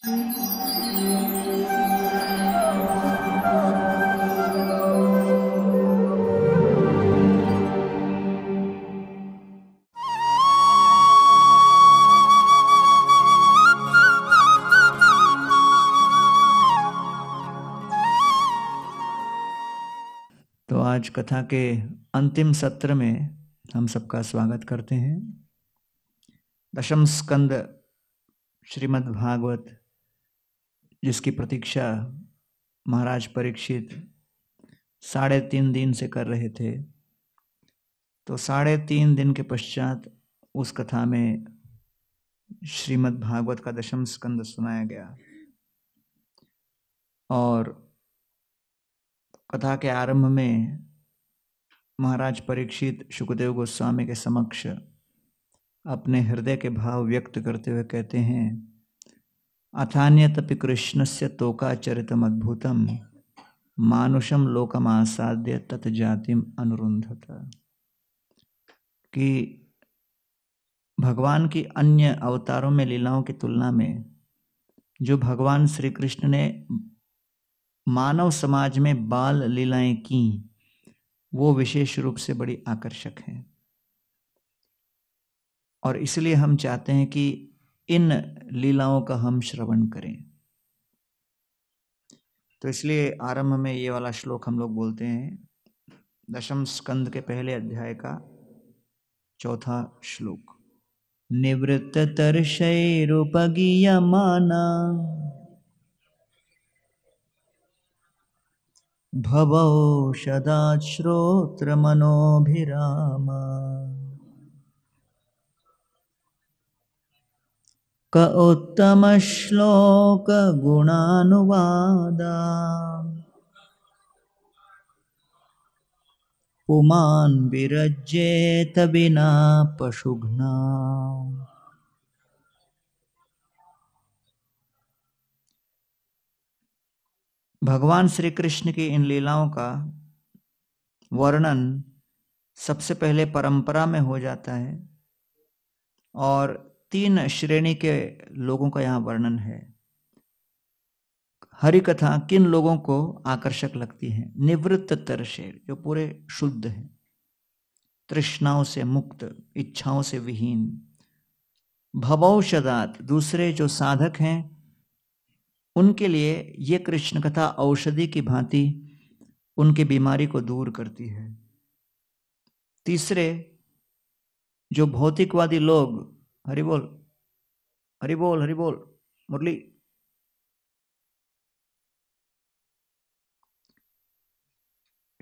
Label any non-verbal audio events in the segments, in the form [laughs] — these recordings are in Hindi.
तो आज कथा के अंतिम सत्र में हम सबका स्वागत करते हैं। दशम स्कंद श्रीमद् भागवत जिसकी प्रतीक्षा महाराज परीक्षित साढ़े तीन दिन से कर रहे थे तो साढ़े तीन दिन के पश्चात उस कथा में श्रीमद् भागवत का दशम स्कंद सुनाया गया। और कथा के आरंभ में महाराज परीक्षित सुखदेव गोस्वामी के समक्ष अपने हृदय के भाव व्यक्त करते हुए कहते हैं अथान्य तपि कृष्ण से तोकाचरितम अद्भुतम मानुषम लोकमासाद्य तत् जातिम अनुरुंधत कि भगवान की अन्य अवतारों में लीलाओं की तुलना में जो भगवान श्री कृष्ण ने मानव समाज में बाल लीलाएँ की, वो विशेष रूप से बड़ी आकर्षक हैं। और इसलिए हम चाहते हैं कि इन लीलाओं का हम श्रवण करें। तो इसलिए आरंभ में ये वाला श्लोक हम लोग बोलते हैं, दशम स्कंद के पहले अध्याय का चौथा श्लोक। निवृत्त माना भवौषधाश्रोत्रमनोभिराम क उत्तमश्लोकगुणानुवादा पुमान् विरज्येत विना पशुघ्ना। भगवान श्री कृष्ण की इन लीलाओं का वर्णन सबसे पहले परंपरा में हो जाता है और तीन श्रेणी के लोगों का यहाँ वर्णन है। हरि कथा किन लोगों को आकर्षक लगती है? निवृत्त तरशेर जो पूरे शुद्ध है। तृष्णाओं से मुक्त, इच्छाओं से विहीन। भवौषदात दूसरे जो साधक हैं, उनके लिए ये कृष्ण कथा औषधि की भांति उनकी बीमारी को दूर करती है। तीसरे, जो भौतिकवादी लोग हरि बोल हरि बोल हरि बोल, मुरली।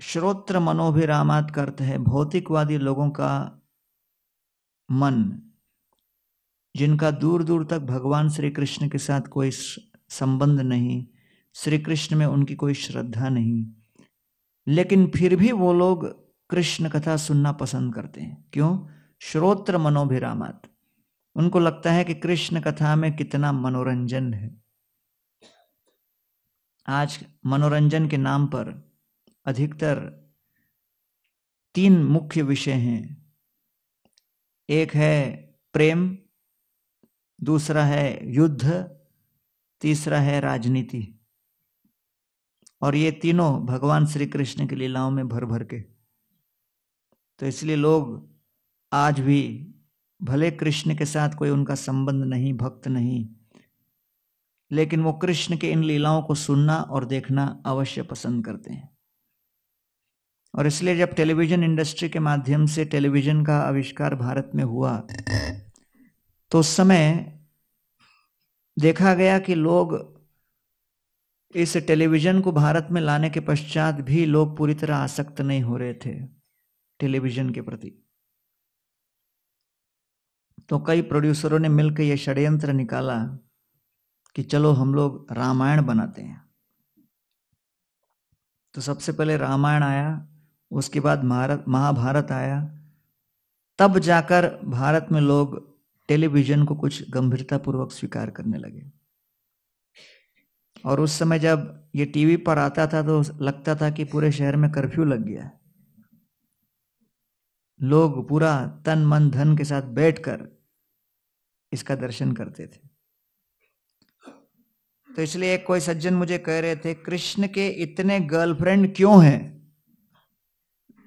श्रोत्र मनोभिरामात करते है भौतिकवादी लोगों का मन, जिनका दूर दूर तक भगवान श्री कृष्ण के साथ कोई संबंध नहीं श्री कृष्ण में उनकी कोई श्रद्धा नहीं। लेकिन फिर भी वो लोग कृष्ण कथा सुनना पसंद करते हैं। क्यों? श्रोत्र मनोभिरामात। उनको लगता है कि कृष्ण कथा में कितना मनोरंजन है। आज मनोरंजन के नाम पर अधिकतर तीन मुख्य विषय हैं। एक है प्रेम, दूसरा है युद्ध, तीसरा है राजनीति। और ये तीनों भगवान श्री कृष्ण की लीलाओं में भर भर के। तो इसलिए लोग आज भी भले कृष्ण के साथ कोई उनका संबंध नहीं, भक्त नहीं, लेकिन वो कृष्ण के इन लीलाओं को सुनना और देखना अवश्य पसंद करते हैं। और इसलिए जब टेलीविज़न इंडस्ट्री के माध्यम से टेलीविज़न का आविष्कार भारत में हुआ तो उस समय देखा गया कि लोग इस टेलीविज़न को भारत में लाने के पश्चात भी लोग पूरी तरह आसक्त नहीं हो रहे थे टेलीविज़न के प्रति। तो कई प्रोड्यूसरों ने मिलकर यह षड्यंत्र निकाला कि चलो हम लोग रामायण बनाते हैं। तो सबसे पहले रामायण आया, उसके बाद भारत, महाभारत आया। तब जाकर भारत में लोग टेलीविज़न को कुछ गंभीरतापूर्वक स्वीकार करने लगे। और उस समय जब ये टीवी पर आता था तो लगता था कि पूरे शहर में कर्फ्यू लग गया है। लोग पूरा तन मन धन के साथ बैठकर इसका दर्शन करते थे। तो इसलिए एक कोई सज्जन मुझे कह रहे थे कृष्ण के इतने गर्लफ्रेंड क्यों हैं?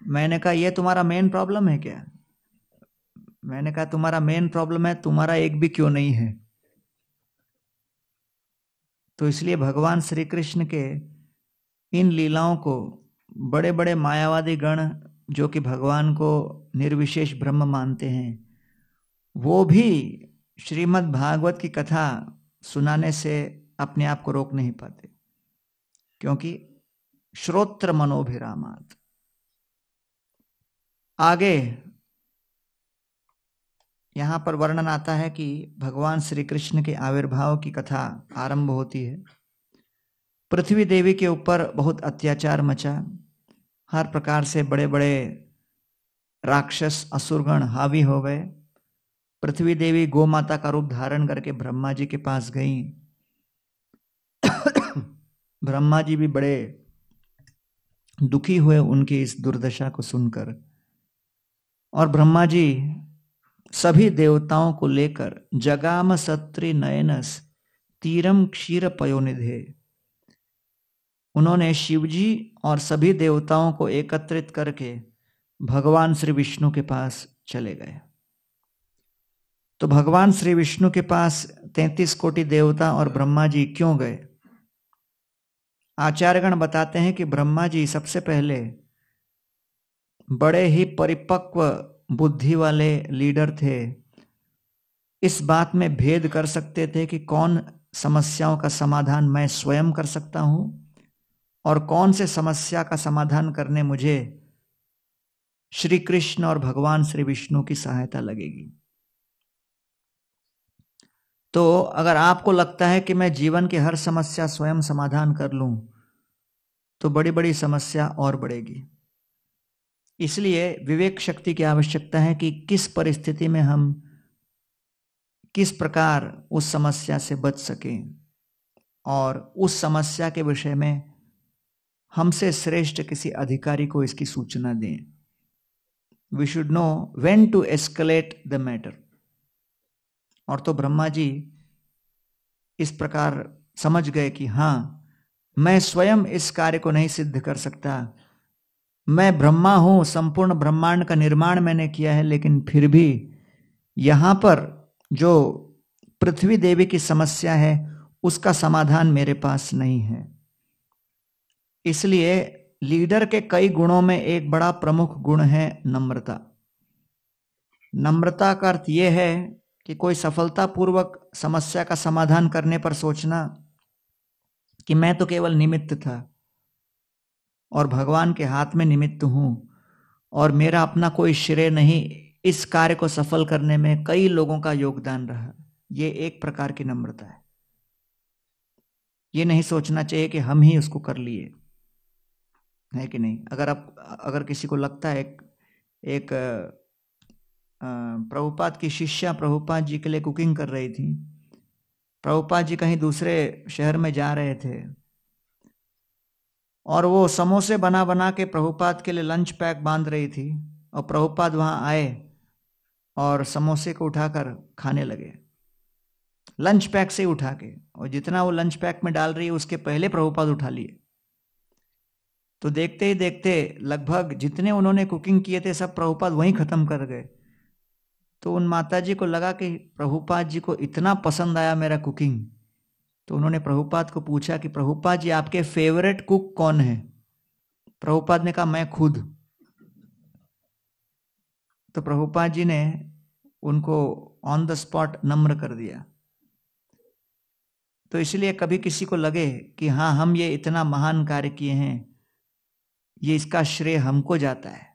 मैंने कहा यह तुम्हारा मेन प्रॉब्लम है क्या? मैंने कहा तुम्हारा मेन प्रॉब्लम है तुम्हारा एक भी क्यों नहीं है? तो इसलिए भगवान श्री कृष्ण के इन लीलाओं को बड़े बड़े मायावादी गण जो कि भगवान को निर्विशेष ब्रह्म मानते हैं वो भी श्रीमद् भागवत की कथा सुनाने से अपने आप को रोक नहीं पाते, क्योंकि श्रोत्र मनोभिरामात। आगे यहाँ पर वर्णन आता है कि भगवान श्री कृष्ण के आविर्भाव की कथा आरंभ होती है। पृथ्वी देवी के ऊपर बहुत अत्याचार मचा, हर प्रकार से बड़े बड़े राक्षस, असुरगण हावी हो गए पृथ्वी देवी गौ माता का रूप धारण करके ब्रह्मा जी के पास गई। [coughs] ब्रह्मा जी भी बड़े दुखी हुए उनकी इस दुर्दशा को सुनकर। और ब्रह्मा जी सभी देवताओं को लेकर जगाम सत्री नयनस तीरम क्षीर पयोनिधे उन्होंने शिवजी और सभी देवताओं को एकत्रित करके भगवान श्री विष्णु के पास चले गए। तो भगवान श्री विष्णु के पास तैतीस कोटि देवता और ब्रह्मा जी क्यों गए? आचार्यगण बताते हैं कि ब्रह्मा जी सबसे पहले बड़े ही परिपक्व बुद्धि वाले लीडर थे। इस बात में भेद कर सकते थे कि कौन समस्याओं का समाधान मैं स्वयं कर सकता हूँ और कौन से समस्या का समाधान करने मुझे श्री कृष्ण और भगवान श्री विष्णु की सहायता लगेगी। तो अगर आपको लगता है कि मैं जीवन की हर समस्या स्वयं समाधान कर लूँ तो बड़ी बड़ी समस्या और बढ़ेगी। इसलिए विवेक शक्ति की आवश्यकता है कि किस परिस्थिति में हम किस प्रकार उस समस्या से बच सकें और उस समस्या के विषय में हमसे श्रेष्ठ किसी अधिकारी को इसकी सूचना दें। We should know when to escalate the matter और तो ब्रह्मा जी इस प्रकार समझ गए कि हाँ, मैं स्वयं इस कार्य को नहीं सिद्ध कर सकता। मैं ब्रह्मा हूँ, संपूर्ण ब्रह्मांड का निर्माण मैंने किया है, लेकिन फिर भी यहाँ पर जो पृथ्वी देवी की समस्या है, उसका समाधान मेरे पास नहीं है। इसलिए लीडर के कई गुणों में एक बड़ा प्रमुख गुण है नम्रता। नम्रता का अर्थ यह है कि कोई सफलतापूर्वक समस्या का समाधान करने पर सोचना कि मैं तो केवल निमित्त था और भगवान के हाथ में निमित्त हूँ और मेरा अपना कोई श्रेय नहीं इस कार्य को सफल करने में कई लोगों का योगदान रहा। ये एक प्रकार की नम्रता है। ये नहीं सोचना चाहिए कि हम ही उसको कर लिए। है कि नहीं? अगर आप अगर किसी को लगता है एक, एक प्रभुपाद की शिष्या प्रभुपाद जी के लिए कुकिंग कर रही थी। प्रभुपाद जी कहीं दूसरे शहर में जा रहे थे। और वो समोसे बना बना के प्रभुपाद के लिए लंच पैक बाँध रही थी और प्रभुपाद वहाँ आए और समोसे को उठाकर खाने लगे। लंच पैक से उठा के और जितना वो लंच पैक में डाल रही है, उसके पहले प्रभुपाद उठा लिए। तो देखते ही देखते लगभग जितने उन्होंने कुकिंग किए थे, सब प्रभुपाद वहीं खत्म कर गए। तो उन माता जी को लगा कि प्रभुपाद जी को इतना पसंद आया मेरा कुकिंग। तो उन्होंने प्रभुपाद को पूछा कि प्रभुपाद जी, आपके फेवरेट कुक कौन है? प्रभुपाद ने कहा, मैं खुद। तो प्रभुपाद जी ने उनको ऑन द स्पॉट नम्र कर दिया। तो इसलिए कभी किसी को लगे कि हाँ हम ये इतना महान कार्य किए हैं, ये इसका श्रेय हमको जाता है।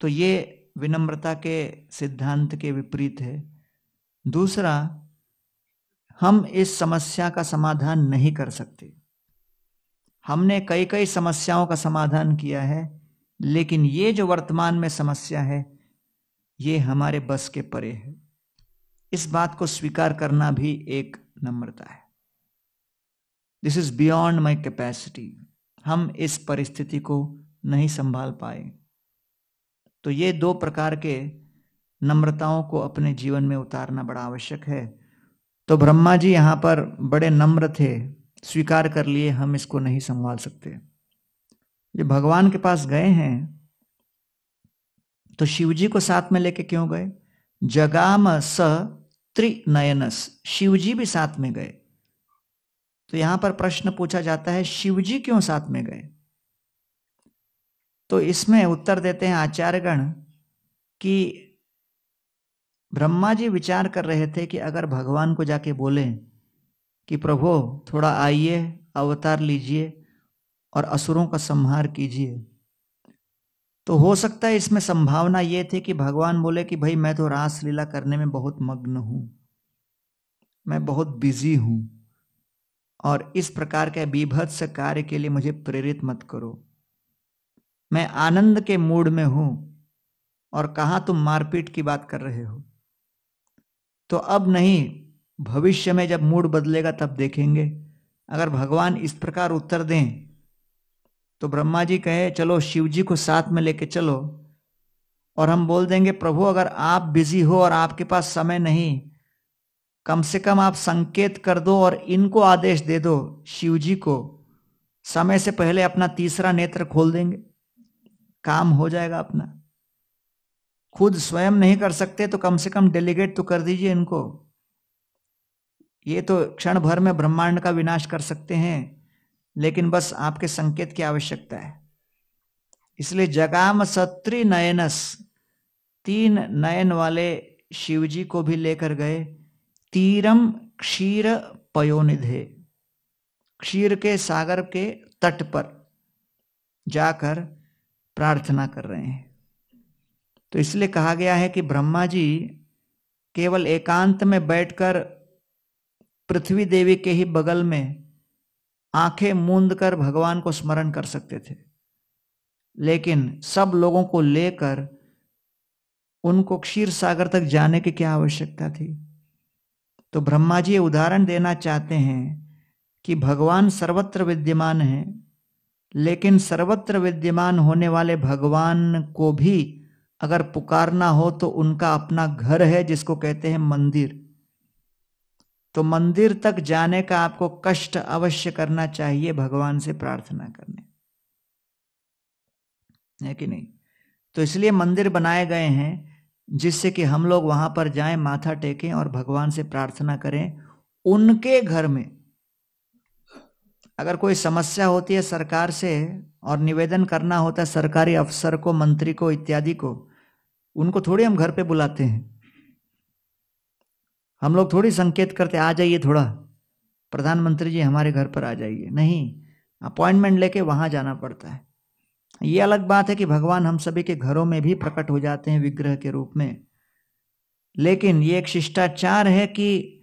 तो ये विनम्रता के सिद्धांत के विपरीत है। दूसरा, हम इस समस्या का समाधान नहीं कर सकते। हमने कई कई समस्याओं का समाधान किया है, लेकिन ये जो वर्तमान में समस्या है, ये हमारे बस के परे है। इस बात को स्वीकार करना भी एक नम्रता है। This is beyond my capacity हम इस परिस्थिति को नहीं संभाल पाए। तो ये दो प्रकार के नम्रताओं को अपने जीवन में उतारना बड़ा आवश्यक है। तो ब्रह्मा जी यहाँ पर बड़े नम्र थे, स्वीकार कर लिए, हम इसको नहीं संभाल सकते। जब भगवान के पास गए हैं तो शिव जी को साथ में लेके क्यों गए? जगाम स त्रिनयनस शिव जी भी साथ में गए। तो यहाँ पर प्रश्न पूछा जाता है शिव जी क्यों साथ में गए? तो इसमें उत्तर देते हैं आचार्यगण कि ब्रह्मा जी विचार कर रहे थे कि अगर भगवान को जाके बोले कि प्रभु, थोड़ा आइए, अवतार लीजिए और असुरों का संहार कीजिए। तो हो सकता है इसमें संभावना ये थी कि भगवान बोले कि भाई मैं तो रास लीला करने में बहुत मग्न हूँ, मैं बहुत बिज़ी हूँ और इस प्रकार के बीभत्स कार्य के लिए मुझे प्रेरित मत करो। मैं आनंद के मूड में हूँ और कहा तुम मारपीट की बात कर रहे हो? तो अब नहीं, भविष्य में जब मूड बदलेगा तब देखेंगे। अगर भगवान इस प्रकार उत्तर दें तो ब्रह्मा जी कहे, चलो शिव जी को साथ में लेके चलो। और हम बोल देंगे, प्रभु, अगर आप बिज़ी हो और आपके पास समय नहीं, कम से कम आप संकेत कर दो और इनको आदेश दे दो शिव जी को। समय से पहले अपना तीसरा नेत्र खोल देंगे। काम हो जाएगा अपना। खुद स्वयं नहीं कर सकते तो कम से कम डेलीगेट तो कर दीजिए इनको। ये तो क्षण भर में ब्रह्मांड का विनाश कर सकते हैं, लेकिन बस आपके संकेत की आवश्यकता है। इसलिए जगाम सत्री नयनस, तीन नयन वाले शिवजी को भी लेकर गए। तीरम क्षीर पयोनिधे, क्षीर के सागर के तट पर जाकर प्रार्थना कर रहे हैं। तो इसलिए कहा गया है कि ब्रह्मा जी केवल एकांत में बैठकर पृथ्वी देवी के ही बगल में आँखें मूंद कर भगवान को स्मरण कर सकते थे। लेकिन सब लोगों को लेकर उनको क्षीर सागर तक जाने की क्या आवश्यकता थी? तो ब्रह्मा जी उदाहरण देना चाहते हैं कि भगवान सर्वत्र विद्यमान है लेकिन सर्वत्र विद्यमान होने वाले भगवान को भी अगर पुकारना हो तो उनका अपना घर है जिसको कहते हैं मंदिर। तो मंदिर तक जाने का आपको कष्ट अवश्य करना चाहिए भगवान से प्रार्थना करने। है कि नहीं? तो इसलिए मंदिर बनाए गए हैं जिससे कि हम लोग वहाँ पर जाएँ, माथा टेकें और भगवान से प्रार्थना करें। उनके घर में अगर कोई समस्या होती है सरकार से और निवेदन करना होता है सरकारी अफसर को, मंत्री को, इत्यादि को, उनको थोड़ी हम घर पे बुलाते हैं। हम लोग थोड़ी संकेत करते आ जाइए थोड़ा, प्रधानमंत्री जी हमारे घर पर आ जाइए। नहीं, अपॉइंटमेंट लेके वहाँ जाना पड़ता है। ये अलग बात है कि भगवान हम सभी के घरों में भी प्रकट हो जाते हैं विग्रह के रूप में। लेकिन ये एक शिष्टाचार है कि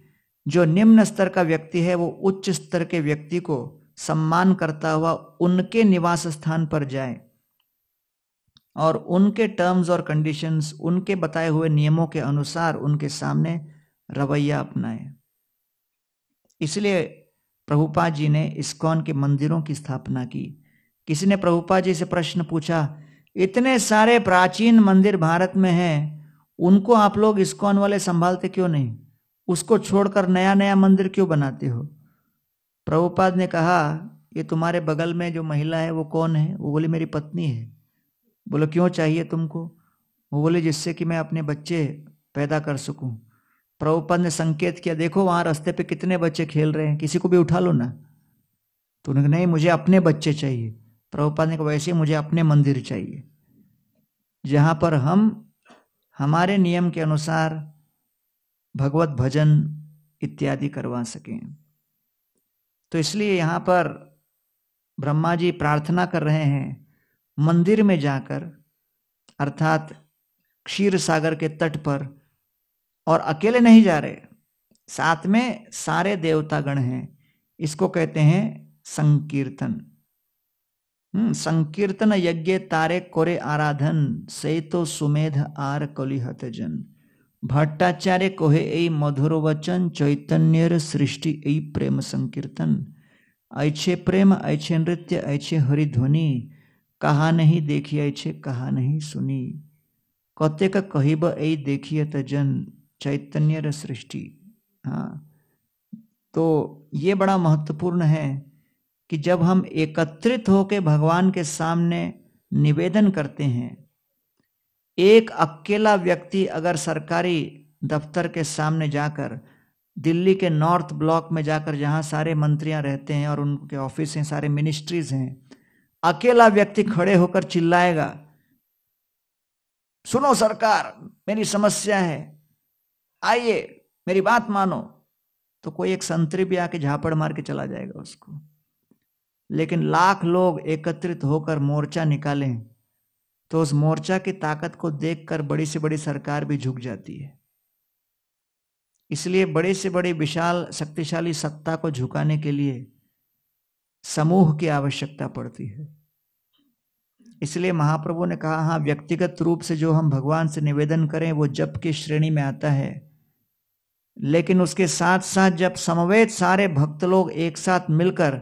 जो निम्न स्तर का व्यक्ति है, वो उच्च स्तर के व्यक्ति को सम्मान करता हुआ उनके निवास स्थान पर जाए और उनके टर्म्स और कंडीशंस उनके बताए हुए नियमों के अनुसार उनके सामने रवैया अपनाए। इसलिए प्रभुपा जी ने इस्कॉन के मंदिरों की स्थापना की। किसी ने प्रभुपा जी से प्रश्न पूछा, इतने सारे प्राचीन मंदिर भारत में हैं, उनको आप लोग इस्कॉन वाले संभालते क्यों नहीं? उसको छोड़कर नया नया मंदिर क्यों बनाते हो? प्रभुपाद ने कहा, ये तुम्हारे बगल में जो महिला है, वो कौन है? वो बोली, मेरी पत्नी है। बोलो, क्यों चाहिए तुमको? वो बोले, जिससे कि मैं अपने बच्चे पैदा कर सकूँ। प्रभुपाद ने संकेत किया, देखो, वहाँ रास्ते पे कितने बच्चे खेल रहे हैं, किसी को भी उठा लो ना। तो उन्होंने नहीं, मुझे अपने बच्चे चाहिए। प्रभुपाद ने कहा, वैसे मुझे अपने मंदिर चाहिए, जहाँ पर हम, हमारे नियम के अनुसार भगवत भजन इत्यादि करवा सकें। तो इसलिए यहाँ पर ब्रह्मा जी प्रार्थना कर रहे हैं, मंदिर में जाकर, अर्थात क्षीर सागर के तट पर, और अकेले नहीं जा रहे। साथ में सारे देवतागण हैं, इसको कहते हैं संकीर्तन। हम्म संकीर्तन यज्ञ तारे कोरे आराधन से तो सुमेध आर कलिहत जन। भट्टाचार्य कोहे ए मधुर वचन चैतन्य सृष्टि ए प्रेम संकीर्तन। ऐछे प्रेम ऐछे नृत्य ऐछे हरिध्वनि, कहा नहीं देखिए छे कहा नहीं सुनी। कते का कहिब ए देखिए त जन चैतन्य सृष्टि। हाँ। तो ये बड़ा महत्वपूर्ण है कि जब हम एकत्रित होकर भगवान के सामने निवेदन करते हैं एक अकेला व्यक्ति अगर सरकारी दफ्तर के सामने जाकर, दिल्ली के नॉर्थ ब्लॉक में जाकर जहाँ सारे मंत्रियाँ रहते हैं और उनके ऑफ़िस हैं, सारे मिनिस्ट्रीज हैं, अकेला व्यक्ति खड़े होकर चिल्लाएगा, सुनो सरकार, मेरी समस्या है, आइए, मेरी बात मानो। तो कोई एक संतरी भी आके झापड़ मार के चला जाएगा उसको। लेकिन लाख लोग एकत्रित होकर मोर्चा निकालें। तो उस मोर्चा की ताकत को देखकर बड़ी से बड़ी सरकार भी झुक जाती है। इसलिए बड़े से बड़े विशाल, शक्तिशाली सत्ता को झुकाने के लिए समूह की आवश्यकता पड़ती है। इसलिए महाप्रभु ने कहा हाँ व्यक्तिगत रूप से जो हम भगवान से निवेदन करें, वो जप की श्रेणी में आता है। लेकिन उसके साथ साथ जब समवेत सारे भक्त लोग एक साथ मिलकर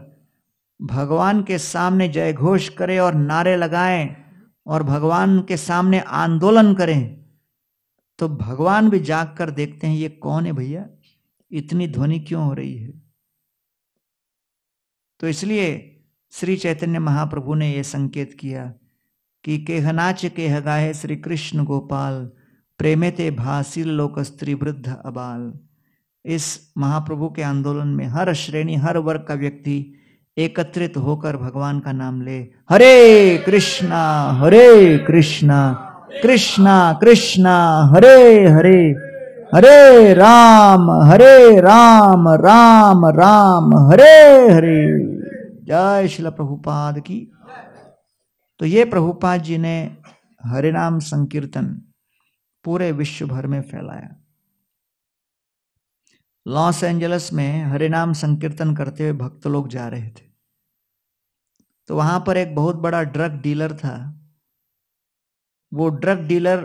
भगवान के सामने जय घोष करें और नारे लगाएँ और भगवान के सामने आंदोलन करें तो भगवान भी जाग कर देखते हैं, ये कौन है भैया? इतनी ध्वनि क्यों हो रही है? तो इसलिए श्री चैतन्य महाप्रभु ने यह संकेत किया कि केहनाच केह गाहे श्री कृष्ण गोपाल प्रेमे ते लोक स्त्री वृद्ध अबाल। इस महाप्रभु के आंदोलन में हर श्रेणी, हर वर्ग का व्यक्ति एकत्रित होकर भगवान का नाम ले। हरे कृष्णा हरे कृष्णा कृष्णा कृष्णा, हरे हरे हरे राम हरे राम राम राम, हरे हरे। जय शिल प्रभुपाद की। तो ये प्रभुपाद जी ने हरिनाम संकीर्तन पूरे विश्व भर में फैलाया। लॉस एंजलस में हरिनाम संकीर्तन करते हुए भक्त लोग जा रहे थे। तो वहाँ पर एक बहुत बड़ा ड्रग डीलर था। वो ड्रग डीलर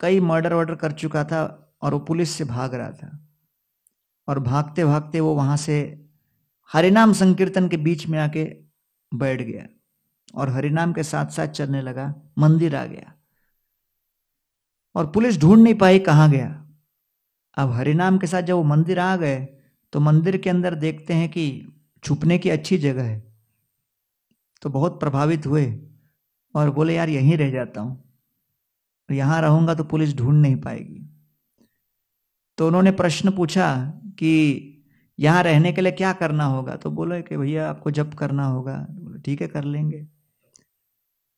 कई मर्डर वर्डर कर चुका था और वो पुलिस से भाग रहा था। और भागते भागते वो वहाँ से हरिनाम संकीर्तन के बीच में आके बैठ गया और हरिनाम के साथ साथ चलने लगा, मंदिर आ गया। और पुलिस ढूंढ नहीं पाई कहाँ गया। अब हरिनाम के साथ जब वो मंदिर आ गए तो मंदिर के अंदर देखते हैं कि छुपने की अच्छी जगह है। तो बहुत प्रभावित हुए और बोले, यार, यहीं रह जाता हूँ। यहाँ रहूँगा तो पुलिस ढूंढ नहीं पाएगी। तो उन्होंने प्रश्न पूछा कि यहाँ रहने के लिए क्या करना होगा? तो बोले कि, भैया, आपको जब करना होगा। बोले, ठीक है, कर लेंगे।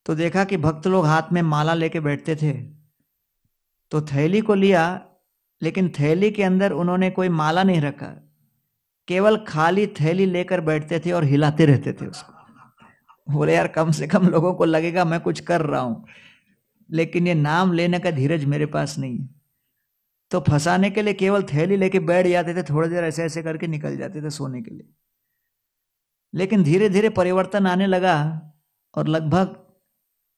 तो देखा कि भक्त लोग हाथ में माला लेके बैठते थे। तो थैली को लिया, लेकिन थैली के अंदर उन्होंने कोई माला नहीं रखा। केवल खाली थैली लेकर बैठते थे और हिलाते रहते थे उसको। बोले, यार, कम से कम लोगों को लगेगा मैं कुछ कर रहा हूँ, लेकिन ये नाम लेने का धीरज मेरे पास नहीं तो फंसाने के लिए केवल थैली लेके बैठ जाते थे, थोड़ी देर ऐसे ऐसे करके निकल जाते थे सोने के लिए। लेकिन धीरे धीरे परिवर्तन आने लगा और लगभग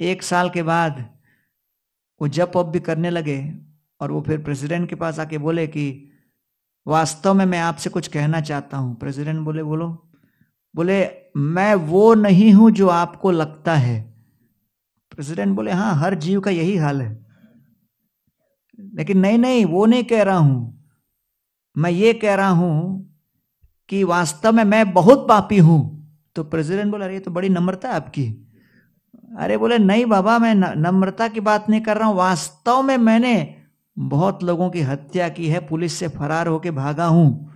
एक साल के बाद वो जप अप भी करने लगे और वो फिर प्रेसिडेंट के पास आके बोले कि, वास्तव में मैं आपसे कुछ कहना चाहता हूँ। प्रेसिडेंट बोले, बोलो। बोले मैं वो नहीं हूँ जो आपको लगता है। प्रेसिडेंट बोले हाँ हर जीव का यही हाल है। लेकिन नहीं नहीं वो नहीं कह रहा हूँ। मैं ये कह रहा हूँ कि वास्तव में मैं बहुत पापी हूँ। तो प्रेसिडेंट बोला, अरे तो बड़ी नम्रता आपकी। अरे, बोले, नहीं बाबा, मैं नम्रता की बात नहीं कर रहा हूँ। वास्तव में मैंने बहुत लोगों की हत्या की है। पुलिस से फरार होके भागा हूँ।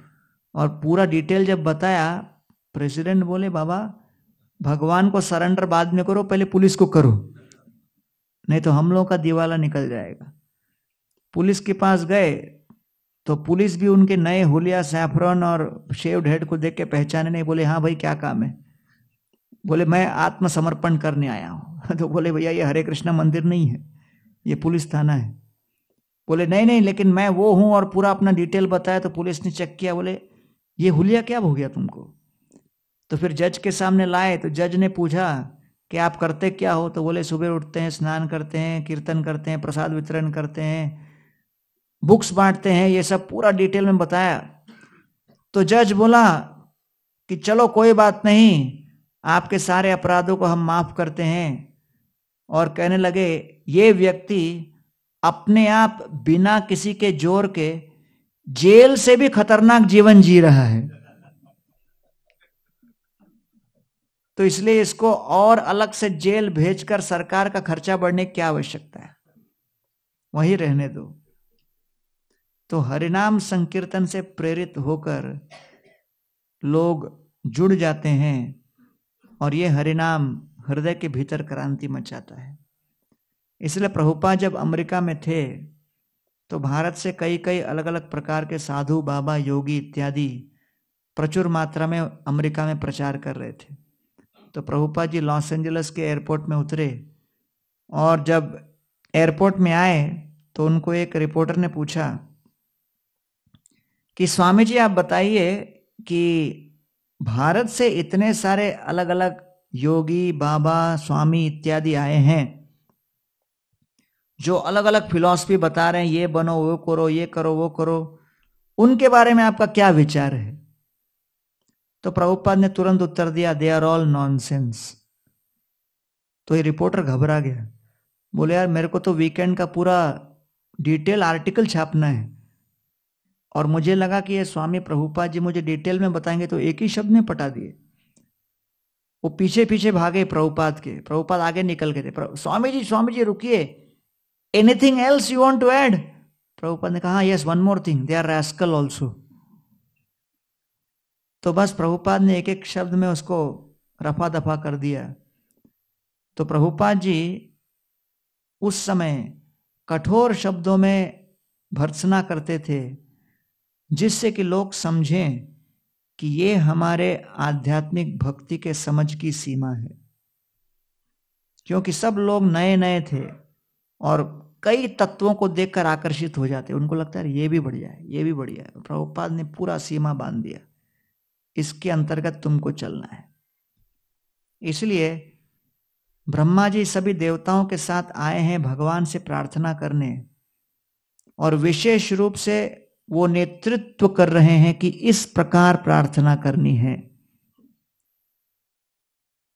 और पूरा डिटेल जब बताया प्रेसिडेंट बोले, बाबा, भगवान को सरेंडर बाद में करो, पहले पुलिस को करो, नहीं तो हम लोगों का दिवाला निकल जाएगा। पुलिस के पास गए तो पुलिस भी उनके नए हुलिया, सैफरन और शेव हेड को देख के पहचाने नहीं, बोले हाँ भाई, क्या काम है? बोले, मैं आत्मसमर्पण करने आया हूँ। [laughs] तो बोले, भैया, ये हरे कृष्णा मंदिर नहीं है, ये पुलिस थाना है। बोले, नहीं नहीं, लेकिन मैं वो हूँ और पूरा अपना डिटेल बताया तो पुलिस ने चेक किया। बोले, ये हुलिया क्या हो गया तुमको? तो फिर जज के सामने लाए तो जज ने पूछा, कि आप करते क्या हो? तो बोले, सुबह उठते हैं, स्नान करते हैं, कीर्तन करते हैं, प्रसाद वितरण करते हैं, बुक्स बांटते हैं, ये सब पूरा डिटेल में बताया। तो जज बोला कि, चलो, कोई बात नहीं, आपके सारे अपराधों को हम माफ़ करते हैं। और कहने लगे, ये व्यक्ति अपने आप बिना किसी के ज़ोर के जेल से भी खतरनाक जीवन जी रहा है। तो इसलिए इसको और अलग से जेल भेजकर सरकार का खर्चा बढ़ने की क्या आवश्यकता है? वही रहने दो। तो हरिनाम संकीर्तन से प्रेरित होकर लोग जुड़ जाते हैं और ये हरिनाम हृदय के भीतर क्रांति मचाता है। इसलिए प्रभुपा जब अमेरिका में थे तो भारत से कई कई अलग अलग प्रकार के साधु, बाबा, योगी इत्यादि प्रचुर मात्रा में अमेरिका में प्रचार कर रहे थे। तो प्रभुपा जी लॉस एंजल्स के एयरपोर्ट में उतरे और जब एयरपोर्ट में आए तो उनको एक रिपोर्टर ने पूछा कि स्वामी जी आप बताइए कि भारत से इतने सारे अलग अलग योगी, बाबा, स्वामी इत्यादि आए हैं, जो अलग अलग फिलॉसफी बता रहे हैं, ये बनो, वो करो, ये करो, वो करो, उनके बारे में आपका क्या विचार है? तो प्रभुपाद ने तुरंत उत्तर दिया दे आर ऑल नॉनसेंस तो ये रिपोर्टर घबरा गया। बोले, यार, मेरे को तो वीकेंड का पूरा डिटेल आर्टिकल छापना है। और मुझे लगा कि ये स्वामी प्रभुपाद जी मुझे डिटेल में बताएँगे तो एक ही शब्द में पटा दिए। वो पीछे पीछे भागे प्रभुपाद के। प्रभुपाद आगे निकल गए थे। स्वामी जी स्वामी जी, रुकिए। Anything else you want to add Prabhupada ने कहा yes one more thing they are rascal also तो बस प्रभुपाद ने एक एक शब्द में उसको रफा दफ़ा कर दिया। तो प्रभुपाद जी उस समय कठोर शब्दों में भर्सना करते थे, जिससे कि लोग समझें कि ये हमारे आध्यात्मिक भक्ति के समझ की सीमा है। क्योंकि सब लोग नए नए थे और कई तत्वों को देखकर आकर्षित हो जाते। उनको लगता है ये भी बढ़िया है, ये भी बढ़िया है। प्रभुपाद ने पूरा सीमा बाँध दिया। इसके अंतर्गत तुमको चलना है। इसलिए ब्रह्मा जी सभी देवताओं के साथ आए हैं भगवान से प्रार्थना करने और विशेष रूप से वो नेतृत्व कर रहे हैं कि इस प्रकार प्रार्थना करनी है।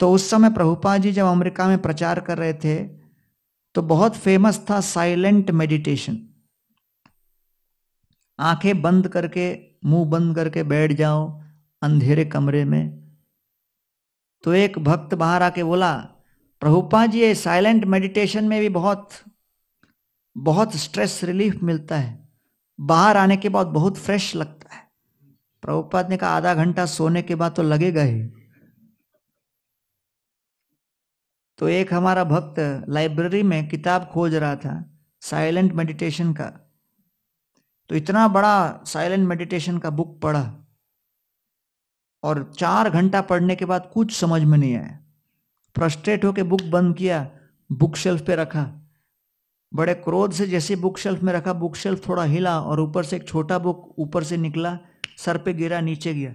तो उस समय प्रभुपा जी जब अमेरिका में प्रचार कर रहे थे तो बहुत फ़ेमस था साइलेंट मेडिटेशन आँखें बंद करके, मुँह बंद करके बैठ जाओ अंधेरे कमरे में। तो एक भक्त बाहर आके बोला, प्रभुपा जी, ये साइलेंट मेडिटेशन में भी बहुत बहुत स्ट्रेस रिलीफ मिलता है। बाहर आने के बाद बहुत फ्रेश लगता है। प्रभुपाद ने कहा, आधा घंटा सोने के बाद तो लगेगा ही तो एक हमारा भक्त लाइब्रेरी में किताब खोज रहा था साइलेंट मेडिटेशन का। तो इतना बड़ा साइलेंट मेडिटेशन का बुक पढ़ा। और चार घंटा पढ़ने के बाद कुछ समझ में नहीं आया। फ्रस्ट्रेट होकर बुक बंद किया बुक शेल्फ पे रखा। बड़े क्रोध से जैसे बुक शेल्फ में रखा बुक शेल्फ थोड़ा हिला और ऊपर से एक छोटा बुक ऊपर से निकला, सर पे गिरा, नीचे गया।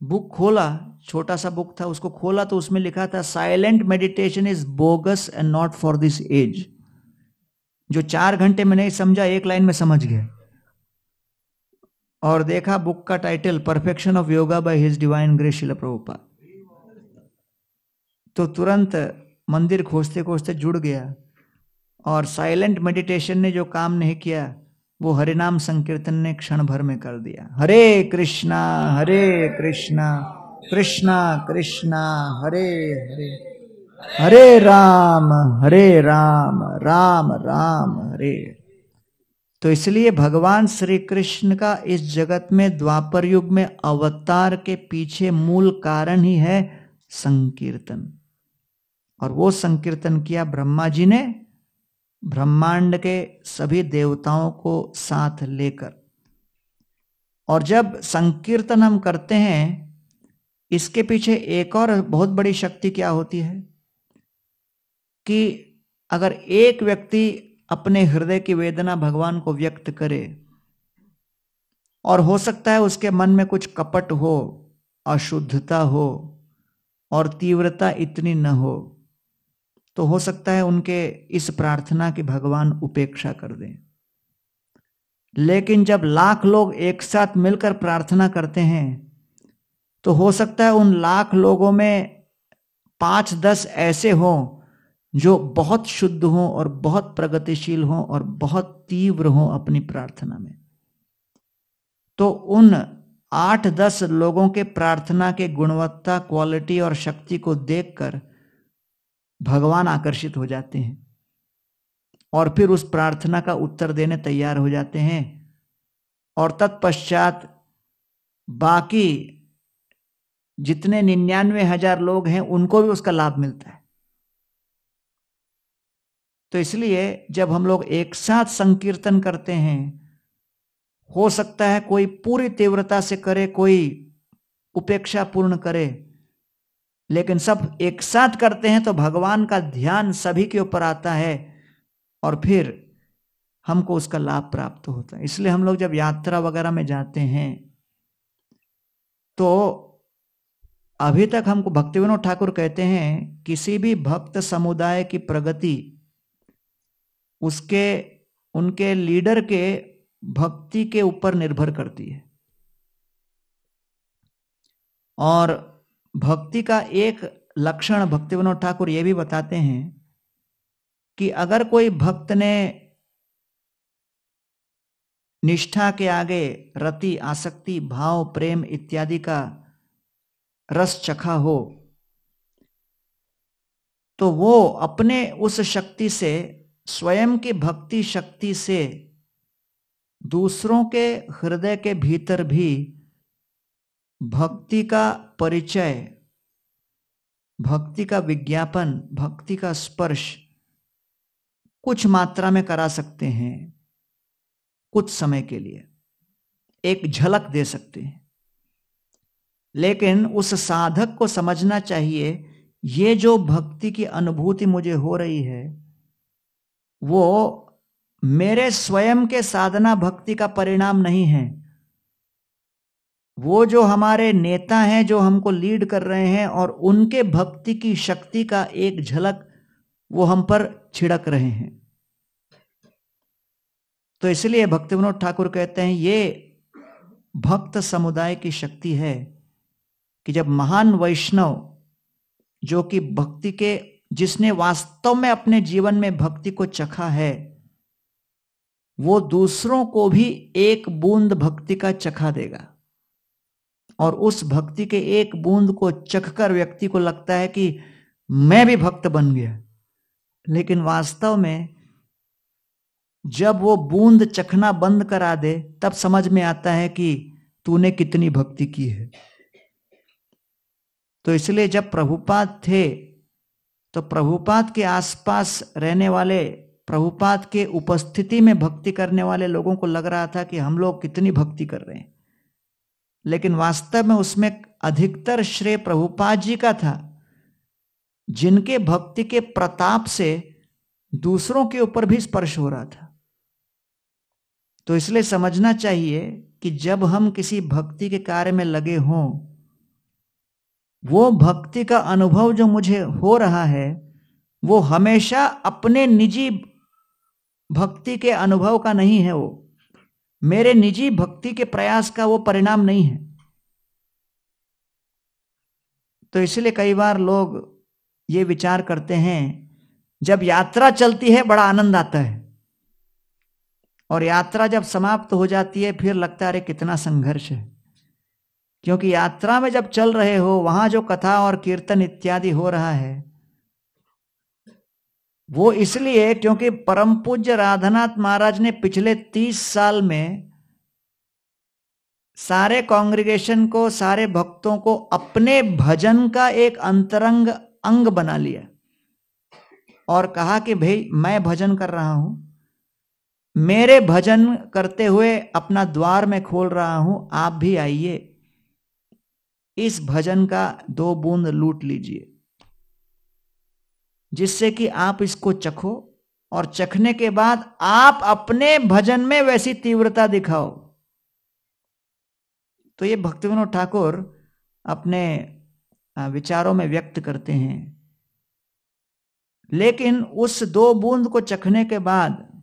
बुक खोला, छोटा सा बुक था, उसको खोला तो उसमें लिखा था silent meditation is bogus and not for this age जो चार घंटे में नहीं समझा, एक लाइन में समझ गया। और देखा बुक का title perfection of yoga by his divine grace Srila Prabhupada तो तुरंत मंदिर खोजते खोजते जुड़ गया और साइलेंट मेडिटेशन ने जो काम नहीं किया, वो हरिनाम संकीर्तन ने क्षण भर में कर दिया। हरे कृष्णा हरे कृष्णा कृष्णा कृष्णा, हरे हरे। हरे राम हरे राम राम राम, हरे। तो इसलिए भगवान श्री कृष्ण का इस जगत में द्वापर युग में अवतार के पीछे मूल कारण ही है संकीर्तन। और वो संकीर्तन किया ब्रह्मा जी ने, ब्रह्मांड के सभी देवताओं को साथ लेकर। और जब संकीर्तन हम करते हैं, इसके पीछे एक और बहुत बड़ी शक्ति क्या होती है? कि अगर एक व्यक्ति अपने हृदय की वेदना भगवान को व्यक्त करे। और हो सकता है उसके मन में कुछ कपट हो, अशुद्धता हो, और तीव्रता इतनी न हो तो हो सकता है उनके इस प्रार्थना की भगवान उपेक्षा कर दें। लेकिन जब लाख लोग एक साथ मिलकर प्रार्थना करते हैं तो हो सकता है उन लाख लोगों में पाँच दस ऐसे हों जो बहुत शुद्ध हों और बहुत प्रगतिशील हों और बहुत तीव्र हों अपनी प्रार्थना में। तो उन आठ दस लोगों के प्रार्थना के गुणवत्ता, क्वालिटी और शक्ति को देखकर भगवान आकर्षित हो जाते हैं और फिर उस प्रार्थना का उत्तर देने तैयार हो जाते हैं और तत्पश्चात बाकी जितने निन्यानवे हज़ार लोग हैं, उनको भी उसका लाभ मिलता है। तो इसलिए जब हम लोग एक साथ संकीर्तन करते हैं, हो सकता है कोई पूरी तीव्रता से करे, कोई उपेक्षा पूर्ण करे, लेकिन सब एक साथ करते हैं तो भगवान का ध्यान सभी के ऊपर आता है और फिर हमको उसका लाभ प्राप्त होता है। इसलिए हम लोग जब यात्रा वगैरह में जाते हैं तो अभी तक हमको भक्ति विनोद ठाकुर कहते हैं, किसी भी भक्त समुदाय की प्रगति उसके, उनके लीडर के भक्ति के ऊपर निर्भर करती है। और भक्ति का एक लक्षण भक्ति विनोद ठाकुर यह भी बताते हैं कि अगर कोई भक्त ने निष्ठा के आगे रति, आसक्ति, भाव, प्रेम इत्यादि का रस चखा हो तो वो अपने उस शक्ति से स्वयं की भक्ति शक्ति से दूसरों के हृदय के भीतर भी भक्ति का परिचय, भक्ति का विज्ञापन, भक्ति का स्पर्श कुछ मात्रा में करा सकते हैं, कुछ समय के लिए। एक झलक दे सकते हैं। लेकिन उस साधक को समझना चाहिए, ये जो भक्ति की अनुभूति मुझे हो रही है वो मेरे स्वयं के साधना भक्ति का परिणाम नहीं है। वो जो हमारे नेता हैं, जो हमको लीड कर रहे हैं और उनके भक्ति की शक्ति का एक झलक वो हम पर छिड़क रहे हैं। तो इसलिए भक्ति विनोद ठाकुर कहते हैं, ये भक्त समुदाय की शक्ति है कि जब महान वैष्णव जो कि भक्ति के जिसने वास्तव में अपने जीवन में भक्ति को चखा है, वो दूसरों को भी एक बूंद भक्ति का चखा देगा। और उस भक्ति के एक बूंद को चखकर व्यक्ति को लगता है कि मैं भी भक्त बन गया। लेकिन वास्तव में जब वो बूंद चखना बंद करा दे, तब समझ में आता है कि तूने कितनी भक्ति की है। तो इसलिए जब प्रभुपाद थे तो प्रभुपाद के आसपास रहने वाले, प्रभुपाद के उपस्थिति में भक्ति करने वाले लोगों को लग रहा था कि हम लोग कितनी भक्ति कर रहे हैं। लेकिन वास्तव में उसमें अधिकतर श्रेय प्रभुपाद जी का था, जिनके भक्ति के प्रताप से दूसरों के ऊपर भी स्पर्श हो रहा था। तो इसलिए समझना चाहिए कि जब हम किसी भक्ति के कार्य में लगे हों वो भक्ति का अनुभव जो मुझे हो रहा है, वो हमेशा अपने निजी भक्ति के अनुभव का नहीं है वो। मेरे निजी भक्ति के प्रयास का वो परिणाम नहीं है। तो इसलिए कई बार लोग ये विचार करते हैं, जब यात्रा चलती है, बड़ा आनंद आता है। और यात्रा जब समाप्त हो जाती है, फिर लगता है, अरे, कितना संघर्ष है। क्योंकि यात्रा में जब चल रहे हो, वहाँ जो कथा और कीर्तन इत्यादि हो रहा है, वो इसलिए क्योंकि परम पूज्य राधानाथ महाराज ने पिछले तीस साल में सारे कांग्रेगेशन को, सारे भक्तों को अपने भजन का एक अंतरंग अंग बना लिया और कहा कि भाई, मैं भजन कर रहा हूँ। मेरे भजन करते हुए अपना द्वार में खोल रहा हूँ, आप भी आइए। इस भजन का दो बूंद लूट लीजिए, जिससे कि आप इसको चखो और चखने के बाद आप अपने भजन में वैसी तीव्रता दिखाओ। तो ये भक्ति विनोद ठाकुर अपने विचारों में व्यक्त करते हैं। लेकिन उस दो बूंद को चखने के बाद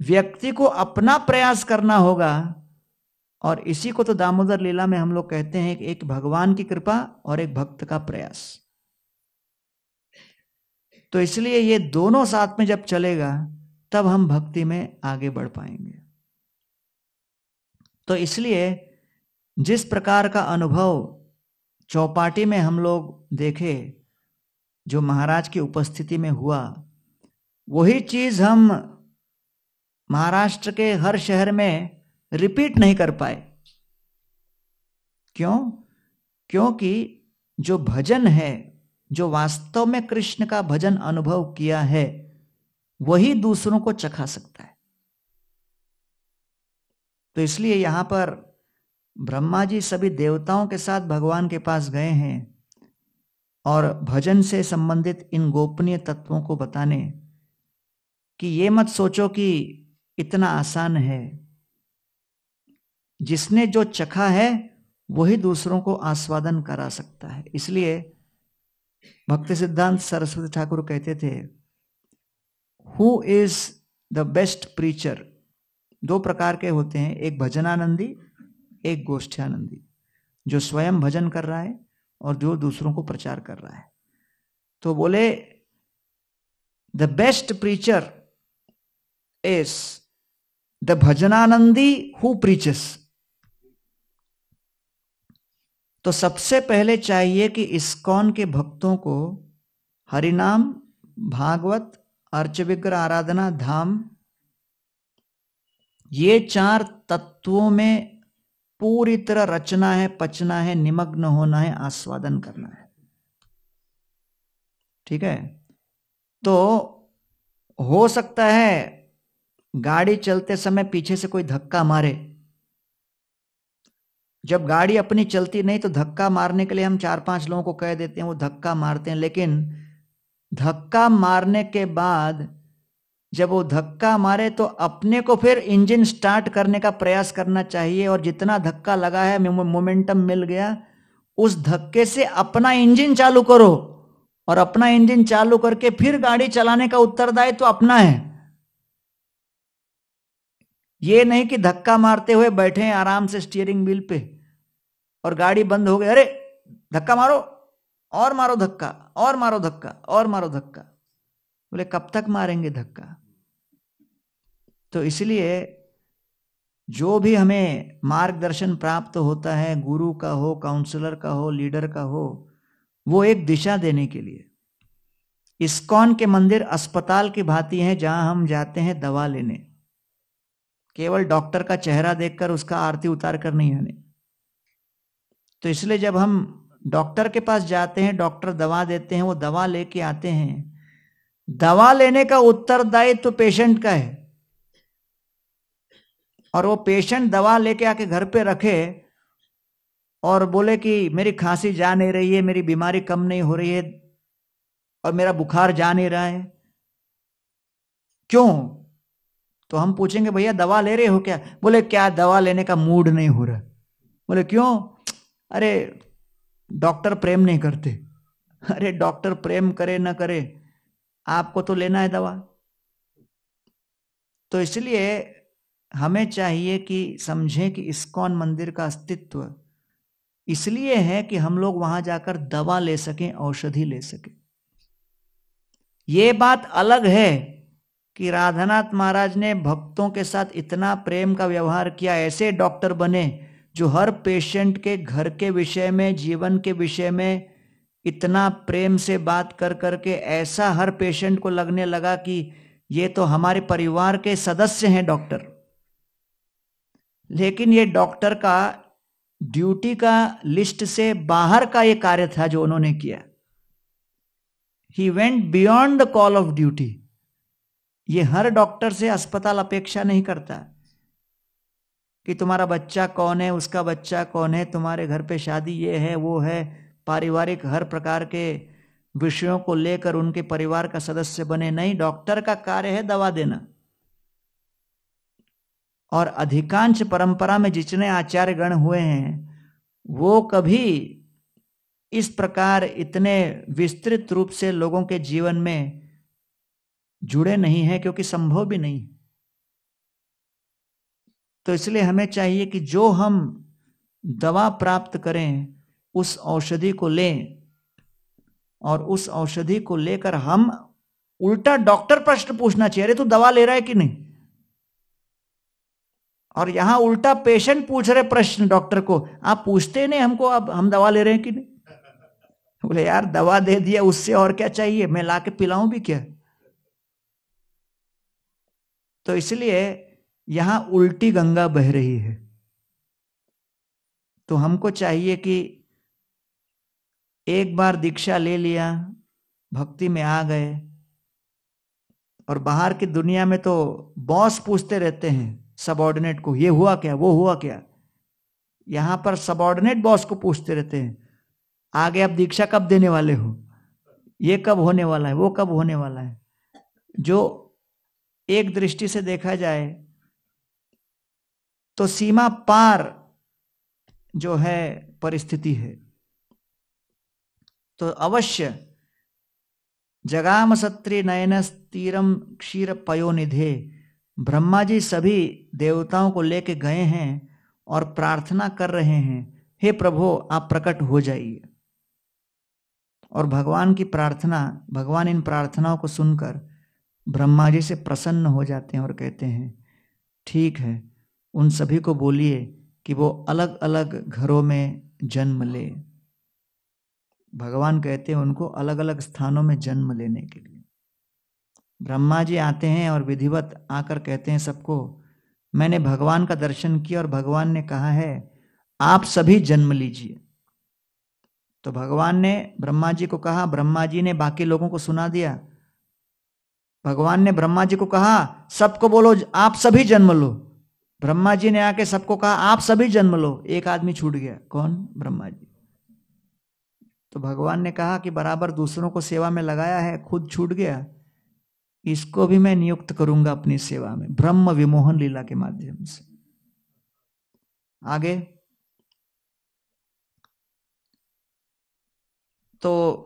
व्यक्ति को अपना प्रयास करना होगा और इसी को तो दामोदर लीला में हम लोग कहते हैं एक भगवान की कृपा और एक भक्त का प्रयास। तो इसलिए ये दोनों साथ में जब चलेगा, तब हम भक्ति में आगे बढ़ पाएँगे। तो इसलिए जिस प्रकार का अनुभव चौपाटी में हम लोग देखे, जो महाराज की उपस्थिति में हुआ, वही चीज़ हम महाराष्ट्र के हर शहर में रिपीट नहीं कर पाए। क्यों? क्योंकि जो भजन है, जो वास्तव में कृष्ण का भजन अनुभव किया है, वही दूसरों को चखा सकता है। तो इसलिए यहाँ पर ब्रह्मा जी सभी देवताओं के साथ भगवान के पास गए हैं और भजन से संबंधित इन गोपनीय तत्वों को बताने कि ये मत सोचो कि इतना आसान है। जिसने जो चखा है, वही दूसरों को आस्वादन करा सकता है। इसलिए भक्ति सिद्धांत सरस्वती ठाकुर कहते थे who is the best preacher दो प्रकार के होते हैं, एक भजनानंदी, एक गोष्ठ्यानंदी। जो स्वयं भजन कर रहा है और जो दूसरों को प्रचार कर रहा है। तो बोले the best preacher is the bhajananandi who preaches तो सबसे पहले चाहिए कि इस्कॉन के भक्तों को हरिनाम, भागवत, अर्चविग्रह, आराधना, धाम, ये चार तत्वों में पूरी तरह रचना है, पचना है, निमग्न होना है, आस्वादन करना है। ठीक है? तो हो सकता है गाड़ी चलते समय पीछे से कोई धक्का मारे जब गाड़ी अपनी चलती नहीं तो धक्का मारने के लिए हम चार पाँच लोगों को कह देते हैं, वो धक्का मारते हैं। लेकिन धक्का मारने के बाद जब वो धक्का मारे तो अपने को फिर इंजन स्टार्ट करने का प्रयास करना चाहिए और जितना धक्का लगा है मोमेंटम मिल गया, उस धक्के से अपना इंजन चालू करो। और अपना इंजन चालू करके फिर गाड़ी चलाने का उत्तरदायित्व तो अपना है। ये नहीं कि धक्का मारते हुए बैठे आराम से स्टीयरिंग व्हील पे। और गाड़ी बंद हो गई। अरे, धक्का मारो, और मारो धक्का, और मारो धक्का, और मारो धक्का। बोले, कब तक मारेंगे धक्का? तो इसलिए जो भी हमें मार्गदर्शन प्राप्त होता है, गुरु का हो काउंसलर का हो लीडर का हो, वो एक दिशा देने के लिए। इस्कॉन के मंदिर अस्पताल की भांति हैं, जहाँ हम जाते हैं दवा लेने। केवल डॉक्टर का चेहरा देखकर उसका आरती उतार कर नहीं आने। तो इसलिए जब हम डॉक्टर के पास जाते हैं, डॉक्टर दवा देते हैं, वो दवा लेके आते हैं। दवा लेने का उत्तरदायित्व तो पेशेंट का है। और वो पेशेंट दवा लेके आके घर पे रखे और बोले कि मेरी खांसी जा नहीं रही है, मेरी बीमारी कम नहीं हो रही है और मेरा बुखार जा नहीं रहा है। क्यों? तो हम पूछेंगे, भैया, दवा ले रहे हो क्या? बोले, क्या दवा लेने का मूड नहीं हो रहा? बोले, क्यों? अरे, डॉक्टर प्रेम नहीं करते। अरे, डॉक्टर प्रेम करे ना करे, आपको तो लेना है दवा। तो इसलिए हमें चाहिए कि समझें कि इस्कॉन मंदिर का अस्तित्व। इसलिए है कि हम लोग वहाँ जाकर दवा ले सकें, औषधि ले सकें। ये बात अलग है कि राधानाथ महाराज ने भक्तों के साथ इतना प्रेम का व्यवहार किया, ऐसे डॉक्टर बने जो हर पेशेंट के घर के विषय में, जीवन के विषय में इतना प्रेम से बात कर करके ऐसा हर पेशेंट को लगने लगा कि ये तो हमारे परिवार के सदस्य हैं डॉक्टर लेकिन ये डॉक्टर का ड्यूटी का लिस्ट से बाहर का ये कार्य था जो उन्होंने किया. He went beyond the call of duty ये हर डॉक्टर से अस्पताल अपेक्षा नहीं करता. कि तुम्हारा बच्चा कौन है, उसका बच्चा कौन है, तुम्हारे घर पे शादी ये है, वो है, पारिवारिक हर प्रकार के विषयों को लेकर उनके परिवार का सदस्य बने। नहीं, डॉक्टर का कार्य है दवा देना। और अधिकांश परंपरा में जितने आचार्य गण हुए हैं, वो कभी इस प्रकार इतने विस्तृत रूप से लोगों के जीवन में जुड़े नहीं हैं, क्योंकि संभव भी नहीं तो इसलिए हमें चाहिए कि जो हम दवा प्राप्त करें, उस औषधि को लें और उस औषधि को लेकर हम उल्टा डॉक्टर प्रश्न पूछना चाहिए, अरे तू दवा ले रहा है कि नहीं? और यहाँ उल्टा पेशेंट पूछ रहे प्रश्न डॉक्टर को, आप पूछते नहीं हमको अब हम दवा ले रहे हैं कि नहीं? बोले, यार दवा दे दिया, उससे और क्या चाहिए? मैं ला के पिलाऊं भी क्या? तो इसलिए यहाँ उल्टी गंगा बह रही है। तो हमको चाहिए कि एक बार दीक्षा ले लिया, भक्ति में आ गए। और बाहर की दुनिया में तो बॉस पूछते रहते हैं, सबॉर्डिनेट को, ये हुआ क्या? वो हुआ क्या? यहाँ पर सबॉर्डिनेट बॉस को पूछते रहते हैं, आगे आप दीक्षा कब देने वाले हो? ये कब होने वाला है? वो कब होने वाला है? जो एक दृष्टि से देखा जाए तो सीमा पार जो है परिस्थिति है। तो अवश्य जगाम सत्री नयन तीरम क्षीर पयोनिधे। ब्रह्मा जी सभी देवताओं को लेके गए हैं और प्रार्थना कर रहे हैं, हे प्रभु, आप प्रकट हो जाइए। और भगवान की प्रार्थना, भगवान इन प्रार्थनाओं को सुनकर ब्रह्मा जी से प्रसन्न हो जाते हैं और कहते हैं, ठीक है उन सभी को बोलिए कि वो अलग अलग घरों में जन्म ले। भगवान कहते हैं उनको अलग अलग स्थानों में जन्म लेने के लिए। ब्रह्मा जी आते हैं और विधिवत आकर कहते हैं सबको, मैंने भगवान का दर्शन किया और भगवान ने कहा है, आप सभी जन्म लीजिए। तो भगवान ने, ब्रह्मा जी को कहा, ब्रह्मा जी ने बाकी लोगों को सुना दिया। भगवान ने ब्रह्मा जी को कहा, सबको बोलो, आप सभी जन्म लो। ब्रह्मा जी ने आके सबको कहा, आप सभी जन्म लो। एक आदमी छूट गया। कौन? ब्रह्मा जी। तो भगवान ने कहा कि बराबर दूसरों को सेवा में लगाया है, खुद छूट गया। इसको भी मैं नियुक्त करूँगा अपनी सेवा में, ब्रह्म विमोहन लीला के माध्यम से। आगे। तो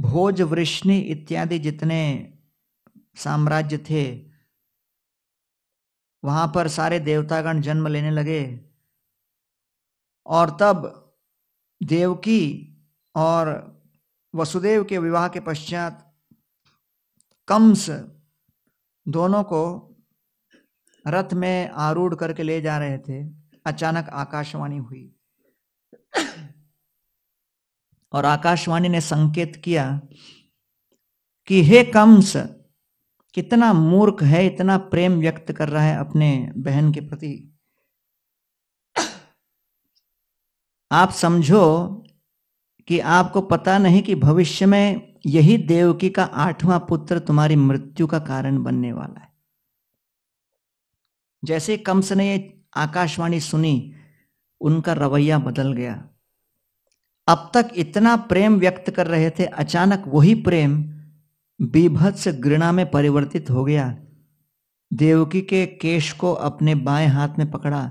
भोज, वृष्णि इत्यादि जितने साम्राज्य थे वहाँ पर सारे देवतागण जन्म लेने लगे। और तब देवकी और वसुदेव के विवाह के पश्चात कंस दोनों को रथ में आरूढ़ करके ले जा रहे थे। अचानक आकाशवाणी हुई। और आकाशवाणी ने संकेत किया कि हे कंस कितना मूर्ख है, इतना प्रेम व्यक्त कर रहा है अपने बहन के प्रति। आप समझो कि आपको पता नहीं कि भविष्य में यही देवकी का आठवां पुत्र तुम्हारी मृत्यु का कारण बनने वाला है। जैसे कंस ने आकाशवाणी सुनी, उनका रवैया बदल गया। अब तक इतना प्रेम व्यक्त कर रहे थे, अचानक वही प्रेम बीभत्स घृणा में परिवर्तित हो गया। देवकी के केश को अपने बाएँ हाथ में पकड़ा,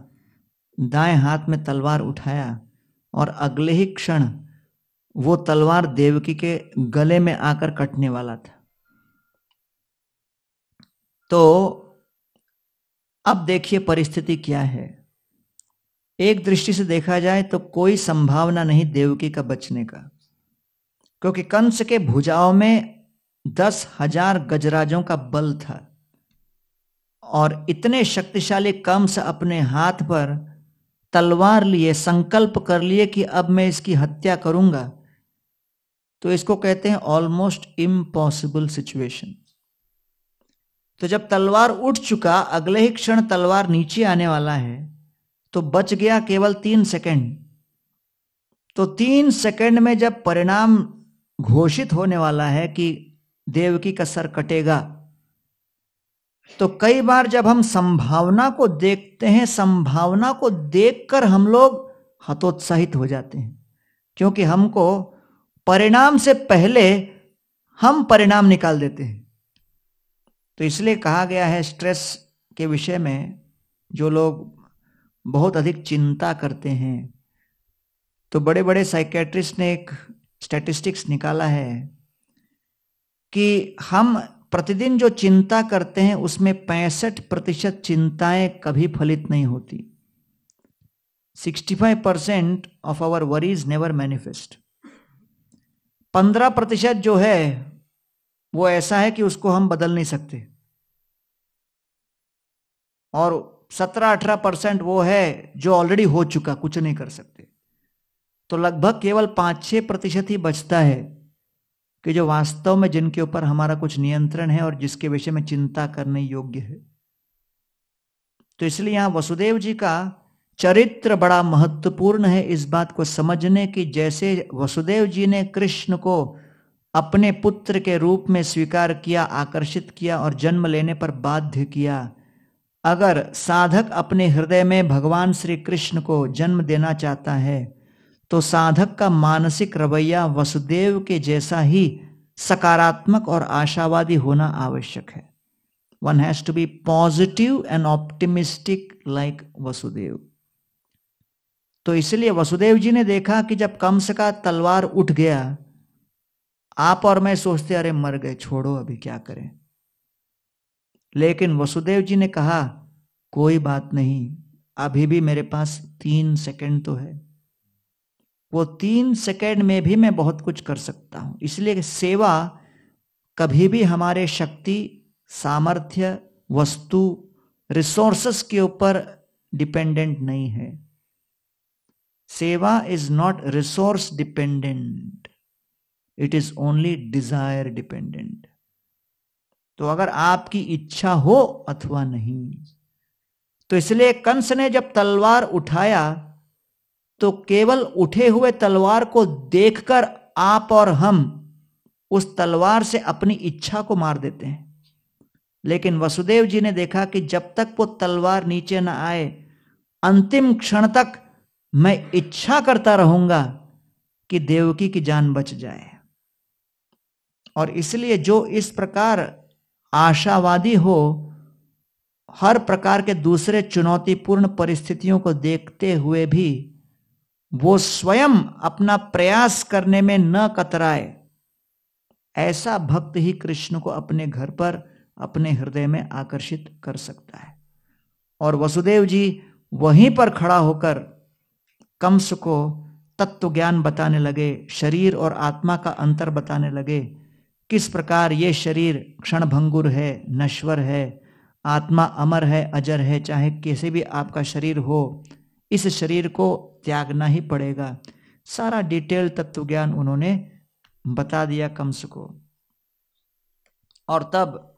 दाएँ हाथ में तलवार उठाया और अगले ही क्षण वो तलवार देवकी के गले में आकर कटने वाला था। तो अब देखिए परिस्थिति क्या है। एक दृष्टि से देखा जाए तो कोई संभावना नहीं देवकी का बचने का, क्योंकि कंस के भुजाओं में दस हज़ार गजराजों का बल था। और इतने शक्तिशाली कंस अपने हाथ पर तलवार लिए, संकल्प कर लिए कि अब मैं इसकी हत्या करूँगा। तो इसको कहते हैं ऑलमोस्ट इम्पॉसिबल सिचुएशन तो जब तलवार उठ चुका, अगले ही क्षण तलवार नीचे आने वाला है तो बच गया केवल तीन सेकंड। तो तीन सेकंड में जब परिणाम घोषित होने वाला है कि देवकी का सर कटेगा। तो कई बार जब हम संभावना को देखते हैं, संभावना को देखकर हम लोग हतोत्साहित हो जाते हैं, क्योंकि हमको परिणाम से पहले हम परिणाम निकाल देते हैं। तो इसलिए कहा गया है, स्ट्रेस के विषय में जो लोग बहुत अधिक चिंता करते हैं तो बड़े बड़े साइकेट्रिस्ट ने एक स्टैटिस्टिक्स निकाला है कि हम प्रतिदिन जो चिंता करते हैं, उसमें पैंसठ प्रतिशत चिंताएँ कभी फलित नहीं होती। 65 percent of our worries never manifest पंद्रह प्रतिशत जो है, वो ऐसा है कि उसको हम बदल नहीं सकते। और सत्रह अठारह परसेंट वो है, जो ऑलरेडी हो चुका, कुछ नहीं कर सकते। तो लगभग केवल पाँच छह प्रतिशत ही बचता है। कि जो वास्तव में जिनके ऊपर हमारा कुछ नियंत्रण है और जिसके विषय में चिंता करने योग्य है। तो इसलिए यहाँ वसुदेव जी का चरित्र बड़ा महत्वपूर्ण है इस बात को समझने की जैसे वसुदेव जी ने कृष्ण को अपने पुत्र के रूप में स्वीकार किया, आकर्षित किया और जन्म लेने पर बाध्य किया, अगर साधक अपने हृदय में भगवान श्री कृष्ण को जन्म देना चाहता है तो साधक का मानसिक रवैया वसुदेव के जैसा ही सकारात्मक और आशावादी होना आवश्यक है। One has to be positive and optimistic like Vasudev. तो इसलिए वसुदेव जी ने देखा कि जब कंस का तलवार उठ गया, आप और मैं सोचते, अरे मर गए, छोड़ो अभी क्या करें? लेकिन वसुदेव जी ने कहा, कोई बात नहीं, अभी भी मेरे पास तीन सेकंड तो है। वो तीन सेकेंड में भी मैं बहुत कुछ कर सकता हूँ। इसलिए सेवा कभी भी हमारे शक्ति, सामर्थ्य, वस्तु रिसोर्सेस के ऊपर डिपेंडेंट नहीं है। Seva is not resource dependent it is only desire dependent तो अगर आपकी इच्छा हो अथवा नहीं तो इसलिए कंस ने जब तलवार उठाया तो केवल उठे हुए तलवार को देखकर आप और हम उस तलवार से अपनी इच्छा को मार देते हैं। लेकिन वसुदेव जी ने देखा कि जब तक वो तलवार नीचे ना आए, अंतिम क्षण तक मैं इच्छा करता रहूँगा कि देवकी की जान बच जाए। और इसलिए जो इस प्रकार आशावादी हो, हर प्रकार के दूसरे चुनौतीपूर्ण परिस्थितियों को देखते हुए भी वो स्वयं अपना प्रयास करने में न कतराए। ऐसा भक्त ही कृष्ण को अपने घर पर, अपने हृदय में आकर्षित कर सकता है। और वसुदेव जी वहीं पर खड़ा होकर कंस को तत्व ज्ञान बताने लगे, शरीर और आत्मा का अंतर बताने लगे, किस प्रकार ये शरीर क्षण भंगुर है, नश्वर है, आत्मा अमर है, अजर है, चाहे कैसे भी आपका शरीर हो, इस शरीर को त्यागना ही पड़ेगा। सारा डिटेल तत्व ज्ञान उन्होंने बता दिया कंस को। और तब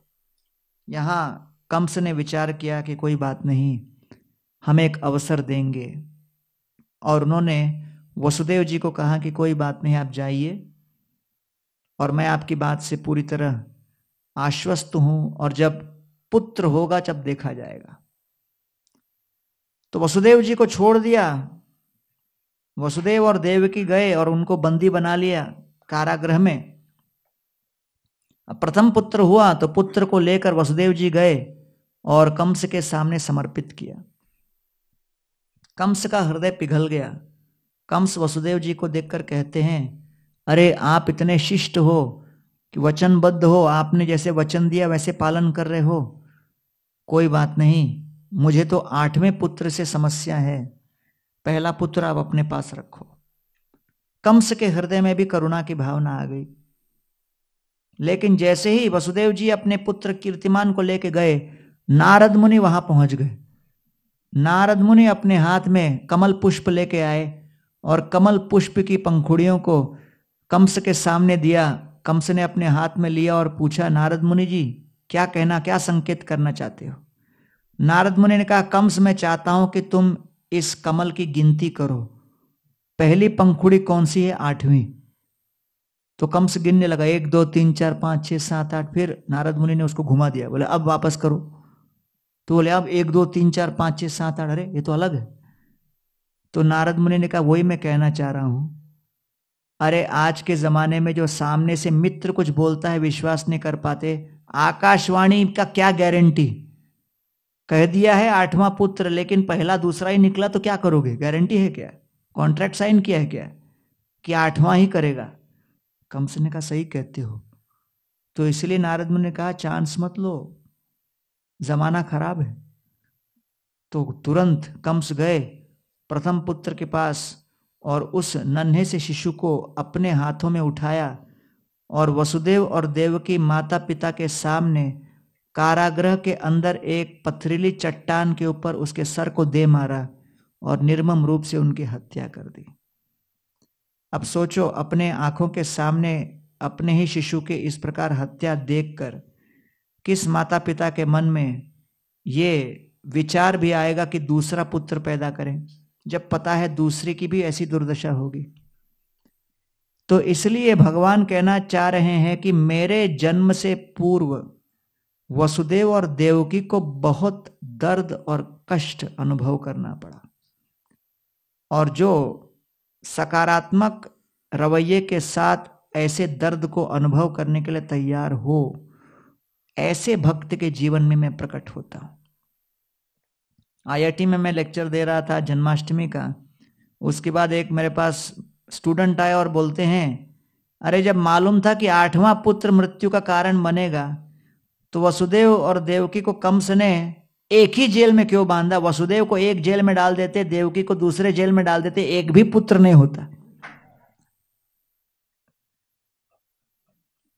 यहाँ कंस ने विचार किया कि कोई बात नहीं, हम एक अवसर देंगे। और उन्होंने वसुदेव जी को कहा कि कोई बात नहीं, आप जाइए और मैं आपकी बात से पूरी तरह आश्वस्त हूँ और जब पुत्र होगा जब देखा जाएगा। तो वसुदेव जी को छोड़ दिया। वसुदेव और देवकी गए और उनको बंदी बना लिया कारागृह में। प्रथम पुत्र हुआ तो पुत्र को लेकर वसुदेव जी गए और कंस के सामने समर्पित किया। कंस का हृदय पिघल गया। कंस वसुदेव जी को देखकर कहते हैं, अरे, आप इतने शिष्ट हो कि वचनबद्ध हो। आपने जैसे वचन दिया, वैसे पालन कर रहे हो। कोई बात नहीं, मुझे तो आठवें पुत्र से समस्या है। पहला पुत्र आप अपने पास रखो। कंस के हृदय में भी करुणा की भावना आ गई। लेकिन जैसे ही वसुदेव जी अपने पुत्र कीर्तिमान को लेके गए, नारद मुनि वहाँ पहुँच गए। नारद मुनि अपने हाथ में कमल पुष्प लेके आए और कमल पुष्प की पंखुड़ियों को कंस के सामने दिया। कंस ने अपने हाथ में लिया और पूछा, नारद मुनि जी, क्या कहना, क्या संकेत करना चाहते हो? नारद मुनि ने कहा कंस मैं चाहता हूँ कि तुम इस कमल की गिनती करो। पहली पंखुड़ी कौन सी है? आठवीं। तो कम से गिनने लगा, एक, दो, तीन, चार, पाँच, छह, सात, आठ, फिर नारद मुनि ने उसको घुमा दिया। बोले, अब वापस करो। तो बोले, अब एक, दो, तीन, चार, पाँच, छह, सात, आठ, अरे, ये तो अलग है। तो नारद मुनि ने कहा, वही मैं कहना चाह रहा हूँ। अरे, आज के जमाने में जो सामने से मित्र कुछ बोलता है, विश्वास नहीं कर पाते। आकाशवाणी का क्या गारंटी? कह दिया है आठवां पुत्र, लेकिन पहला दूसरा ही निकला तो क्या करोगे? गारंटी है क्या? कॉन्ट्रैक्ट साइन किया है क्या? कि आठवां ही करेगा। कंस ने कहा सही कहते हो। तो इसलिए नारद मुनि ने कहा, चांस मत लो। जमाना खराब है। तो तुरंत कंस गए प्रथम पुत्र के पास और उस नन्हे से शिशु को अपने हाथों में उठाया और वसुदेव और देव की माता पिता के सामने कारागृह के अंदर एक पथरीली चट्टान के ऊपर उसके सर को दे मारा और निर्मम रूप से उनकी हत्या कर दी। अब सोचो, अपने आँखों के सामने अपने ही शिशु के इस प्रकार हत्या देखकर किस माता पिता के मन में ये विचार भी आएगा कि दूसरा पुत्र पैदा करें, जब पता है दूसरे की भी ऐसी दुर्दशा होगी। तो इसलिए भगवान कहना चाह रहे हैं कि मेरे जन्म से पूर्व वसुदेव और देवकी को बहुत दर्द और कष्ट अनुभव करना पड़ा। और जो सकारात्मक रवैये के साथ ऐसे दर्द को अनुभव करने के लिए तैयार हो, ऐसे भक्त के जीवन में मैं प्रकट होता हूँ। आईआईटी में मैं लेक्चर दे रहा था जन्माष्टमी का। उसके बाद एक मेरे पास स्टूडेंट आए और बोलते हैं, अरे जब मालूम था कि आठवां पुत्र मृत्यु का कारण बनेगा तो वसुदेव और देवकी को कंस ने एक ही जेल में क्यों बांधा? वसुदेव को एक जेल में डाल देते, देवकी को दूसरे जेल में डाल देते, एक भी पुत्र नहीं होता।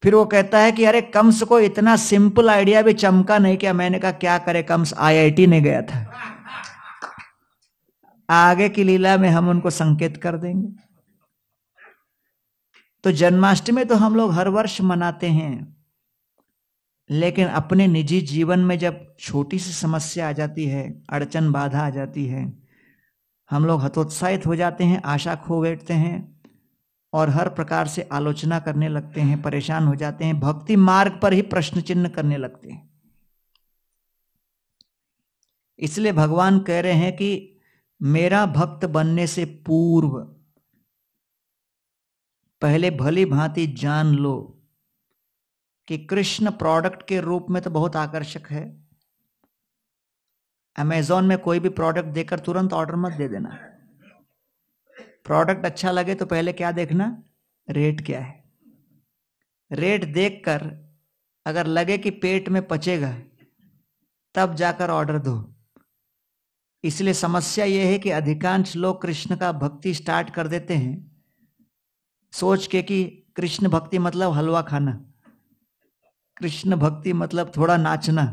फिर वो कहता है कि अरे कम्स को इतना सिंपल आइडिया भी चमका नहीं किया। मैंने कहा, क्या करे कम्स आईआईटी ने गया था। आगे की लीला में हम उनको संकेत कर देंगे। तो जन्माष्टमी तो हम लोग हर वर्ष मनाते हैं। लेकिन अपने निजी जीवन में जब छोटी सी समस्या आ जाती है, अड़चन, बाधा आ जाती है, हम लोग हतोत्साहित हो जाते हैं, आशा खो बैठते हैं और हर प्रकार से आलोचना करने लगते हैं, परेशान हो जाते हैं, भक्ति मार्ग पर ही प्रश्न चिन्ह करने लगते हैं। इसलिए भगवान कह रहे हैं कि मेरा भक्त बनने से पूर्व पहले भली भांति जान लो कि कृष्ण प्रोडक्ट के रूप में तो बहुत आकर्षक है। अमेजोन में कोई भी प्रोडक्ट देकर तुरंत ऑर्डर मत दे देना। प्रोडक्ट अच्छा लगे तो पहले क्या देखना? रेट क्या है? रेट देखकर अगर लगे कि पेट में पचेगा, तब जाकर ऑर्डर दो। इसलिए समस्या यह है कि अधिकांश लोग कृष्ण का भक्ति स्टार्ट कर देते हैं। सोच के कि कृष्ण भक्ति मतलब हलवा खाना। कृष्ण भक्ति मतलब थोड़ा नाचना,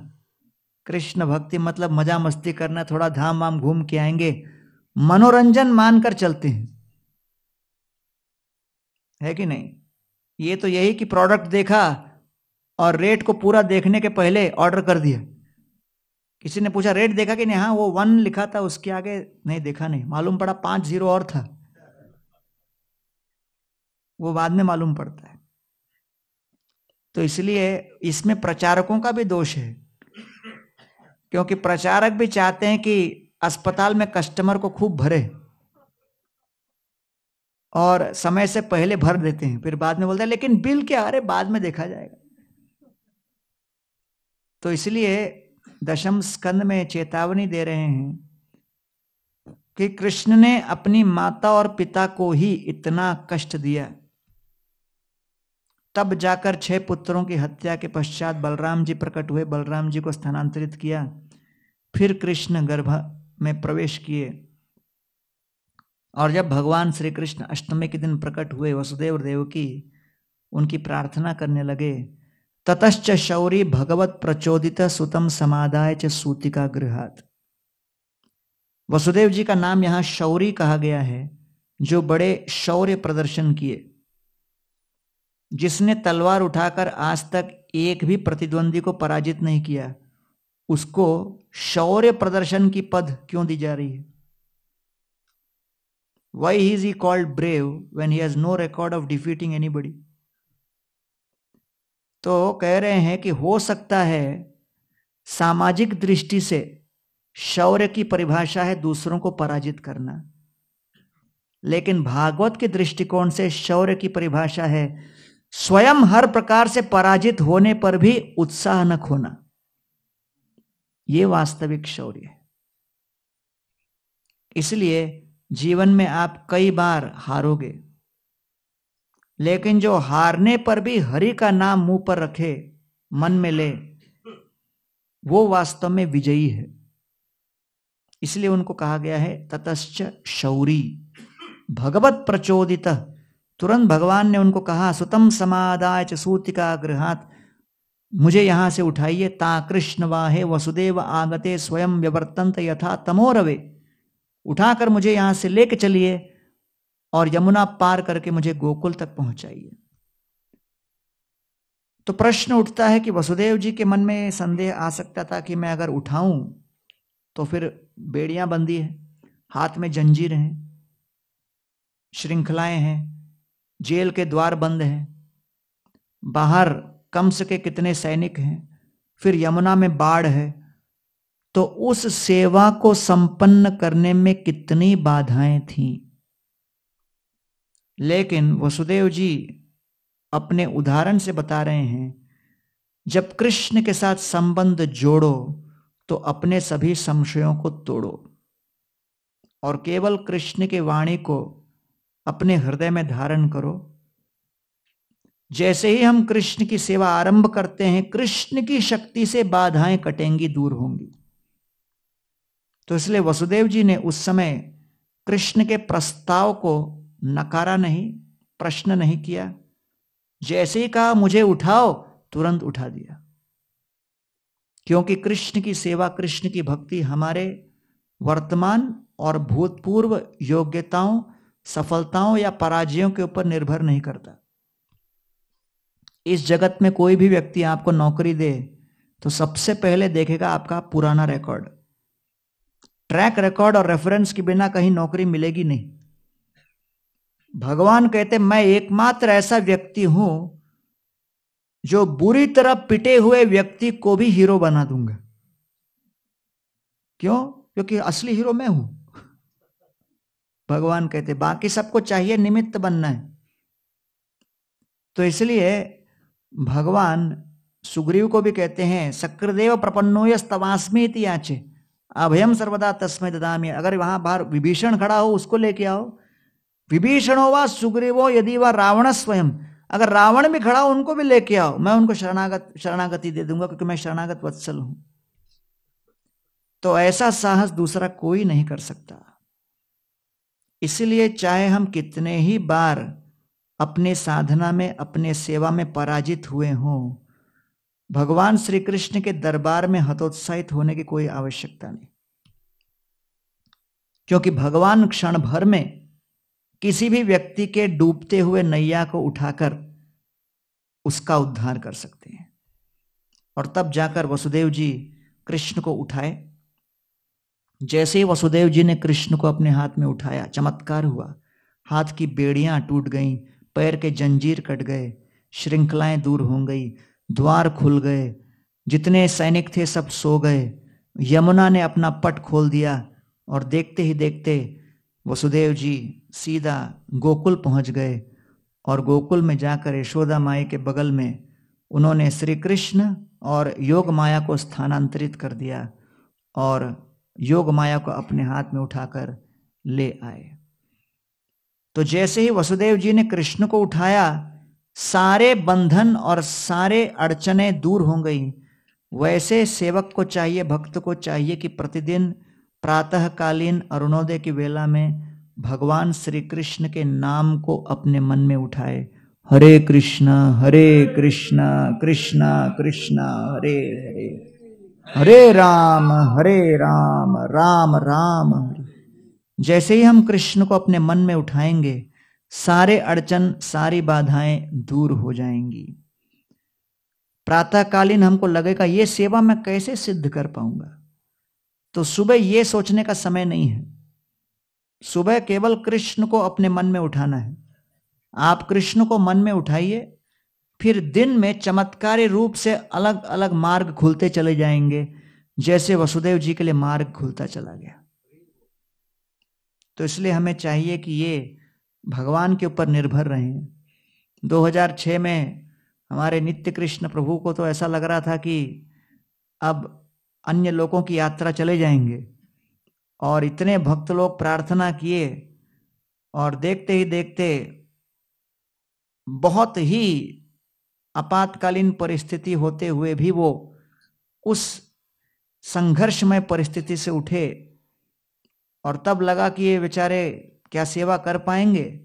कृष्ण भक्ति मतलब मज़ा मस्ती करना, थोड़ा धाम वाम घूम के आएँगे, मनोरंजन मानकर चलते हैं। है कि नहीं? ये तो यही कि प्रोडक्ट देखा और रेट को पूरा देखने के पहले ऑर्डर कर दिया। किसी ने पूछा रेट देखा कि नहीं? हाँ वो वन लिखा था, उसके आगे नहीं, देखा नहीं। मालूम पड़ा पाँच ज़ीरो और था। वो बाद में मालूम पड़ता है। तो इसलिए इसमें प्रचारकों का भी दोष है। क्योंकि प्रचारक भी चाहते हैं कि अस्पताल में कस्टमर को खूब भरे और समय से पहले भर देते हैं, फिर बाद में बोलते हैं, लेकिन बिल क्या अरे बाद में देखा जाएगा। तो इसलिए दशम स्कंद में चेतावनी दे रहे हैं कि कृष्ण ने अपनी माता और पिता को ही इतना कष्ट दिया। तब जाकर छह पुत्रों की हत्या के पश्चात बलराम जी प्रकट हुए, बलराम जी को स्थानांतरित किया। फिर कृष्ण गर्भ में प्रवेश किए। और जब भगवान श्री कृष्ण अष्टमी के दिन प्रकट हुए, वसुदेव देव की, उनकी प्रार्थना करने लगे, ततश्च शौरी भगवत प्रचोदित सुतम समादाय च सूतिका गृहात। वसुदेव जी का नाम यहाँ शौरी कहा गया है, जो बड़े शौर्य प्रदर्शन किए। जिसने तलवार उठाकर आज तक एक भी प्रतिद्वंदी को पराजित नहीं किया, उसको शौर्य प्रदर्शन की पद क्यों दी जा रही है? Why is he called brave when he has no record of defeating anybody तो कह रहे हैं कि हो सकता है सामाजिक दृष्टि से शौर्य की परिभाषा है दूसरों को पराजित करना। लेकिन भागवत के दृष्टिकोण से शौर्य की परिभाषा है स्वयं हर प्रकार से पराजित होने पर भी उत्साह न खोना। यह वास्तविक शौर्य है। इसलिए जीवन में आप कई बार हारोगे, लेकिन जो हारने पर भी हरि का नाम मुँह पर रखे, मन में ले, वो वास्तव में विजयी है। इसलिए उनको कहा गया है, ततश्च शौरी, भगवत प्रचोदित। तुरंत भगवान ने उनको कहा, सुतम समादाय सूतिका गृहात। मुझे यहाँ से उठाइए, ता कृष्ण वाहे, वसुदेव आगते, स्वयं व्यवर्तंत यथा तमोरवे। उठाकर मुझे यहाँ से लेके चलिए और यमुना पार करके मुझे गोकुल तक पहुंचाइए। तो प्रश्न उठता है कि वसुदेव जी के मन में संदेह आ सकता था कि मैं अगर उठाऊं तो फिर बेड़ियाँ बंदी है, हाथ में जंजीर हैं, श्रृंखलाएँ हैं जेल के द्वार बंद हैं। बाहर कम्स के कितने सैनिक हैं, फिर यमुना में बाढ़ है। तो उस सेवा को संपन्न करने में कितनी बाधाएँ थीं। लेकिन वसुदेव जी अपने उदाहरण से बता रहे हैं, जब कृष्ण के साथ संबंध जोड़ो तो अपने सभी संशयों को तोड़ो। और केवल कृष्ण के वाणी को अपने हृदय में धारण करो। जैसे ही हम कृष्ण की सेवा आरंभ करते हैं, कृष्ण की शक्ति से बाधाएँ कटेंगी, दूर होंगी। तो इसलिए वसुदेव जी ने उस समय कृष्ण के प्रस्ताव को नकारा नहीं, प्रश्न नहीं किया। जैसे ही कहा, मुझे उठाओ, तुरंत उठा दिया। क्योंकि कृष्ण की सेवा, कृष्ण की भक्ति हमारे वर्तमान और भूतपूर्व योग्यताओं सफलताओं या पराजयों के ऊपर निर्भर नहीं करता। इस जगत में कोई भी व्यक्ति आपको नौकरी दे तो सबसे पहले देखेगा आपका पुराना रिकॉर्ड ट्रैक रिकॉर्ड और रेफरेंस के बिना कहीं नौकरी मिलेगी नहीं। भगवान कहते, मैं एकमात्र ऐसा व्यक्ति हूँ, जो बुरी तरह पिटे हुए व्यक्ति को भी हीरो बना दूँगा। क्यों? क्योंकि असली हीरो मैं हूँ। भगवान कहते, बाकी सबको चाहिए निमित्त बनना है। तो इसलिए भगवान सुग्रीव को भी कहते हैं सक्रदेव प्रपन्नो यस्तवास्मी याचे। अभयम सर्वदा तस्मय ददामी। अगर वहाँ बाहर विभीषण खड़ा हो, उसको लेके आओ। विभीषण हो व सुग्रीवो यदि वह रावण स्वयं। अगर रावण भी खड़ा हो, उनको भी लेके आओ। मैं उनको शरणागत, शरणागति दे दूँगा, क्योंकि मैं शरणागत वत्सल हूँ। तो ऐसा साहस दूसरा कोई नहीं कर सकता। इसलिए चाहे हम कितने ही बार अपने साधना में, अपने सेवा में पराजित हुए हों, भगवान श्री कृष्ण के दरबार में हतोत्साहित होने की कोई आवश्यकता नहीं। क्योंकि भगवान क्षण भर में किसी भी व्यक्ति के डूबते हुए नैया को उठाकर उसका उद्धार कर सकते हैं। और तब जाकर वसुदेव जी कृष्ण को उठाए। जैसे ही वसुदेव जी ने कृष्ण को अपने हाथ में उठाया, चमत्कार हुआ। हाथ की बेड़ियाँ टूट गईं, पैर के जंजीर कट गए, श्रृंखलाएँ दूर हो गई, द्वार खुल गए। जितने सैनिक थे सब सो गए। यमुना ने अपना पट खोल दिया और देखते ही देखते वसुदेव जी सीधा गोकुल पहुँच गए और गोकुल में जाकर यशोदा माई के बगल में उन्होंने श्री कृष्ण और योग माया को स्थानांतरित कर दिया और योग माया को अपने हाथ में उठाकर ले आए। तो जैसे ही वसुदेव जी ने कृष्ण को उठाया, सारे बंधन और सारे अड़चने दूर हो गई। वैसे सेवक को चाहिए, भक्त को चाहिए कि प्रतिदिन प्रातःकालीन अरुणोदय की वेला में भगवान श्री कृष्ण के नाम को अपने मन में उठाए। हरे कृष्णा हरे कृष्णा कृष्णा कृष्णा, हरे हरे। हरे राम हरे राम राम राम, हरे। जैसे ही हम कृष्ण को अपने मन में उठाएँगे, सारे अड़चन, सारी बाधाएँ दूर हो जाएँगी। प्रातःकालीन हमको लगेगा, ये सेवा मैं कैसे सिद्ध कर पाऊँगा? तो सुबह ये सोचने का समय नहीं है। सुबह केवल कृष्ण को अपने मन में उठाना है। आप कृष्ण को मन में उठाइए फिर दिन में चमत्कारी रूप से अलग अलग मार्ग खुलते चले जाएँगे, जैसे वसुदेव जी के लिए मार्ग खुलता चला गया। तो इसलिए हमें चाहिए कि ये भगवान के ऊपर निर्भर रहें। 2006 में हमारे नित्य कृष्ण प्रभु को तो ऐसा लग रहा था कि अब अन्य लोगों की यात्रा चले जाएँगे, और इतने भक्त लोग प्रार्थना किए, और देखते ही देखते बहुत ही आपातकालीन परिस्थिति होते हुए भी वो उस संघर्षमय परिस्थिति से उठे और तब लगा कि ये बेचारे क्या सेवा कर पाएँगे,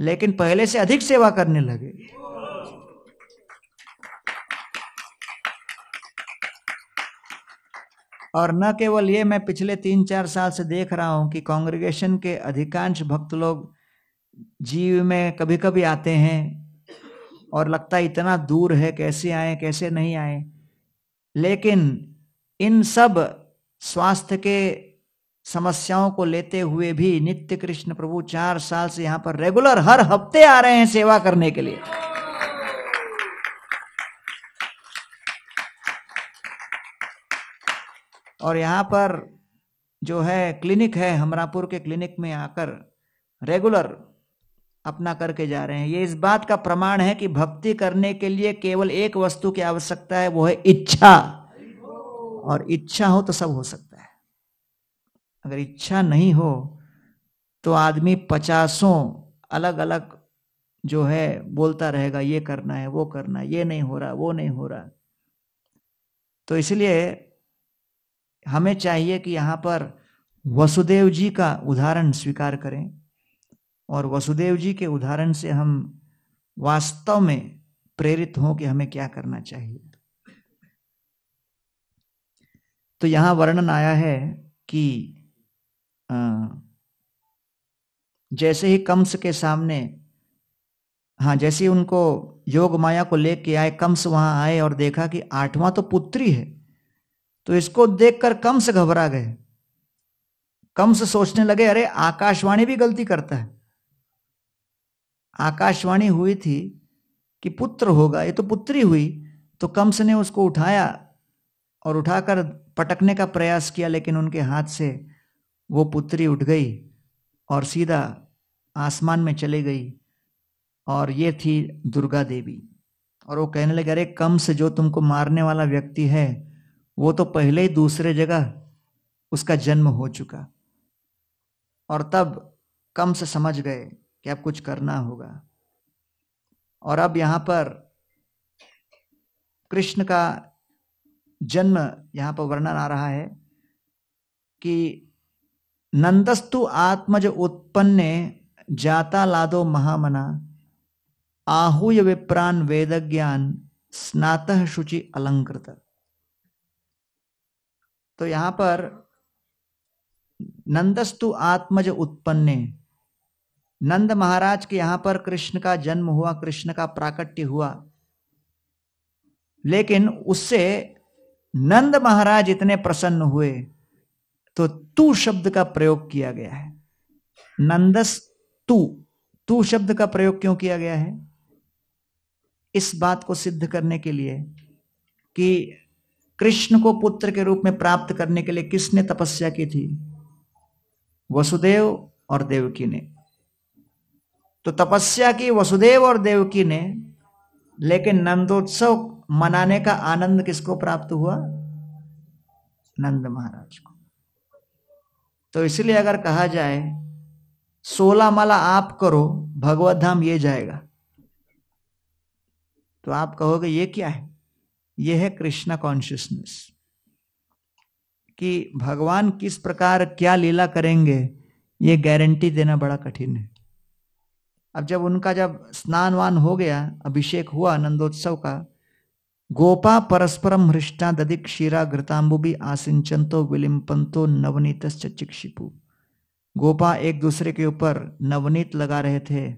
लेकिन पहले से अधिक सेवा करने लगे। और न केवल ये, मैं पिछले तीन चार साल से देख रहा हूँ कि कांग्रेगेशन के अधिकांश भक्त लोग जीव में कभी कभी आते हैं और लगता इतना दूर है, कैसे आए, कैसे नहीं आए। लेकिन इन सब स्वास्थ्य के समस्याओं को लेते हुए भी नित्य कृष्ण प्रभु चार साल से यहाँ पर रेगुलर हर हफ़्ते आ रहे हैं सेवा करने के लिए। और यहाँ पर जो है क्लिनिक है, हमरापुर के क्लिनिक में आकर रेगुलर अपना करके जा रहे हैं। ये इस बात का प्रमाण है कि भक्ति करने के लिए केवल एक वस्तु की आवश्यकता है, वो है इच्छा। और इच्छा हो तो सब हो सकता है। अगर इच्छा नहीं हो तो आदमी पचासों अलग अलग जो है बोलता रहेगा, ये करना है, वो करना है, ये नहीं हो रहा, वो नहीं हो रहा। तो इसलिए हमें चाहिए कि यहाँ पर वसुदेव जी का उदाहरण स्वीकार करें। और वसुदेव जी के उदाहरण से हम वास्तव में प्रेरित हों कि हमें क्या करना चाहिए। तो यहाँ वर्णन आया है कि जैसे ही कंस के सामने हाँ जैसे ही उनको योग माया को लेके आए, कंस वहाँ आए और देखा कि आठवां तो पुत्री है तो इसको देखकर कंस घबरा गए। कंस सोचने लगे, अरे, आकाशवाणी भी गलती करता है। आकाशवाणी हुई थी कि पुत्र होगा, ये तो पुत्री हुई तो कंस ने उसको उठाया और उठाकर पटकने का प्रयास किया, लेकिन उनके हाथ से वो पुत्री उठ गई और सीधा आसमान में चली गई और ये थी दुर्गा देवी। और वो कहने लगे, अरे कंस, जो तुमको मारने वाला व्यक्ति है, वो तो पहले ही दूसरे जगह उसका जन्म हो चुका। और तब कम से समझ गए कि अब कुछ करना होगा। और अब यहाँ पर कृष्ण का जन्म यहाँ पर वर्णन आ रहा है कि नंदस्तु आत्मज उत्पन्ने जाता लादो महामना, आहूय विप्रान वेद ज्ञान स्नात शुचि अलंकृत। तो यहाँ पर नंदस्तु आत्मज उत्पन्ने नंद महाराज के यहाँ पर कृष्ण का जन्म हुआ, कृष्ण का प्राकट्य हुआ। लेकिन उससे नंद महाराज इतने प्रसन्न हुए तो तू शब्द का प्रयोग किया गया है। नंदस, तू तू शब्द का प्रयोग क्यों किया गया है? इस बात को सिद्ध करने के लिए कि कृष्ण को पुत्र के रूप में प्राप्त करने के लिए किसने तपस्या की थी? वसुदेव और देवकी ने। तो तपस्या की, वसुदेव और देवकी ने, लेकिन नंदोत्सव मनाने का आनंद किसको प्राप्त हुआ? नंद महाराज को। तो इसलिए अगर कहा जाए सोलह माला आप करो, भगवत धाम ये जाएगा। तो आप कहोगे, ये क्या है? ये है कृष्णा कॉन्शियसनेस कि भगवान किस प्रकार क्या लीला करेंगे, ये गारंटी देना बड़ा कठिन है। अब जब उनका जब स्नान वान हो गया, अभिषेक हुआ नंदोत्सव का, गोपा परस्परम हृष्टा दधि क्षीरा घृतांबुबी आसिंचंतो विलिम्पंतो नवनीत चिक्षिपु। गोपा एक दूसरे के ऊपर नवनीत लगा रहे थे,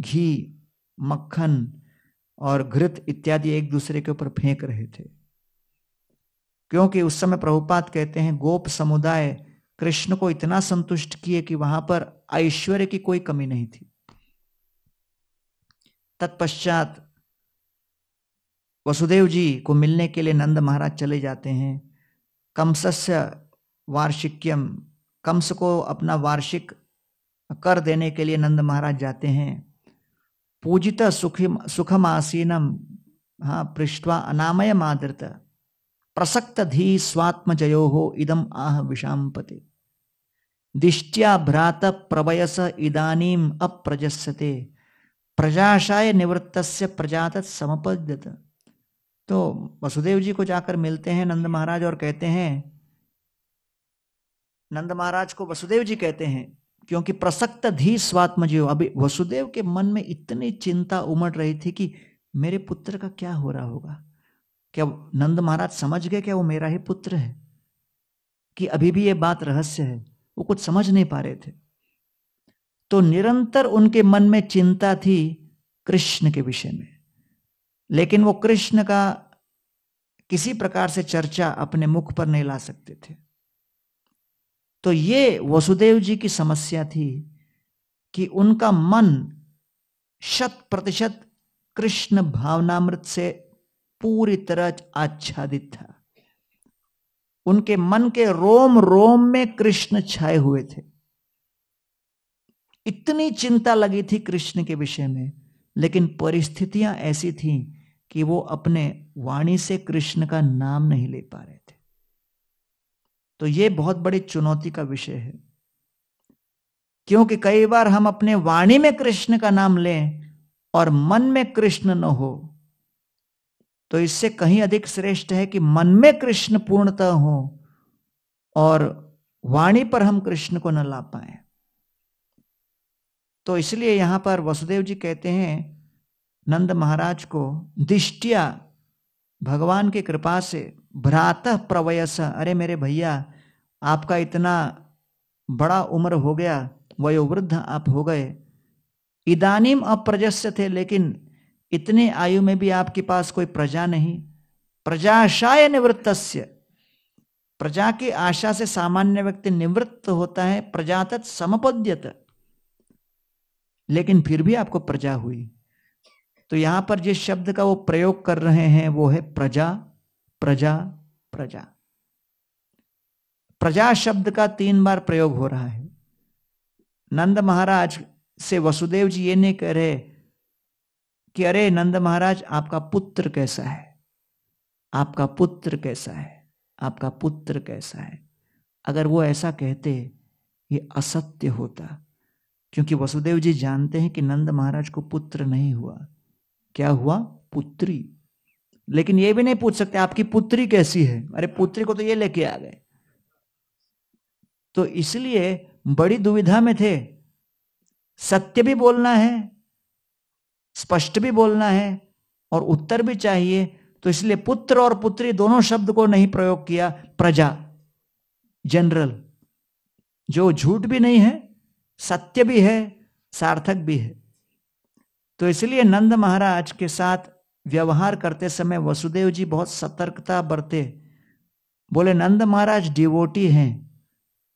घी, मक्खन और घृत इत्यादि एक दूसरे के ऊपर फेंक रहे थे। क्योंकि उस समय प्रभुपात कहते हैं, गोप समुदाय कृष्ण को इतना संतुष्ट किए कि वहाँ पर ऐश्वर्य की कोई कमी नहीं थी। तत्पश्चात वसुदेव जी को मिलने के लिए नंद महाराज चले जाते हैं। कमसस्य वार्षिक्यम कम्स को अपना वार्षिक कर देने के लिए नंद महाराज जाते हैं। पूजित सुखम, सुखमासीनम हाँ पृष्ठवा अनामय मादृत प्रसक्त धी स्वात्म जयो हो इदम आह विषापते दिष्ट्या भ्रात प्रवयस इदानीम अप्रजस्यते। प्रजाशाय निवृत्त से प्रजात समपद्यत। तो वसुदेव जी को जाकर मिलते हैं नंद महाराज और कहते हैं, नंद महाराज को वसुदेव जी कहते हैं, क्योंकि प्रसक्त धी स्वात्मजीव अभी वसुदेव के मन में इतनी चिंता उमड़ रही थी कि मेरे पुत्र का क्या हो रहा होगा? क्या नंद महाराज समझ गए क्या वो मेरा ही पुत्र है? कि अभी भी ये बात रहस्य है, वो कुछ समझ नहीं पा रहे थे। तो निरंतर उनके मन में चिंता थी कृष्ण के विषय में। लेकिन वो कृष्ण का किसी प्रकार से चर्चा अपने मुख पर नहीं ला सकते थे। तो ये वसुदेव जी की समस्या थी कि उनका मन शत प्रतिशत कृष्ण भावनामृत से पूरी तरह आच्छादित था। उनके मन के रोम रोम में कृष्ण छाए हुए थे। इतनी चिंता लगी थी कृष्ण के विषय में, लेकिन परिस्थितियाँ ऐसी थीं कि वो अपने वाणी से कृष्ण का नाम नहीं ले पा रहे थे। तो ये बहुत बड़ी चुनौती का विषय है। क्योंकि कई बार हम अपने वाणी में कृष्ण का नाम लें और मन में कृष्ण न हो तो इससे कहीं अधिक श्रेष्ठ है कि मन में कृष्ण पूर्णतः हो और वाणी पर हम कृष्ण को न ला पाए। तो इसलिए यहाँ पर वसुदेव जी कहते हैं, नंद महाराज को दिष्टिया भगवान की कृपा से भ्रात प्रवयस। अरे मेरे भैया, आपका इतना बड़ा उम्र हो गया, वयोवृद्ध आप हो गए। इदानीम अप्रजस्य थे, लेकिन इतने आयु में भी आपके पास कोई प्रजा नहीं। प्रजाशाय निवृत्तस्य। प्रजा की आशा से सामान्य व्यक्ति निवृत्त होता है प्रजातत समपद्यत। लेकिन फिर भी आपको प्रजा हुई। तो यहाँ पर जिस शब्द का वो प्रयोग कर रहे हैं, वो है प्रजा प्रजा प्रजा। प्रजा शब्द का तीन बार प्रयोग हो रहा है। नंद महाराज से वसुदेव जी ये नहीं कह रहे कि अरे नंद महाराज, आपका पुत्र कैसा है? आपका पुत्र कैसा है? आपका पुत्र कैसा है? अगर वो ऐसा कहते, ये असत्य होता। क्योंकि वसुदेव जी जानते हैं कि नंद महाराज को पुत्र नहीं हुआ। क्या हुआ? पुत्री। लेकिन ये भी नहीं पूछ सकते, आपकी पुत्री कैसी है? अरे, पुत्री को तो ये लेके आ गए। तो इसलिए बड़ी दुविधा में थे। सत्य भी बोलना है, स्पष्ट भी बोलना है और उत्तर भी चाहिए। तो इसलिए पुत्र और पुत्री दोनों शब्द को नहीं प्रयोग किया। प्रजा, जनरल, जो झूठ भी नहीं है सत्य भी है, सार्थक भी है। तो इसलिए नंद महाराज के साथ व्यवहार करते समय वसुदेव जी बहुत सतर्कता बरते। बोले, नंद महाराज, डिवोटी हैं।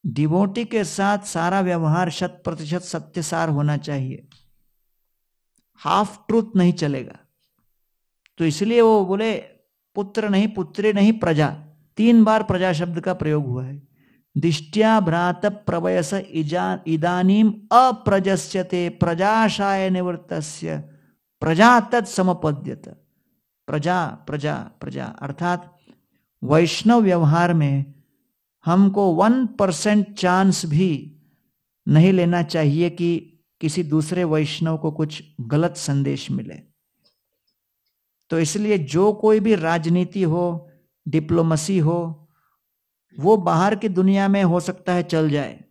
डिवोटी के साथ सारा व्यवहार शत प्रतिशत सत्यसार होना चाहिए। हाफ़ ट्रूथ नहीं चलेगा। तो इसलिए वो बोले, पुत्र नहीं, पुत्री नहीं, प्रजा। तीन बार प्रजा शब्द का प्रयोग हुआ है। दिष्टिया भ्रात प्रवयस इदानीम अप्रजस्यते प्रजाशाय निवृत्त प्रजा तत्समपद्यत प्रजा प्रजा प्रजा। अर्थात वैष्णव व्यवहार में हमको वन परसेंट चांस भी नहीं लेना चाहिए कि किसी दूसरे वैष्णव को कुछ गलत संदेश मिले। तो इसलिए जो कोई भी राजनीति हो, डिप्लोमेसी हो वो बाहर की दुनिया में हो सकता है चल जाए।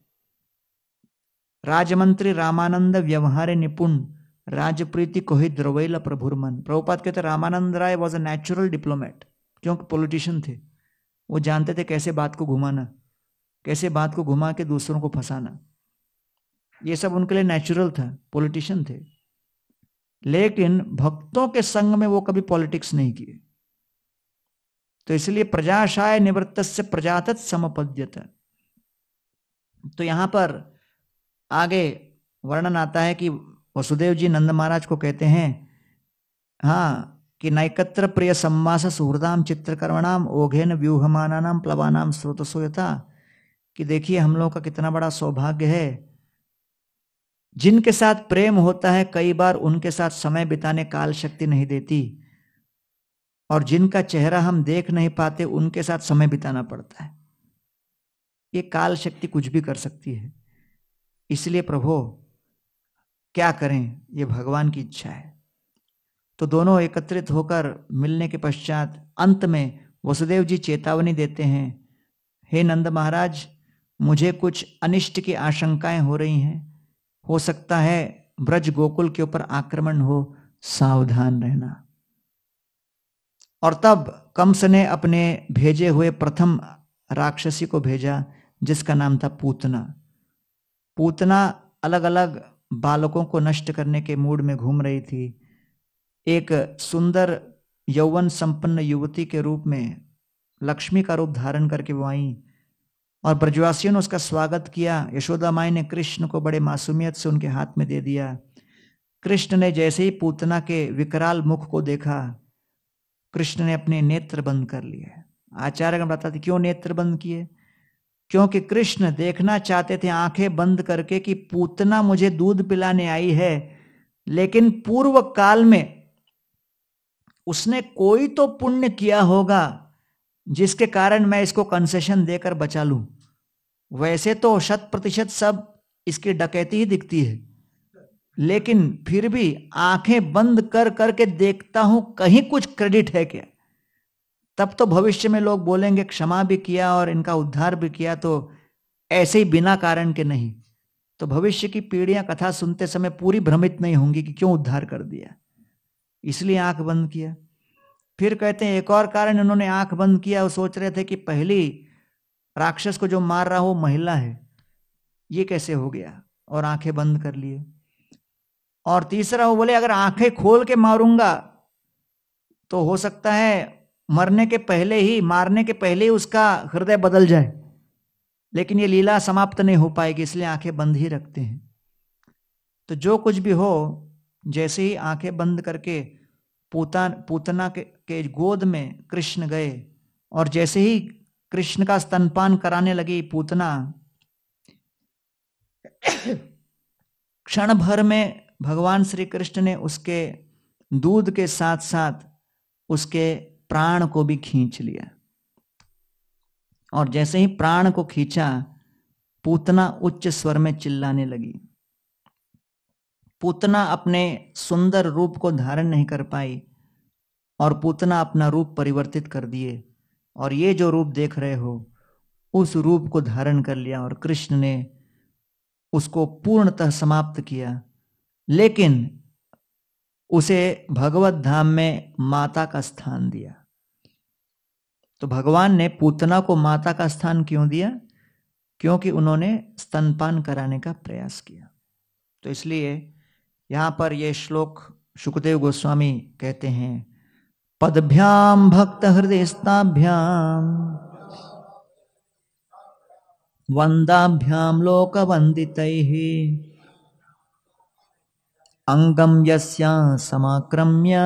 राजमंत्री रामानंद व्यवहार निपुण, राजप्रीति को ही द्रवैल प्रभुरमन प्रभुपात कहते, Ramananda Raya was a natural diplomat क्योंकि पॉलिटिशियन थे। वो जानते थे कैसे बात को घुमाना, कैसे बात को घुमा के दूसरों को फंसाना। ये सब उनके लिए नेचुरल था, पॉलिटिशियन थे। लेकिन भक्तों के संग में वो कभी पॉलिटिक्स नहीं किए। तो इसलिए प्रजाशाय निवृत्त से प्रजातत समपद्यत। तो यहाँ पर आगे वर्णन आता है कि वसुदेव जी नंद महाराज को कहते हैं हाँ कि नैकत्र प्रिय सम्मास सुहृदाम चित्रकर्मणाम ओघेन व्यूहमानाम प्लवानाम स्रोत सोयता कि देखिए हम लोगों का कितना बड़ा सौभाग्य है। जिनके साथ प्रेम होता है, कई बार उनके साथ समय बिताने काल शक्ति नहीं देती। और जिनका चेहरा हम देख नहीं पाते, उनके साथ समय बिताना पड़ता है। ये काल शक्ति कुछ भी कर सकती है। इसलिए प्रभो, क्या करें? ये भगवान की इच्छा है। तो दोनों एकत्रित होकर मिलने के पश्चात अंत में वसुदेव जी चेतावनी देते हैं, हे नंद महाराज, मुझे कुछ अनिष्ट की आशंकाएँ हो रही हैं। हो सकता है ब्रज गोकुल के ऊपर आक्रमण हो, सावधान रहना। और तब कंस ने अपने भेजे हुए प्रथम राक्षसी को भेजा, जिसका नाम था पूतना। पूतना अलग अलग बालकों को नष्ट करने के मूड में घूम रही थी। एक सुंदर, यौवन संपन्न युवती के रूप में लक्ष्मी का रूप धारण करके वो आई और ब्रजवासियों ने उसका स्वागत किया। यशोदा माई ने कृष्ण को बड़े मासूमियत से उनके हाथ में दे दिया। कृष्ण ने जैसे ही पूतना के विकराल मुख को देखा कृष्ण ने अपने नेत्र बंद कर लिए। आचार्य बताते, क्यों नेत्र बंद किए? क्योंकि कृष्ण देखना चाहते थे आँखें बंद करके कि पूतना मुझे दूध पिलाने आई है, लेकिन पूर्व काल में उसने कोई तो पुण्य किया होगा, जिसके कारण मैं इसको कंसेशन देकर बचा लूँ। वैसे तो शत प्रतिशत सब इसकी डकैती ही दिखती है। लेकिन फिर भी आँखें बंद कर करके देखता हूँ कहीं कुछ क्रेडिट है क्या? तब तो भविष्य में लोग बोलेंगे, क्षमा भी किया और इनका उद्धार भी किया तो ऐसे ही बिना कारण के नहीं। तो भविष्य की पीढ़ियाँ कथा सुनते समय पूरी भ्रमित नहीं होंगी कि क्यों उद्धार कर दिया? इसलिए आँख बंद किया। फिर कहते हैं, एक और कारण इन्होंने आँख बंद किया, वो सोच रहे थे कि पहली राक्षस को जो मार रहा हो महिला है। ये कैसे हो गया? और आँखें बंद कर लिए। और तीसरा वो बोले अगर आँखें खोल के मारूँगा तो हो सकता है मरने के पहले ही मारने के पहले ही उसका हृदय बदल जाए। लेकिन ये लीला समाप्त नहीं हो पाएगी इसलिए आँखें बंद ही रखते हैं। तो जो कुछ भी हो जैसे ही आँखें बंद करके पूता पूतना के, के गोद में कृष्ण गए और जैसे ही कृष्ण का स्तनपान कराने लगी पूतना [coughs] क्षण भर में भगवान श्री कृष्ण ने उसके दूध के साथ साथ उसके प्राण को भी खींच लिया। और जैसे ही प्राण को खींचा, पूतना उच्च स्वर में चिल्लाने लगी। पूतना अपने सुंदर रूप को धारण नहीं कर पाई और पूतना अपना रूप परिवर्तित कर दिए। और ये जो रूप देख रहे हो, उस रूप को धारण कर लिया और कृष्ण ने उसको पूर्णतः समाप्त किया। लेकिन उसे भगवत धाम में माता का स्थान दिया। तो भगवान ने पूतना को माता का स्थान क्यों दिया? क्योंकि उन्होंने स्तनपान कराने का प्रयास किया। तो इसलिए यहाँ पर यह श्लोक सुखदेव गोस्वामी कहते हैं पदभ्याम भक्त हृदय हृदयस्ताभ्याम वंदाभ्याम लोक वंदित अङ्गं यस्य समाक्रम्य।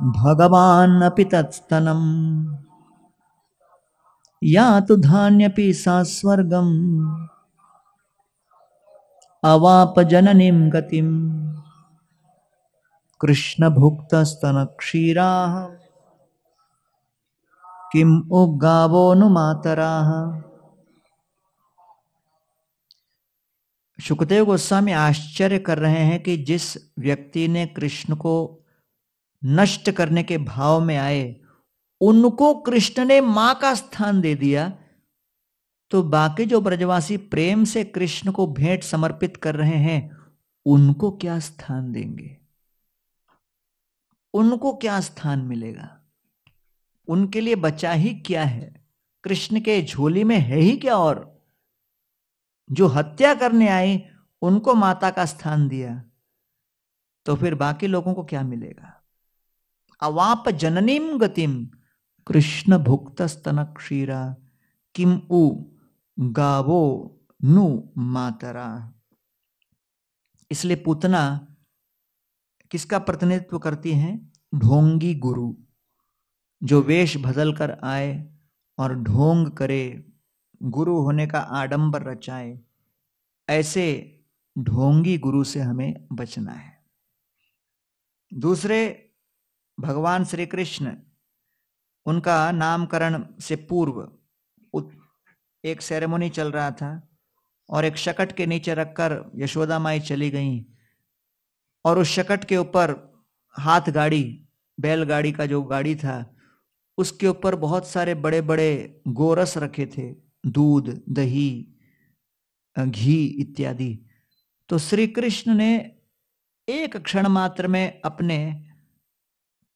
भगवान्नपि तत्स्तनम्। या तु धान्यपि सा स्वर्गम् अवापजननीं गतिम्। कृष्णभुक्तस्तनक्षीराः। किम् उगावो नु मातराः सुखदेव गोस्वामी आश्चर्य कर रहे हैं कि जिस व्यक्ति ने कृष्ण को नष्ट करने के भाव में आए, उनको कृष्ण ने माँ का स्थान दे दिया तो बाकी जो ब्रजवासी प्रेम से कृष्ण को भेंट समर्पित कर रहे हैं, उनको क्या स्थान देंगे? उनको क्या स्थान मिलेगा? उनके लिए बचा ही क्या है? कृष्ण के झोली में है ही क्या और? जो हत्या करने आए उनको माता का स्थान दिया। तो फिर बाकी लोगों को क्या मिलेगा? अवाप जननीम गतिम, कृष्ण भुक्त स्तन क्षीरा, किम उ गावो नु मातरा। इसलिए पूतना किसका प्रतिनिधित्व करती हैं? ढोंगी गुरु, जो वेश बदल कर आए और ढोंग करे। गुरु होने का आडंबर रचाए, ऐसे ढोंगी गुरु से हमें बचना है। दूसरे, भगवान श्री कृष्ण उनका नामकरण से पूर्व एक सेरेमोनी चल रहा था और एक शकट के नीचे रखकर यशोदा माई चली गई और उस शकट के ऊपर हाथ गाड़ी बैलगाड़ी का जो गाड़ी था, उसके ऊपर बहुत सारे बड़े बड़े गोरस रखे थे। दूध, दही घी इत्यादि। तो श्री कृष्ण ने एक क्षण मात्र में अपने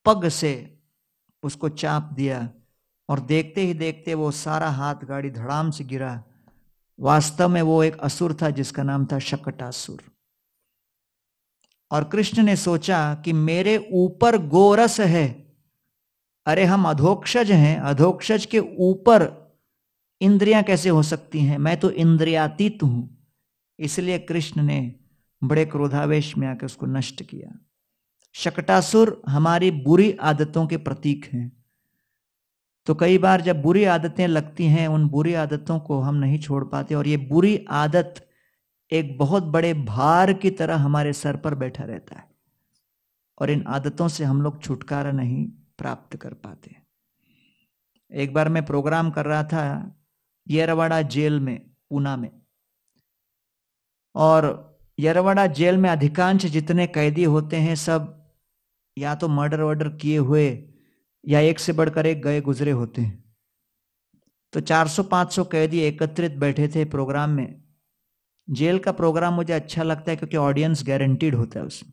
पग से उसको चाप दिया और देखते ही देखते वो सारा हाथ गाड़ी धड़ाम से गिरा। वास्तव में वो एक असुर था जिसका नाम था शकटासुर। और कृष्ण ने सोचा कि मेरे ऊपर गोरस है। अरे हम अधोक्षज हैं, अधोक्षज के ऊपर इंद्रियाँ कैसे हो सकती हैं? मैं तो इंद्रियातीत हूँ। इसलिए कृष्ण ने बड़े क्रोधावेश में आकर उसको नष्ट किया। शकटासुर हमारी बुरी आदतों के प्रतीक हैं। तो कई बार जब बुरी आदतें लगती हैं, उन बुरी आदतों को हम नहीं छोड़ पाते और ये बुरी आदत एक बहुत बड़े भार की तरह हमारे सर पर बैठा रहता है और इन आदतों से हम लोग छुटकारा नहीं प्राप्त कर पाते। एक बार मैं प्रोग्राम कर रहा था येरवाड़ा जेल में, पूना में। और येरवाड़ा जेल में अधिकांश जितने कैदी होते हैं, सब या तो मर्डर वर्डर किए हुए या एक से बढ़कर एक गए गुजरे होते हैं। तो 400-500 कैदी एकत्रित बैठे थे प्रोग्राम में। जेल का प्रोग्राम मुझे अच्छा लगता है क्योंकि ऑडियंस गारंटीड होता है उसमें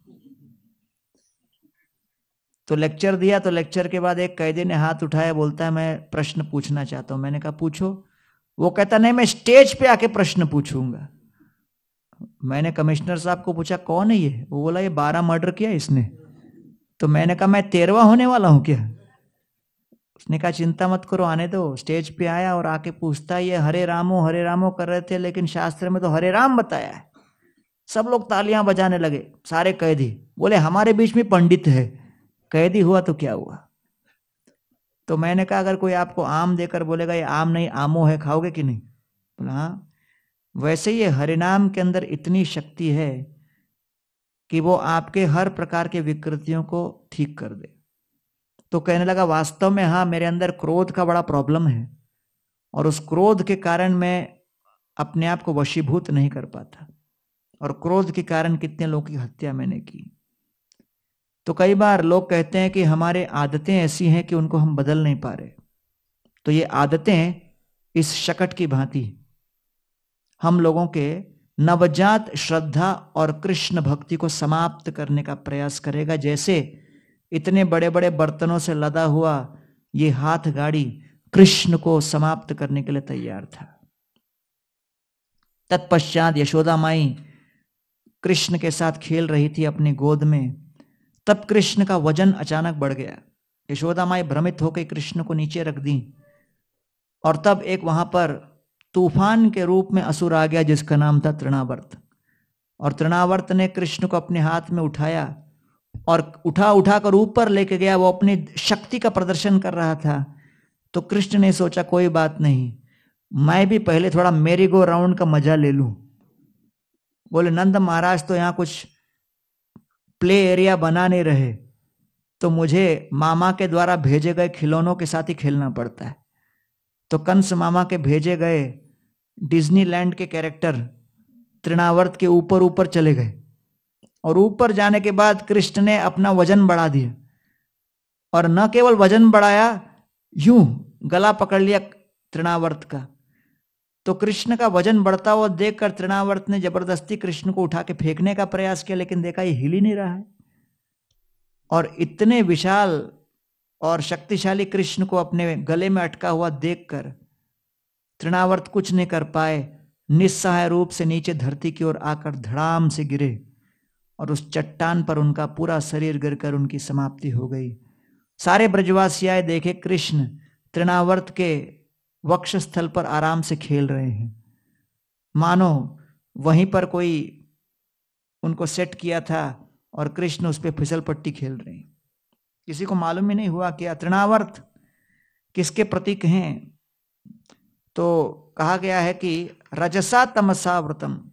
तो लेक्चर दिया तो लेक्चर के बाद एक कैदी ने हाथ उठाया, बोलता है, मैं प्रश्न पूछना चाहता हूँ। मैंने कहा, पूछो। वो कहता, नहीं, मैं स्टेज पे आके प्रश्न पूछूँगा। मैंने कमिश्नर साहब को पूछा, कौन है ये? वो बोला, ये बारह मर्डर किया इसने। तो मैंने कहा, मैं तेरवा होने वाला हूँ क्या? उसने कहा, चिंता मत करो, आने दो। स्टेज पे आया और आके पूछता, ये हरे रामो हरे रामो कर रहे थे, लेकिन शास्त्र में तो हरे राम बताया है। सब लोग तालियाँ बजाने लगे, सारे कैदी। बोले, हमारे बीच में पंडित है। कैदी हुआ तो क्या हुआ? तो मैंने कहा, अगर कोई आपको आम देकर बोलेगा, ये आम नहीं, आमो है, खाओगे कि नहीं? बोला हाँ। वैसे ये हरिनाम के अंदर इतनी शक्ति है कि वो आपके हर प्रकार के विकृतियों को ठीक कर दे। तो कहने लगा, वास्तव में हाँ मेरे अंदर क्रोध का बड़ा प्रॉब्लम है और उस क्रोध के कारण मैं अपने आप को वशीभूत नहीं कर पाता और क्रोध के कारण कितने लोगों की हत्या मैंने की। तो कई बार लोग कहते हैं कि हमारे आदतें ऐसी हैं कि उनको हम बदल नहीं पा रहे। तो ये आदतें इस शकट की भांति हम लोगों के नवजात श्रद्धा और कृष्ण भक्ति को समाप्त करने का प्रयास करेगा। जैसे इतने बड़े बड़े बर्तनों से लदा हुआ ये हाथ गाड़ी कृष्ण को समाप्त करने के लिए तैयार था। तत्पश्चात यशोदा माई कृष्ण के साथ खेल रही थी अपनी गोद में। तब कृष्ण का वज़न अचानक बढ़ गया। यशोदा माई भ्रमित होकर कृष्ण को नीचे रख दी और तब एक वहाँ पर तूफ़ान के रूप में असुर आ गया जिसका नाम था तृणावर्त। और तृणावर्त ने कृष्ण को अपने हाथ में उठाया और उठा उठा कर ऊपर लेके गया। वो अपनी शक्ति का प्रदर्शन कर रहा था। तो कृष्ण ने सोचा, कोई बात नहीं, मैं भी पहले थोड़ा मेरी गो राउंड का मज़ा ले लूँ। बोले, नंद महाराज तो यहाँ कुछ प्ले एरिया बना नहीं रहे तो मुझे मामा के द्वारा भेजे गए खिलौनों के साथ ही खेलना पड़ता है। तो कंस मामा के भेजे गए डिज्नीलैंड के कैरेक्टर तृणावर्त के ऊपर ऊपर चले गए, और ऊपर जाने के बाद कृष्ण ने अपना वज़न बढ़ा दिया, और न केवल वज़न बढ़ाया, यूँ गला पकड़ लिया तृणावर्त का। तो कृष्ण का वज़न बढ़ता हुआ देखकर तृणावर्त ने ज़बरदस्ती कृष्ण को उठा के फेंकने का प्रयास किया, लेकिन देखा ये हिल ही नहीं रहा है। और इतने विशाल और शक्तिशाली कृष्ण को अपने गले में अटका हुआ देखकर तृणावर्त कुछ नहीं कर पाए। निस्सहाय रूप से नीचे धरती की ओर आकर धड़ाम से गिरे और उस चट्टान पर उनका पूरा शरीर गिरकर उनकी समाप्ति हो गई। सारे ब्रजवासी आए देखे कृष्ण तृणावर्त के वक्षस्थल पर आराम से खेल रहे हैं। मानो, वहीं पर कोई उनको सेट किया था और कृष्ण उस पर फिसल पट्टी खेल रहे हैं। किसी को मालूम ही नहीं हुआ कि तृणावर्त किसके प्रतीक हैं। तो कहा गया है कि रजसा तमसा व्रतम।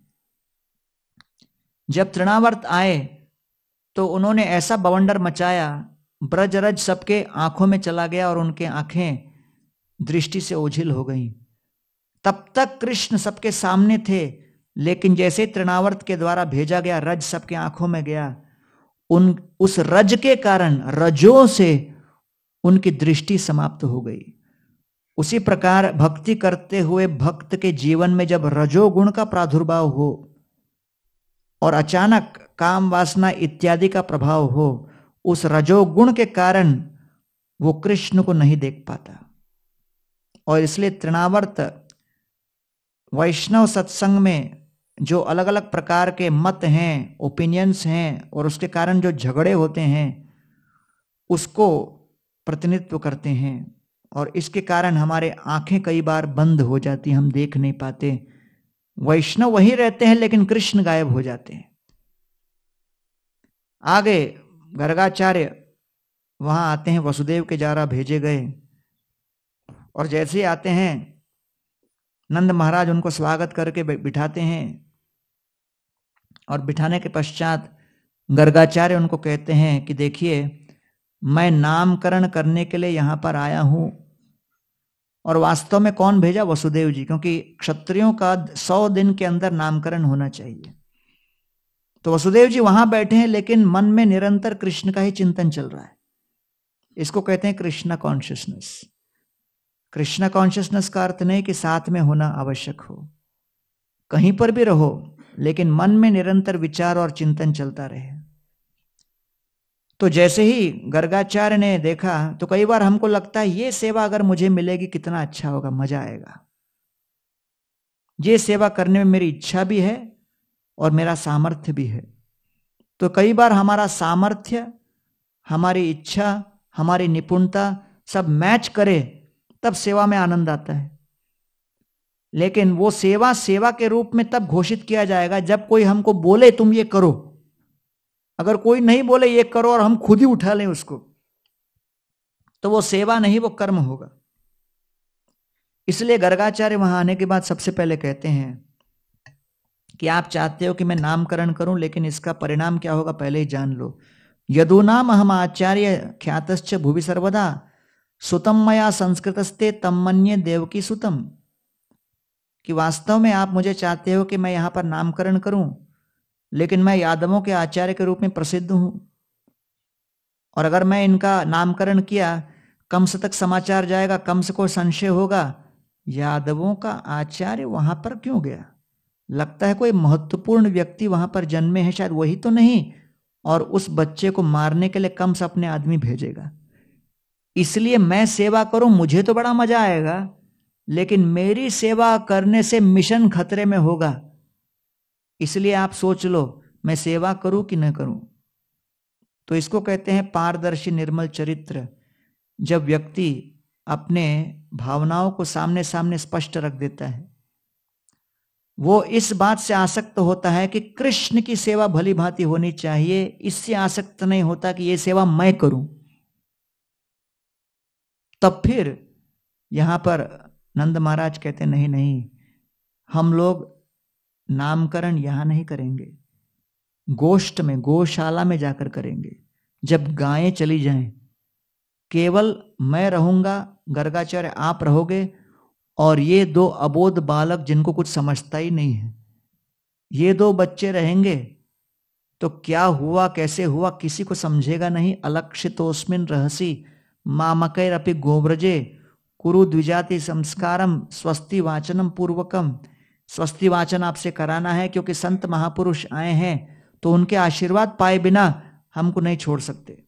जब तृणावर्त आए तो उन्होंने ऐसा बवंडर मचाया, ब्रजरज सबके आँखों में चला गया और उनके आँखें दृष्टि से ओझिल हो गई। तब तक कृष्ण सबके सामने थे, लेकिन जैसे तृणावर्त के द्वारा भेजा गया रज सबके आँखों में गया, उन, उस रज के कारण रजों से उनकी दृष्टि समाप्त हो गई। उसी प्रकार भक्ति करते हुए भक्त के जीवन में जब रजोगुण का प्रादुर्भाव हो और अचानक काम वासना इत्यादि का प्रभाव हो, उस रजोगुण के कारण वो कृष्ण को नहीं देख पाता। और इसलिए तृणावर्त वैष्णव सत्संग में जो अलग अलग प्रकार के मत हैं ओपिनियंस हैं और उसके कारण जो झगड़े होते हैं, उसको प्रतिनिधित्व करते हैं और इसके कारण हमारे आँखें कई बार बंद हो जाती हम देख नहीं पाते। वैष्णव वही रहते हैं, लेकिन कृष्ण गायब हो जाते हैं। आगे गर्गाचार्य वहाँ आते हैं, वसुदेव के जारा भेजे गए। और जैसे ही आते हैं, नंद महाराज उनको स्वागत करके बिठाते हैं। और बिठाने के पश्चात गर्गाचार्य उनको कहते हैं कि देखिए, मैं नामकरण करने के लिए यहाँ पर आया हूँ। और वास्तव में कौन भेजा? वसुदेव जी, क्योंकि क्षत्रियों का सौ दिन के अंदर नामकरण होना चाहिए। तो वसुदेव जी वहाँ बैठे हैं, लेकिन मन में निरंतर कृष्ण का ही चिंतन चल रहा है। इसको कहते हैं कृष्णा कॉन्शियसनेस कृष्णा कॉन्शियसनेस का अर्थ नहीं कि साथ में होना आवश्यक हो। कहीं पर भी रहो, लेकिन मन में निरंतर विचार और चिंतन चलता रहे। तो जैसे ही गर्गाचार्य ने देखा तो कई बार हमको लगता है, ये सेवा अगर मुझे मिलेगी, कितना अच्छा होगा, मज़ा आएगा। ये सेवा करने में मेरी इच्छा भी है और मेरा सामर्थ्य भी है। तो कई बार हमारा सामर्थ्य, हमारी इच्छा, हमारी निपुणता सब मैच करे तब सेवा में आनंद आता है। लेकिन वो सेवा सेवा के रूप में तब घोषित किया जाएगा जब कोई हमको बोले, तुम ये करो। अगर कोई नहीं बोले, ये करो, और हम खुद ही उठा लें उसको तो वो सेवा नहीं, वो कर्म होगा। इसलिए गर्गाचार्य वहाँ आने के बाद सबसे पहले कहते हैं कि आप चाहते हो कि मैं नामकरण करूँ, लेकिन इसका परिणाम क्या होगा पहले ही जान लो। यदुनाम हम आचार्य ख्यातश्च भूवि सर्वदा सुतम मया संस्कृतस्ते तमन्य देव की सुतम। कि वास्तव में आप मुझे चाहते हो कि मैं यहाँ पर नामकरण करूँ, लेकिन मैं यादवों के आचार्य के रूप में प्रसिद्ध हूँ। और अगर मैं इनका नामकरण किया कम से तक समाचार जाएगा कम से कोई संशय होगा, यादवों का आचार्य वहाँ पर क्यों गया? लगता है कोई महत्वपूर्ण व्यक्ति वहाँ पर जन्मे है, शायद वही तो नहीं, और उस बच्चे को मारने के लिए कम से अपने आदमी भेजेगा। इसलिए मैं सेवा करूँ, मुझे तो बड़ा मज़ा आएगा, लेकिन मेरी सेवा करने से मिशन खतरे में होगा। इसलिए आप सोच लो, मैं सेवा करूँ कि न करूँ? तो इसको कहते हैं पारदर्शी निर्मल चरित्र। जब व्यक्ति अपने भावनाओं को सामने सामने स्पष्ट रख देता है, वो इस बात से आसक्त होता है कि कृष्ण की सेवा भली भांति होनी चाहिए। इससे आसक्त नहीं होता कि ये सेवा मैं करूँ। तब फिर यहाँ पर नंद महाराज कहते, नहीं नहीं, हम लोग नामकरण यहाँ नहीं करेंगे। गोष्ठ में, गौशाला में जाकर करेंगे। जब गायें चली जाएँ, केवल मैं रहूँगा, गर्गाचार्य आप रहोगे, और ये दो अबोध बालक जिनको कुछ समझता ही नहीं है, ये दो बच्चे रहेंगे तो क्या हुआ, कैसे हुआ, किसी को समझेगा नहीं, अलक्षितोस्मिन रहसी मामकैरपि गोव्रजे कुरु द्विजाति संस्कारम स्वस्ति वाचनम पूर्वकम स्वस्ति वाचन आपसे कराना है क्योंकि संत महापुरुष आए हैं तो उनके आशीर्वाद पाए बिना हमको नहीं छोड़ सकते।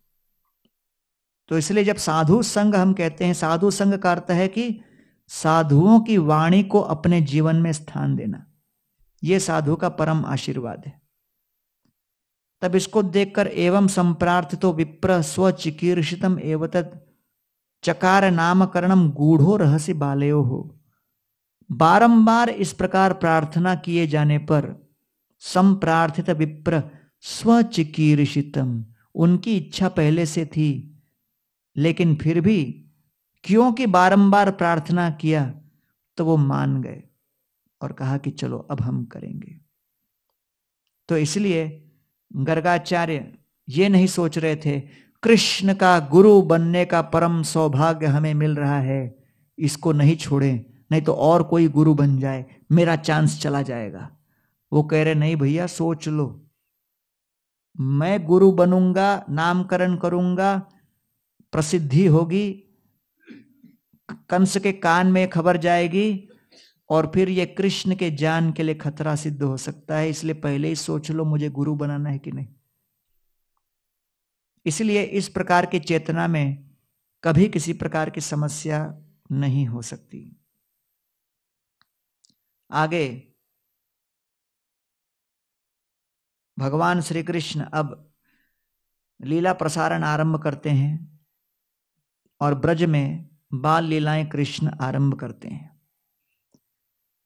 तो इसलिए जब साधु संघ हम कहते हैं, साधु संघ का अर्थ है कि साधुओं की वाणी को अपने जीवन में स्थान देना। यह साधु का परम आशीर्वाद है। तब इसको देखकर एवं संप्रार्थ तो विप्र स्वचिकीर्षितम एवं चकार नामकरणम गूढ़ो रहस्य बालयो। हो बारंबार इस प्रकार प्रार्थना किए जाने पर संप्रार्थित विप्र स्वचिकीर्षितम उनकी इच्छा पहले से थी। लेकिन फिर भी क्योंकि बारंबार प्रार्थना किया तो वो मान गए और कहा कि चलो, अब हम करेंगे। तो इसलिए गर्गाचार्य ये नहीं सोच रहे थे, कृष्ण का गुरु बनने का परम सौभाग्य हमें मिल रहा है, इसको नहीं छोड़े, नहीं तो और कोई गुरु बन जाए, मेरा चांस चला जाएगा। वो कह रहे, नहीं भैया, सोच लो। मैं गुरु बनूँगा, नामकरण करूँगा, प्रसिद्धि होगी, कंस के कान में खबर जाएगी और फिर ये कृष्ण के जान के लिए खतरा सिद्ध हो सकता है, इसलिए पहले ही सोच लो मुझे गुरु बनाना है कि नहीं। इसलिए इस प्रकार की चेतना में कभी किसी प्रकार की समस्या नहीं हो सकती। आगे, भगवान श्री कृष्ण अब लीला प्रसारण आरंभ करते हैं और ब्रज में बाल लीलाएँ कृष्ण आरंभ करते हैं।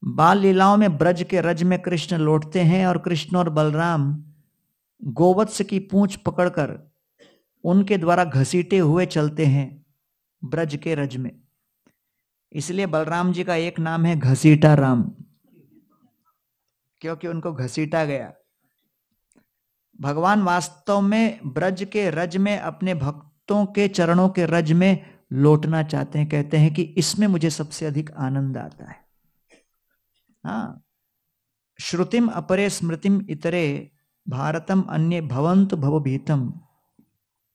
बाल लीलाओं में ब्रज के रज में कृष्ण लौटते हैं और कृष्ण और बलराम गोवत्स की पूंछ पकड़कर उनके द्वारा घसीटे हुए चलते हैं ब्रज के रज में। इसलिए बलराम जी का एक नाम है घसीटा राम। क्योंकि उनको घसीटा गया। भगवान वास्तव में ब्रज के रज में अपने भक्तों के चरणों के रज में लौटना चाहते हैं। कहते हैं कि इसमें मुझे सबसे अधिक आनंद आता है। हाँ। श्रुतिम अपरे स्मृतिम इतरे भारतम अन्य भवंत भवभीतम।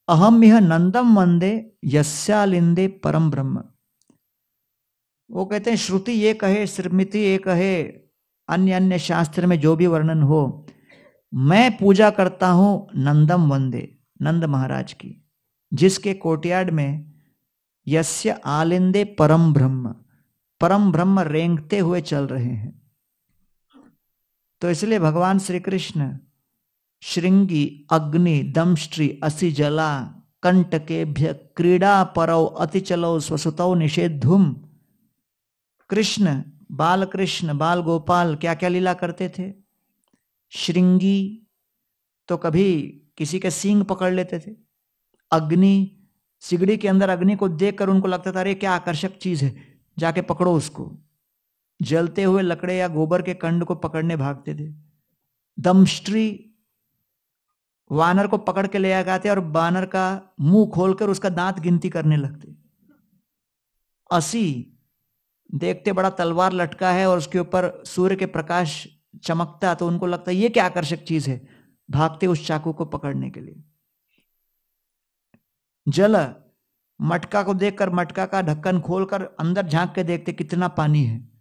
अहम यह नंदम वंदे यस्यालिंदे परम ब्रह्म। वो कहते हैं, श्रुति ये कहे, स्मृति ये कहे, अन्य अन्य शास्त्र में जो भी वर्णन हो, मैं पूजा करता हूँ नंदम वंदे नंद महाराज की, जिसके कोटियाड में, यस्य आलिंदे परम ब्रह्म परम ब्रह्म रेंगते हुए चल रहे हैं। तो इसलिए भगवान श्री कृष्ण श्रृंगी, अग्नि दमश्री असि जला कंटकेभ्य क्रीड़ा, परौ, अति चलो, स्वसुतौ निषेधुम कृष्ण बाल कृष्ण बाल गोपाल क्या क्या लीला करते थे? श्रृंगी तो कभी किसी के सींग पकड़ लेते थे। अग्नि, सिगड़ी के अंदर अग्नि को देखकर उनको लगता था, अरे, क्या आकर्षक चीज़ है, जाके पकड़ो उसको। जलते हुए लकड़े या गोबर के कंड को पकड़ने भागते थे। दमस्ट्री वानर को पकड़ के ले आ जाते और बानर का मुँह खोलकर उसका दांत गिनती करने लगते। असी देखते बड़ा तलवार लटका है और उसके ऊपर सूर्य के प्रकाश चमकता तो उनको लगता है, ये क्या आकर्षक चीज़ है। भागते उस चाकू को पकड़ने के लिए। जल मटका को देखकर, मटका का ढक्कन खोलकर अंदर झाँक के देखते कितना पानी है।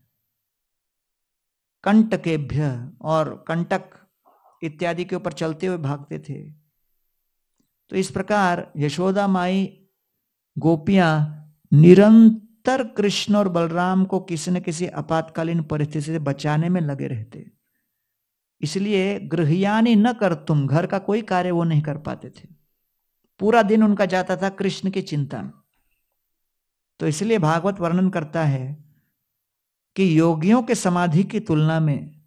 कंटकेभ्य और कंटक इत्यादि के ऊपर चलते हुए भागते थे। तो इस प्रकार यशोदा माई गोपियाँ निरंतर कृष्ण और बलराम को किसी न किसी आपातकालीन परिस्थिति से बचाने में लगे रहते। इसलिए गृहयानी न कर तुम, घर का कोई कार्य वो नहीं कर पाते थे। पूरा दिन उनका जाता था कृष्ण की चिंता में। तो इसलिए भागवत वर्णन करता है कि योगियों के समाधि की तुलना में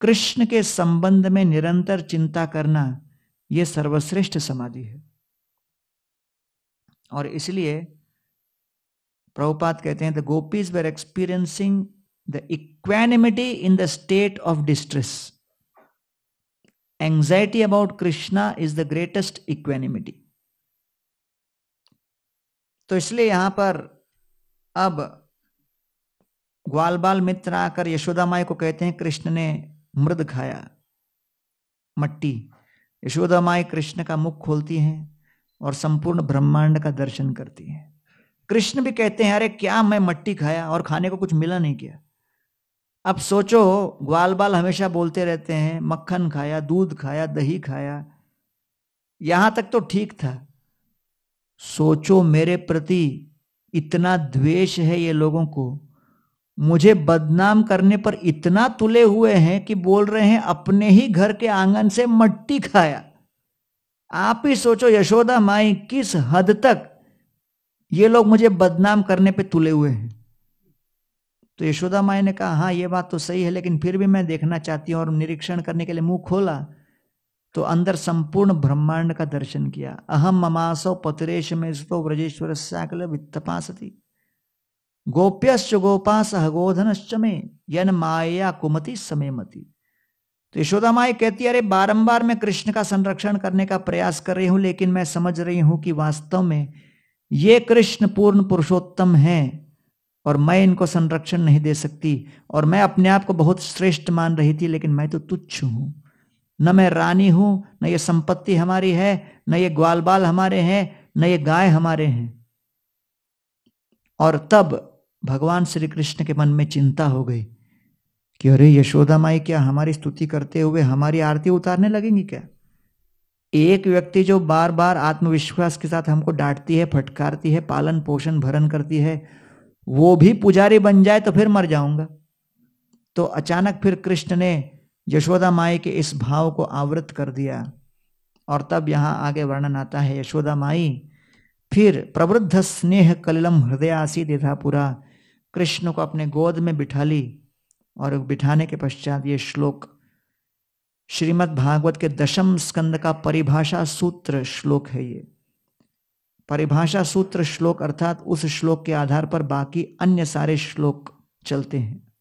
कृष्ण के संबंध में निरंतर चिंता करना यह सर्वश्रेष्ठ समाधि है। और इसलिए प्रभुपात कहते हैं the gopis were experiencing the equanimity in the state of distress anxiety about Krishna is the greatest equanimity तो इसलिए यहाँ पर अब ग्वाल बाल मित्र आकर यशोदा माई को कहते हैं, कृष्ण ने मृद खाया, मट्टी। यशोदा माई कृष्ण का मुख खोलती हैं और संपूर्ण ब्रह्मांड का दर्शन करती हैं। कृष्ण भी कहते हैं, अरे, क्या मैं मट्टी खाया और खाने को कुछ मिला नहीं किया? अब सोचो ग्वाल बाल हमेशा बोलते रहते हैं, मक्खन खाया, दूध खाया, दही खाया, यहाँ तक तो ठीक था। सोचो मेरे प्रति इतना द्वेष है ये लोगों को मुझे बदनाम करने पर इतना तुले हुए हैं कि बोल रहे हैं, अपने ही घर के आँगन से मट्टी खाया। आप ही सोचो, यशोदा माई, किस हद तक ये लोग मुझे बदनाम करने पे तुले हुए हैं। तो यशोदा माई ने कहा हाँ ये बात तो सही है, लेकिन फिर भी मैं देखना चाहती हूँ और निरीक्षण करने के लिए मुँह खोला तो अंदर संपूर्ण ब्रह्मांड का दर्शन किया। अहम ममासो पतरेश में व्रजेश्वर साकल वित्तपासती। गोप्यश्च गोपा गोधनश्च में यन माया कुमति समय मती तो यशोदा माई कहती है, अरे, बारंबार मैं कृष्ण का संरक्षण करने का प्रयास कर रही हूँ, लेकिन मैं समझ रही हूँ कि वास्तव में ये कृष्ण पूर्ण पुरुषोत्तम है और मैं इनको संरक्षण नहीं दे सकती और मैं अपने आप को बहुत श्रेष्ठ मान रही थी, लेकिन मैं तो तुच्छ हूँ। न मैं रानी हूँ, न ये संपत्ति हमारी है, न ये ग्वाल बाल हमारे हैं, न ये गाय हमारे हैं। और तब भगवान श्री कृष्ण के मन में चिंता हो गई कि अरे यशोदा माई, क्या हमारी स्तुति करते हुए हमारी आरती उतारने लगेंगी क्या? एक व्यक्ति जो बार बार आत्मविश्वास के साथ हमको डांटती है, फटकारती है पालन पोषण भरण करती है, वो भी पुजारी बन जाए तो फिर मर जाऊँगा। तो अचानक फिर कृष्ण ने यशोदा माई के इस भाव को आवृत कर दिया और तब यहाँ आगे वर्णन आता है, यशोदा माई, फिर प्रवृद्ध स्नेह कलिलम हृदयासी पूरा कृष्ण को अपने गोद में बिठा ली और बिठाने के पश्चात ये श्लोक श्रीमद् भागवत के दशम स्कंद का परिभाषा सूत्र श्लोक है ये। परिभाषा सूत्र श्लोक अर्थात उस श्लोक के आधार पर बाकी अन्य सारे श्लोक चलते हैं।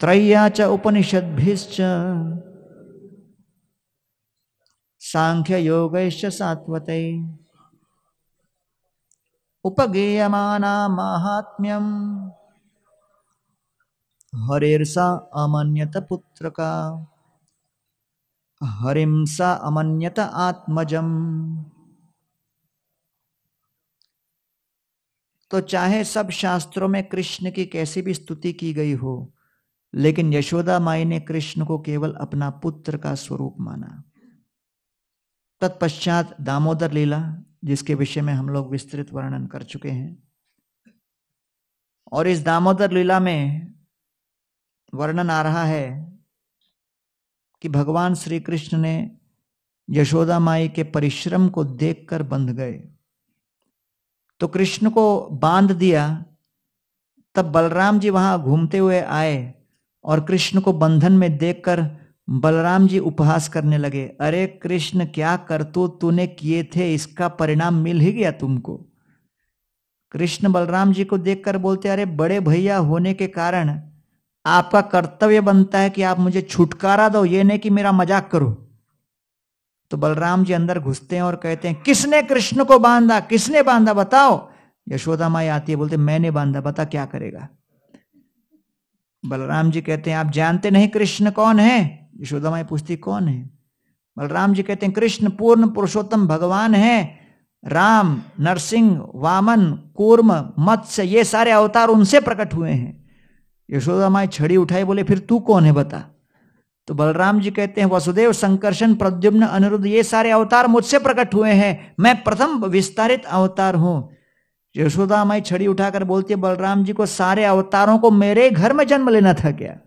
त्रैया च उपनिषद सांख्य योग सात्वत। उपगेयमाना महात्म्यम। हरिर्सा अमन्यत पुत्र का हरिमसा अमन्यत आत्मजम। तो चाहे सब शास्त्रों में कृष्ण की कैसी भी स्तुति की गई हो, लेकिन यशोदा माई ने कृष्ण को केवल अपना पुत्र का स्वरूप माना। तत्पश्चात दामोदर लीला जिसके विषय में हम लोग विस्तृत वर्णन कर चुके हैं। और इस दामोदर लीला में वर्णन आ रहा है कि भगवान श्री कृष्ण ने यशोदा माई के परिश्रम को देखकर बंध गए। तो कृष्ण को बाँध दिया, तब बलराम जी वहाँ घूमते हुए आए और कृष्ण को बंधन में देखकर बलराम जी उपहास करने लगे, अरे कृष्ण, क्या करतू तूने किए थे? इसका परिणाम मिल ही गया तुमको. कृष्ण बलराम जी को देखकर बोलते, अरे बड़े भैया, होने के कारण आपका कर्तव्य बनता है कि आप मुझे छुटकारा दो, ये नहीं कि मेरा मज़ाक करो. तो बलराम जी अंदर घुसते हैं और कहते हैं, किसने कृष्ण को बांधा? किसने बांधा? बताओ. यशोदा माई आती है, बोलते, मैंने बांधा, बता क्या करेगा? बलराम जी कहते हैं, आप जानते नहीं कृष्ण कौन है? यशोदा माई पूछती कौन है? बलराम जी कहते हैं, कृष्ण पूर्ण पुरुषोत्तम भगवान है। राम, नरसिंह, वामन, कूर्म, मत्स्य, ये सारे अवतार उनसे प्रकट हुए हैं। यशोदा माई छड़ी उठाई, बोले, फिर तू कौन है बता? तो बलराम जी कहते हैं, वसुदेव, संकर्षण, प्रद्युम्न, अनिरुद्ध, ये सारे अवतार मुझसे प्रकट हुए हैं। मैं प्रथम विस्तारित अवतार हूँ। यशोदा माई छड़ी उठाकर बोलती है, बलराम जी को सारे अवतारों को मेरे घर में जन्म लेना था क्या?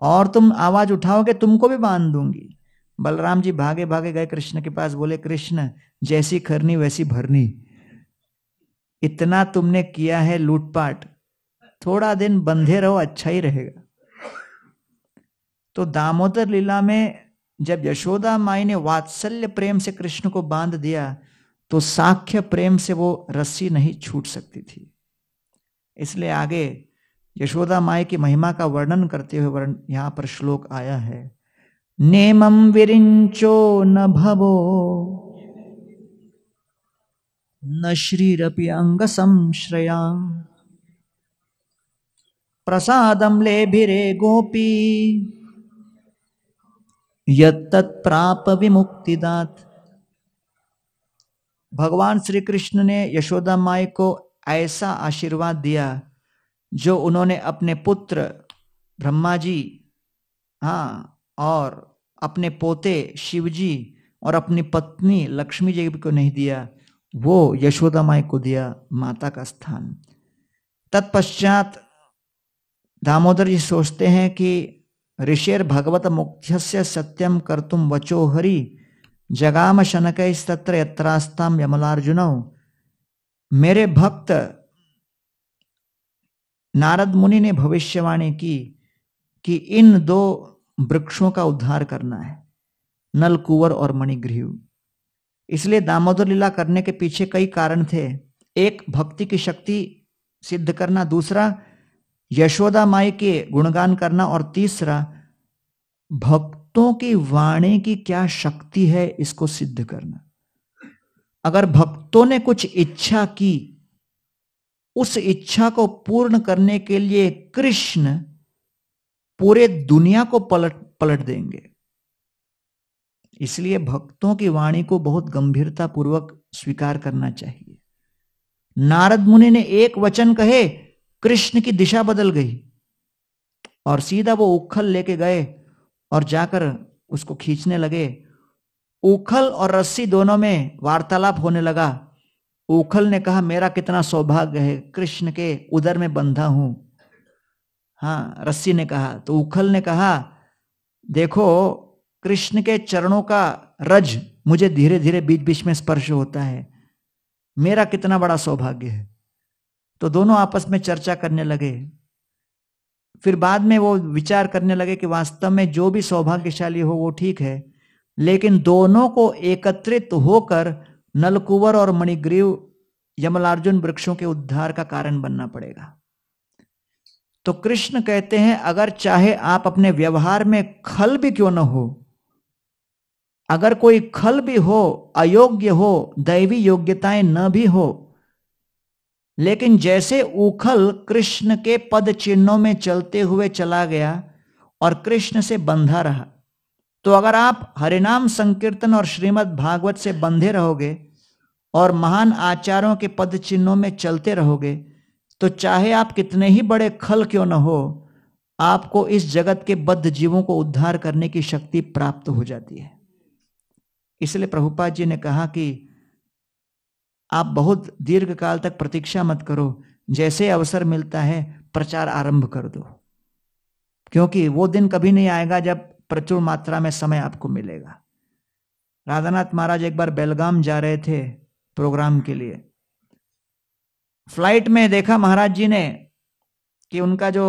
और तुम आवाज़ उठाओगे, तुमको भी बाँध दूँगी। बलराम जी भागे भागे गए कृष्ण के पास, बोले, कृष्ण, जैसी खरनी वैसी भरनी। इतना तुमने किया है लूटपाट। थोड़ा दिन बंधे रहो अच्छा ही रहेगा। तो दामोदर लीला में जब यशोदा माई ने वात्सल्य प्रेम से कृष्ण को बाँध दिया तो साख्य प्रेम से वो रस्सी नहीं छूट सकती थी। इसलिए आगे यशोदा माई की महिमा का वर्णन करते हुए वर्ण यहाँ पर श्लोक आया है। नेमम विरिंचो न भवो, न श्रीरपि अंग संश्रया प्रसादम ले भिरे गोपी यत्तत्प्राप विमुक्तिदात। भगवान श्री कृष्ण ने यशोदा माई को ऐसा आशीर्वाद दिया जो उन्होंने अपने पुत्र ब्रह्मा जी हाँ और अपने पोते शिवजी और अपनी पत्नी लक्ष्मी जी को नहीं दिया, वो यशोदा माई को दिया माता का स्थान। तत्पश्चात दामोदर जी सोचते हैं कि ऋषिर भगवत मुख्य सत्यम कर्तुम वचो हरि, जगाम शनक तत्र यत्रास्ताम यमलार्जुन। मेरे भक्त नारद मुनि ने भविष्यवाणी की कि इन दो वृक्षों का उद्धार करना है नल कुंवर और मणिग्रीव। इसलिए दामोदर लीला करने के पीछे कई कारण थे। एक, भक्ति की शक्ति सिद्ध करना। दूसरा, यशोदा माई के गुणगान करना। और तीसरा, भक्तों की वाणी की क्या शक्ति है इसको सिद्ध करना। अगर भक्तों ने कुछ इच्छा की उस इच्छा को पूर्ण करने के लिए कृष्ण पूरे दुनिया को पलट पलट देंगे। इसलिए भक्तों की वाणी को बहुत गंभीरता पूर्वक स्वीकार करना चाहिए। नारद मुनि ने एक वचन कहे, कृष्ण की दिशा बदल गई और सीधा वो उखल लेके गए और जाकर उसको खींचने लगे। उखल और रस्सी दोनों में वार्तालाप होने लगा। उखल ने कहा, मेरा कितना सौभाग्य है, कृष्ण के उदर में बंधा हूँ। हाँ रस्सी ने कहा तो उखल ने कहा, देखो, कृष्ण के चरणों का रज मुझे धीरे धीरे बीच बीच में स्पर्श होता है। मेरा कितना बड़ा सौभाग्य है। तो दोनों आपस में चर्चा करने लगे। फिर बाद में वो विचार करने लगे कि वास्तव में जो भी सौभाग्यशाली हो, वो ठीक है। लेकिन दोनों को एकत्रित होकर नलकुवर और मणिग्रीव यमलार्जुन वृक्षों के उद्धार का कारण बनना पड़ेगा। तो कृष्ण कहते हैं, अगर चाहे आप अपने व्यवहार में खल भी क्यों न हो, अगर कोई खल भी हो, अयोग्य हो, दैवी योग्यताएँ न भी हो, लेकिन जैसे उखल कृष्ण के पद चिन्हों में चलते हुए चला गया और कृष्ण से बंधा रहा तो अगर आप हरिनाम संकीर्तन और श्रीमद् भागवत से बंधे रहोगे और महान आचारों के पद चिन्हों में चलते रहोगे तो चाहे आप कितने ही बड़े खल क्यों न हो, आपको इस जगत के बद्ध जीवों को उद्धार करने की शक्ति प्राप्त हो जाती है। इसलिए प्रभुपाद जी ने कहा कि आप बहुत दीर्घ काल तक प्रतीक्षा मत करो, जैसे अवसर मिलता है, प्रचार आरंभ कर दो। क्योंकि वो दिन कभी नहीं आएगा जब प्रचुर मात्रा में समय आपको मिलेगा। राधानाथ महाराज एक बार बेलगाम जा रहे थे प्रोग्राम के लिए। फ़्लाइट में देखा महाराज जी ने कि उनका जो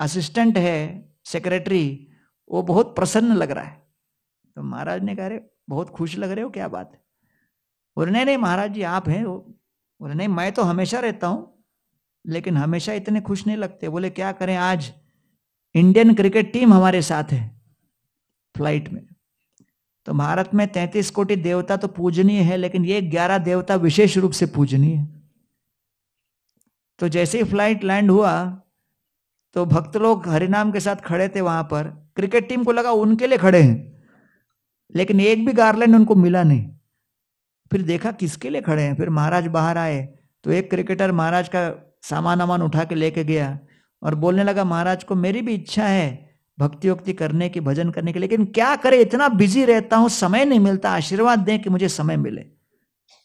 असिस्टेंट है, सेक्रेटरी, वो बहुत प्रसन्न लग रहा है। तो महाराज ने कह रहे बहुत खुश लग रहे हो, क्या बात है? बोले, नहीं नहीं महाराज जी, आप हैं वो। बोले, नहीं, मैं तो हमेशा रहता हूँ, लेकिन हमेशा इतने खुश नहीं लगते। बोले, क्या करें, आज इंडियन क्रिकेट टीम हमारे साथ है। फ़्लाइट में। तो भारत में तैतीस कोटि देवता तो पूजनीय है, लेकिन ये ग्यारह देवता विशेष रूप से पूजनीय है। तो जैसे ही फ़्लाइट लैंड हुआ तो भक्त लोग हरिनाम के साथ खड़े थे वहाँ पर। क्रिकेट टीम को लगा उनके लिए खड़े हैं, लेकिन एक भी गार्लैंड उनको मिला नहीं। फिर देखा किसके लिए खड़े हैं। फिर महाराज बाहर आए तो एक क्रिकेटर महाराज का सामान वामान उठा के लेके गया और बोलने लगा, महाराज को मेरी भी इच्छा है भक्ति वक्ति करने की, भजन करने की, लेकिन क्या करे, इतना बिज़ी रहता हूँ, समय नहीं मिलता, आशीर्वाद दें कि मुझे समय मिले।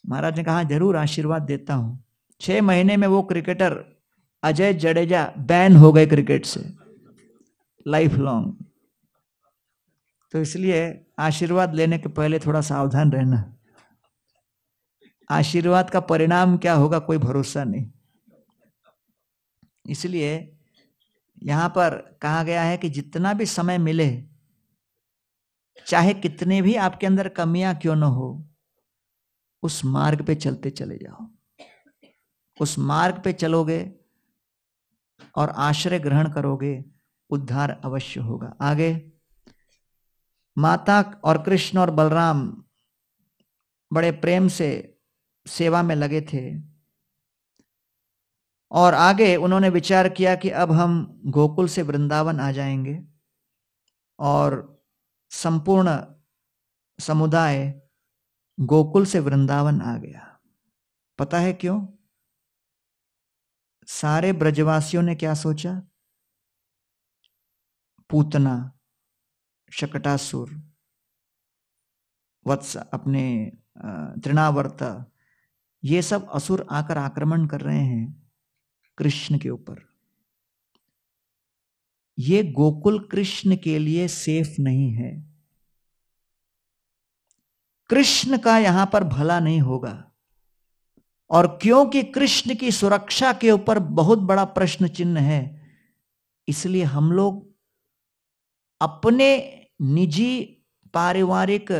महाराज ने कहा, ज़रूर आशीर्वाद देता हूँ। छह महीने में वो क्रिकेटर अजय जडेजा बैन हो गए क्रिकेट से लाइफ लॉन्ग तो इसलिए आशीर्वाद लेने के पहले थोड़ा सावधान रहना। आशीर्वाद का परिणाम क्या होगा, कोई भरोसा नहीं। इसलिए यहाँ पर कहा गया है कि जितना भी समय मिले, चाहे कितने भी आपके अंदर कमियाँ क्यों न हो, उस मार्ग पे चलते चले जाओ। उस मार्ग पे चलोगे और आश्रय ग्रहण करोगे, उद्धार अवश्य होगा। आगे, माता और कृष्ण और बलराम बड़े प्रेम से सेवा में लगे थे। और आगे उन्होंने विचार किया कि अब हम गोकुल से वृंदावन आ जाएँगे और संपूर्ण समुदाय गोकुल से वृंदावन आ गया। पता है क्यों? सारे ब्रजवासियों ने क्या सोचा? पूतना, शकटासुर, वत्स अपने तृणावर्ता, ये सब असुर आकर आक्रमण कर रहे हैं। कृष्ण के ऊपर। ये गोकुल कृष्ण के लिए सेफ़ नहीं है। कृष्ण का यहाँ पर भला नहीं होगा। और क्योंकि कृष्ण की सुरक्षा के ऊपर बहुत बड़ा प्रश्न चिन्ह है, इसलिए हम लोग अपने निजी पारिवारिक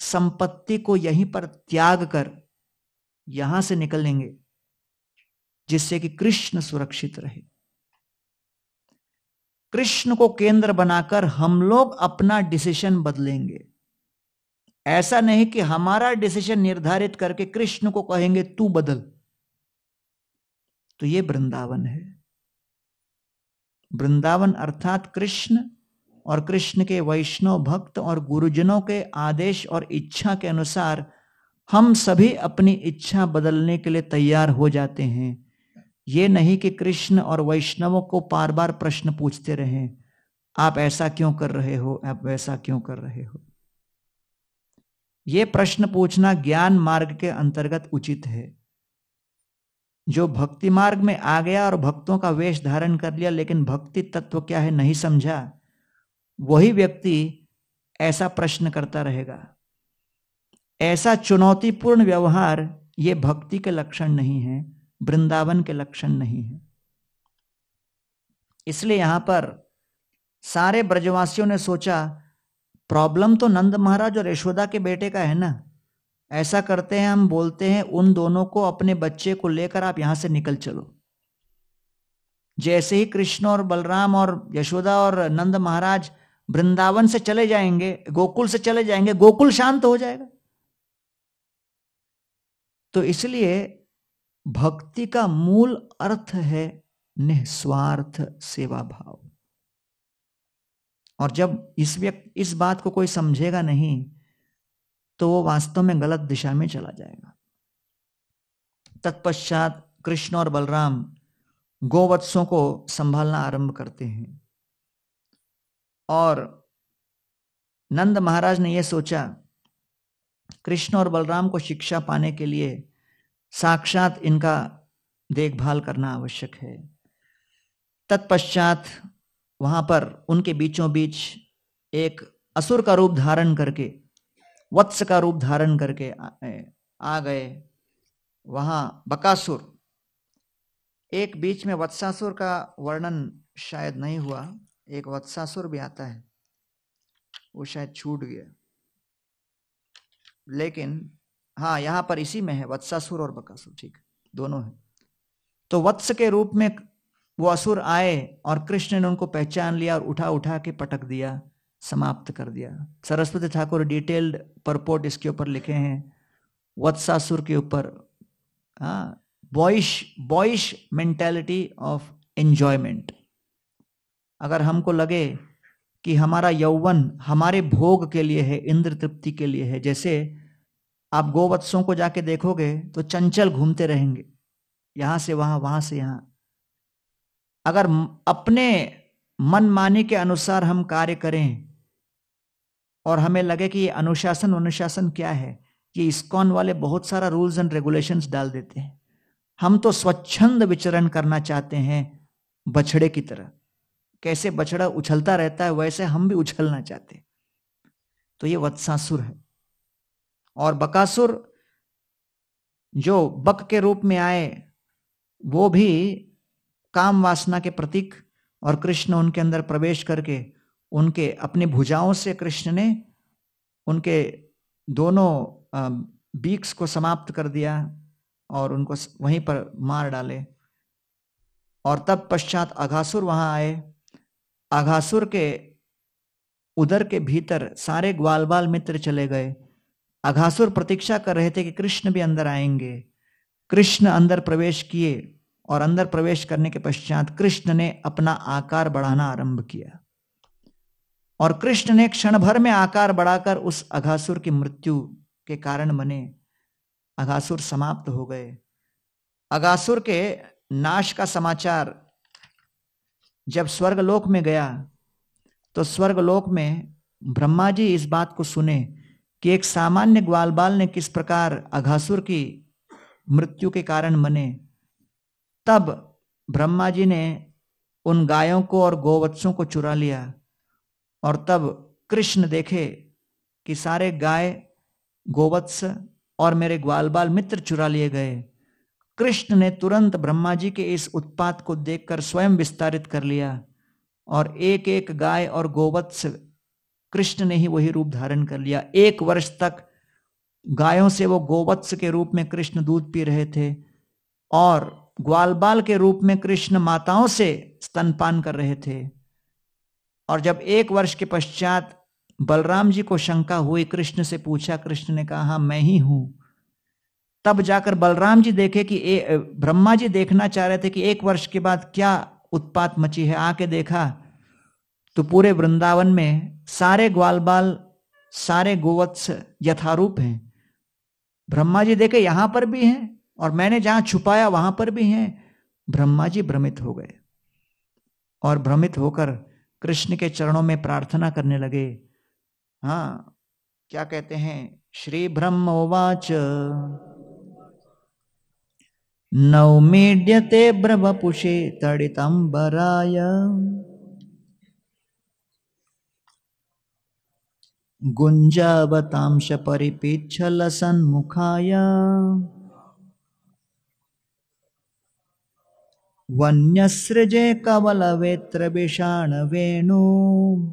संपत्ति को यहीं पर त्याग कर यहाँ से निकलेंगे। जिससे कि कृष्ण सुरक्षित रहे। कृष्ण को केंद्र बनाकर हम लोग अपना डिसीज़न बदलेंगे। ऐसा नहीं कि हमारा डिसीज़न निर्धारित करके कृष्ण को कहेंगे, तू बदल। तो ये वृंदावन है। वृंदावन अर्थात कृष्ण और कृष्ण के वैष्णव भक्त और गुरुजनों के आदेश और इच्छा के अनुसार हम सभी अपनी इच्छा बदलने के लिए तैयार हो जाते हैं। ये नहीं कि कृष्ण और वैष्णवों को बार बार प्रश्न पूछते रहे, आप ऐसा क्यों कर रहे हो, आप वैसा क्यों कर रहे हो? ये प्रश्न पूछना ज्ञान मार्ग के अंतर्गत उचित है। जो भक्ति मार्ग में आ गया और भक्तों का वेश धारण कर लिया, लेकिन भक्ति तत्व क्या है नहीं समझा, वही व्यक्ति ऐसा प्रश्न करता रहेगा। ऐसा चुनौतीपूर्ण व्यवहार, ये भक्ति के लक्षण नहीं है। वृंदावन के लक्षण नहीं है। इसलिए यहाँ पर सारे ब्रजवासियों ने सोचा, प्रॉब्लम तो नंद महाराज और यशोदा के बेटे का है ना? ऐसा करते हैं, हम बोलते हैं, उन दोनों को अपने बच्चे को लेकर आप यहाँ से निकल चलो। जैसे ही कृष्ण और बलराम और यशोदा और नंद महाराज वृंदावन से चले जाएँगे, गोकुल से चले जाएँगे, गोकुल शांत हो जाएगा। तो इसलिए भक्ति का मूल अर्थ है निस्वार्थ सेवा भाव और जब इस व्यक्ति इस बात को कोई समझेगा नहीं तो वो वास्तव में गलत दिशा में चला जाएगा। तत्पश्चात कृष्ण और बलराम गोवत्सों को संभालना आरंभ करते हैं। और नंद महाराज ने यह सोचा, कृष्ण और बलराम को शिक्षा पाने के लिए साक्षात इनका देखभाल करना आवश्यक है। तत्पश्चात वहाँ पर उनके बीचों बीच एक असुर का रूप धारण करके, वत्स का रूप धारण करके आ गए। वहाँ बकासुर, एक बीच में वत्सासुर का वर्णन शायद नहीं हुआ, एक वत्सासुर भी आता है, वो शायद छूट गया। लेकिन हाँ यहाँ पर इसी में है, वत्सासुर और बकासुर, ठीक दोनों है। तो वत्स के रूप में वो असुर आए और कृष्ण ने उनको पहचान लिया और उठा उठा के पटक दिया, समाप्त कर दिया। सरस्वती ठाकुर डिटेल्ड परपोर्ट इसके ऊपर लिखे हैं, वत्सासुर के ऊपर हाँ boyish boyish mentality of enjoyment अगर हमको लगे कि हमारा यौवन हमारे भोग के लिए है, इंद्र तृप्ति के लिए है, जैसे आप गोवत्सों को जाके देखोगे तो चंचल घूमते रहेंगे। यहाँ से वहाँ वहाँ से यहाँ। अगर अपने मन माने के अनुसार हम कार्य करें और हमें लगे कि ये अनुशासन अनुशासन क्या है, ये इस्कॉन वाले बहुत सारा रूल्स एंड रेगुलेशंस डाल देते हैं। हम तो स्वच्छंद विचरण करना चाहते हैं बछड़े की तरह। कैसे बछड़ा उछलता रहता है, वैसे हम भी उछलना चाहते तो ये वत्सासुर है। और बकासुर जो बक के रूप में आए, वो भी काम वासना के प्रतीक और कृष्ण उनके अंदर प्रवेश करके उनके अपनी भुजाओं से कृष्ण ने उनके दोनों बीक्स को समाप्त कर दिया और उनको वहीं पर मार डाले। और तब पश्चात अघासुर वहाँ आए। अघासुर के उदर के भीतर सारे ग्वाल बाल मित्र चले गए। अघासुर प्रतीक्षा कर रहे थे कि कृष्ण भी अंदर आएँगे। कृष्ण अंदर प्रवेश किए और अंदर प्रवेश करने के पश्चात कृष्ण ने अपना आकार बढ़ाना आरंभ किया। और कृष्ण ने क्षण भर में आकार बढ़ाकर उस अघासुर की मृत्यु के कारण बने अघासुर समाप्त हो गए। अघासुर के नाश का समाचार जब स्वर्गलोक में गया तो स्वर्गलोक में ब्रह्मा जी इस बात को सुने कि एक सामान्य ग्वाल बाल ने किस प्रकार अघासुर की मृत्यु के कारण मने, तब ब्रह्मा जी ने उन गायों को और गोवत्सों को चुरा लिया और तब कृष्ण देखे कि सारे गाय, गोवत्स और मेरे ग्वाल बाल मित्र चुरा लिए गए। कृष्ण ने तुरंत ब्रह्मा जी के इस उत्पात को देखकर स्वयं विस्तारित कर लिया और एक एक गाय और गोवत्स कृष्ण ने ही वही रूप धारण कर लिया। एक वर्ष तक गायों से वो गोवत्स के रूप में कृष्ण दूध पी रहे थे और ग्वाल बाल के रूप में कृष्ण माताओं से स्तनपान कर रहे थे। और जब एक वर्ष के पश्चात बलराम जी को शंका हुई कृष्ण से पूछा कृष्ण ने कहा हाँ मैं ही हूँ। तब जाकर बलराम जी देखे कि ए, ब्रह्मा जी देखना चाह रहे थे कि एक वर्ष के बाद क्या उत्पात मची है। आके देखा तो पूरे वृंदावन में सारे ग्वाल बाल सारे गोवत्स यथारूप हैं। ब्रह्मा जी देखे, यहाँ पर भी हैं, और मैंने जहाँ छुपाया, वहाँ पर भी हैं। ब्रह्मा जी भ्रमित हो गए, और भ्रमित होकर कृष्ण के चरणों में प्रार्थना करने लगे। हाँ क्या कहते हैं? श्री ब्रह्मोवाच। नौमीड्यते ब्रवपुषे तडितम्बराय गुञ्जावतांश परिपीच्छलसन्मुखाय वन्यसृजे कवलवेत्रविषाणवेणु।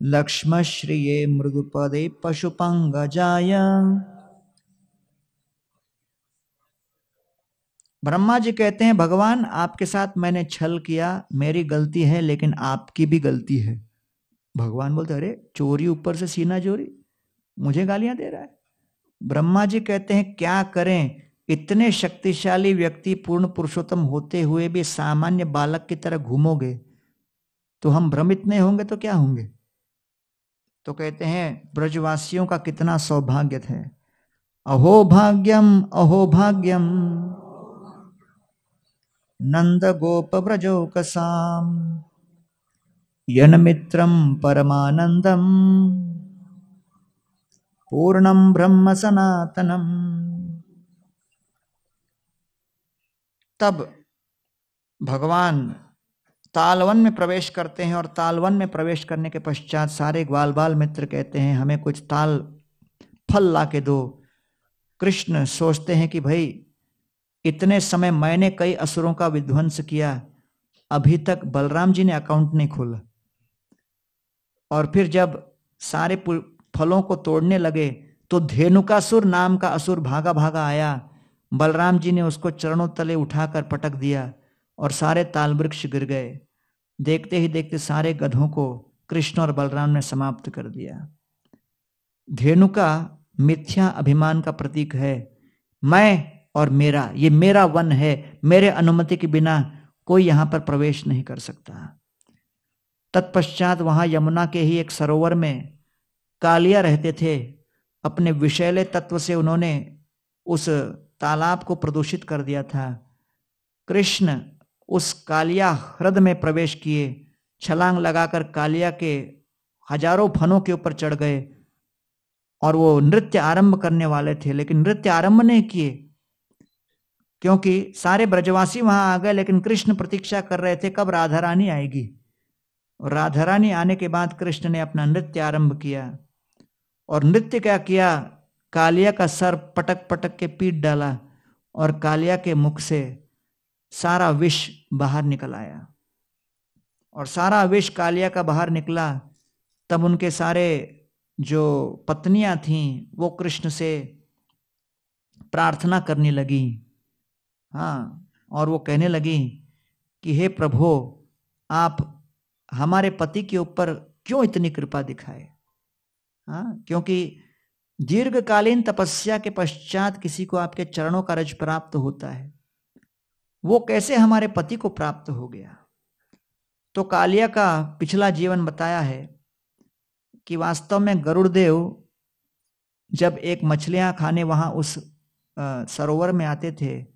लक्ष्मश्रिये मृदुपदे पशुपंगजाय ब्रह्मा जी कहते हैं, भगवान, आपके साथ मैंने छल किया, मेरी गलती है, लेकिन आपकी भी गलती है। भगवान बोलते अरे, चोरी ऊपर से सीना चोरी? मुझे गालियाँ दे रहा है। ब्रह्मा जी कहते हैं, क्या करें? इतने शक्तिशाली व्यक्ति पूर्ण पुरुषोत्तम होते हुए भी सामान्य बालक की तरह घूमोगे तो हम भ्रमित नहीं होंगे तो क्या होंगे? तो कहते हैं, ब्रजवासियों का कितना सौभाग्य है। अहो भाग्यम अहो भाग्यम। नंद गोप ब्रजोकसाम यन मित्रम परमानंदम पूर्णम ब्रह्म सनातनम। तब भगवान तालवन में प्रवेश करते हैं और तालवन में प्रवेश करने के पश्चात सारे ग्वाल बाल मित्र कहते हैं, हमें कुछ ताल, फल ला के दो। कृष्ण सोचते हैं कि भाई इतने समय मैंने कई असुरों का विध्वंस किया। अभी तक बलराम जी ने अकाउंट नहीं खोला। और फिर जब सारे फलों को तोड़ने लगे तो धेनुकासुर नाम का असुर भागा भागा आया। बलराम जी ने उसको चरणों तले उठाकर पटक दिया और सारे ताल वृक्ष गिर गए। देखते ही देखते सारे गधों को कृष्ण और बलराम ने समाप्त कर दिया। धेनुका मिथ्या अभिमान का प्रतीक है। मैं और मेरा, ये मेरा वन है, मेरे अनुमति के बिना कोई यहाँ पर प्रवेश नहीं कर सकता। तत्पश्चात वहाँ यमुना के ही एक सरोवर में कालिया रहते थे। अपने विषैले तत्व से उन्होंने उस तालाब को प्रदूषित कर दिया था। कृष्ण उस कालिया ह्रद में प्रवेश किए। छलांग लगाकर कालिया के हज़ारों फनों के ऊपर चढ़ गए और वो नृत्य आरंभ करने वाले थे, लेकिन नृत्य आरंभ नहीं किए। क्योंकि सारे ब्रजवासी वहाँ आ गए, लेकिन कृष्ण प्रतीक्षा कर रहे थे, कब राधा रानी आएगी? और राधा रानी आने के बाद कृष्ण ने अपना नृत्य आरंभ किया। और नृत्य क्या किया? कालिया का सर पटक पटक के पीट डाला और कालिया के मुख से सारा विष बाहर निकल आया। और सारा विष कालिया का बाहर निकला। तब उनके सारे जो पत्नियाँ थीं, वो कृष्ण से प्रार्थना करने लगी। हाँ और वो कहने लगी कि, हे प्रभु, आप हमारे पति के ऊपर क्यों इतनी कृपा दिखाए? हाँ क्योंकि दीर्घकालीन तपस्या के पश्चात किसी को आपके चरणों का रज प्राप्त होता है। वो कैसे हमारे पति को प्राप्त हो गया? तो कालिया का पिछला जीवन बताया है कि वास्तव में गरुड़देव जब एक मछलियाँ खाने वहाँ उस सरोवर में आते थे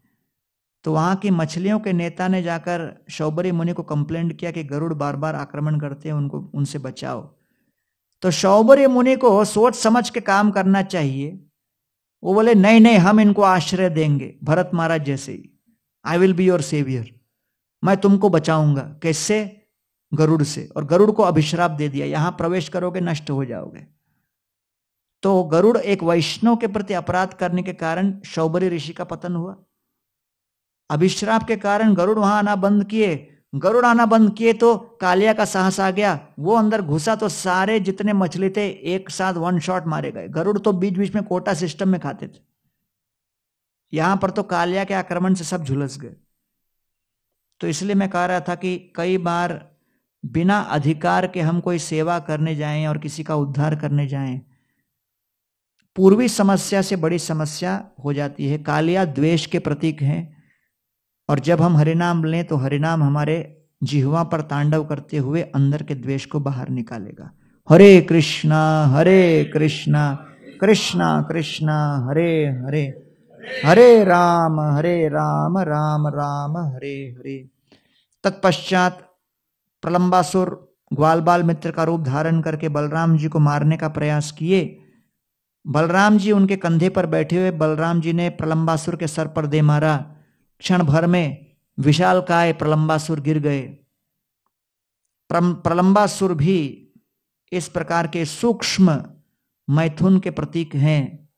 तो वहाँ की मछलियों के नेता ने जाकर शौबरी मुनि को कंप्लेंट किया कि गरुड़ बार बार आक्रमण करते हैं, उनको, उनसे बचाओ। तो शौबरी मुनि को सोच समझ के काम करना चाहिए। वो बोले, नहीं नहीं, हम इनको आश्रय देंगे, भरत महाराज जैसे ही। I will be your saviour मैं तुमको बचाऊँगा। कैसे? गरुड़ से। और गरुड़ को अभिश्राप दे दिया। यहाँ प्रवेश करोगे, नष्ट हो जाओगे। तो गरुड़ एक वैष्णव के प्रति अपराध करने के कारण शौबरी ऋषि का पतन हुआ। अभिश्राप के कारण गरुड़ वहाँ आना बंद किए। गरुड़ आना बंद किए तो कालिया का साहस आ गया। वो अंदर घुसा तो सारे जितने मछली थे, एक साथ वन शॉट मारे गए। गरुड़ तो बीच बीच में कोटा सिस्टम में खाते थे। यहाँ पर तो कालिया के आक्रमण से सब झुलस गए। तो इसलिए मैं कह रहा था कि कई बार बिना अधिकार के हम कोई सेवा करने जाएँ और किसी का उद्धार करने जाएँ, पूर्वी समस्या से बड़ी समस्या हो जाती है। कालिया द्वेष के प्रतीक हैं। और जब हम हरिनाम लें तो हरिनाम हमारे जिहवा पर तांडव करते हुए अंदर के द्वेष को बाहर निकालेगा। हरे कृष्णा हरे कृष्णा कृष्णा कृष्णा, हरे हरे हरे राम हरे राम राम राम, हरे हरे। तत्पश्चात प्रलंबासुर ग्वाल बाल मित्र का रूप धारण करके बलराम जी को मारने का प्रयास किए। बलराम जी उनके कंधे पर बैठे हुए बलराम जी ने प्रलंबासुर के सर पर दे मारा। क्षण भर में विशाल काय प्रलंबासुर गिर गए। प्रलंबासुर भी इस प्रकार के सूक्ष्म मैथुन के प्रतीक हैं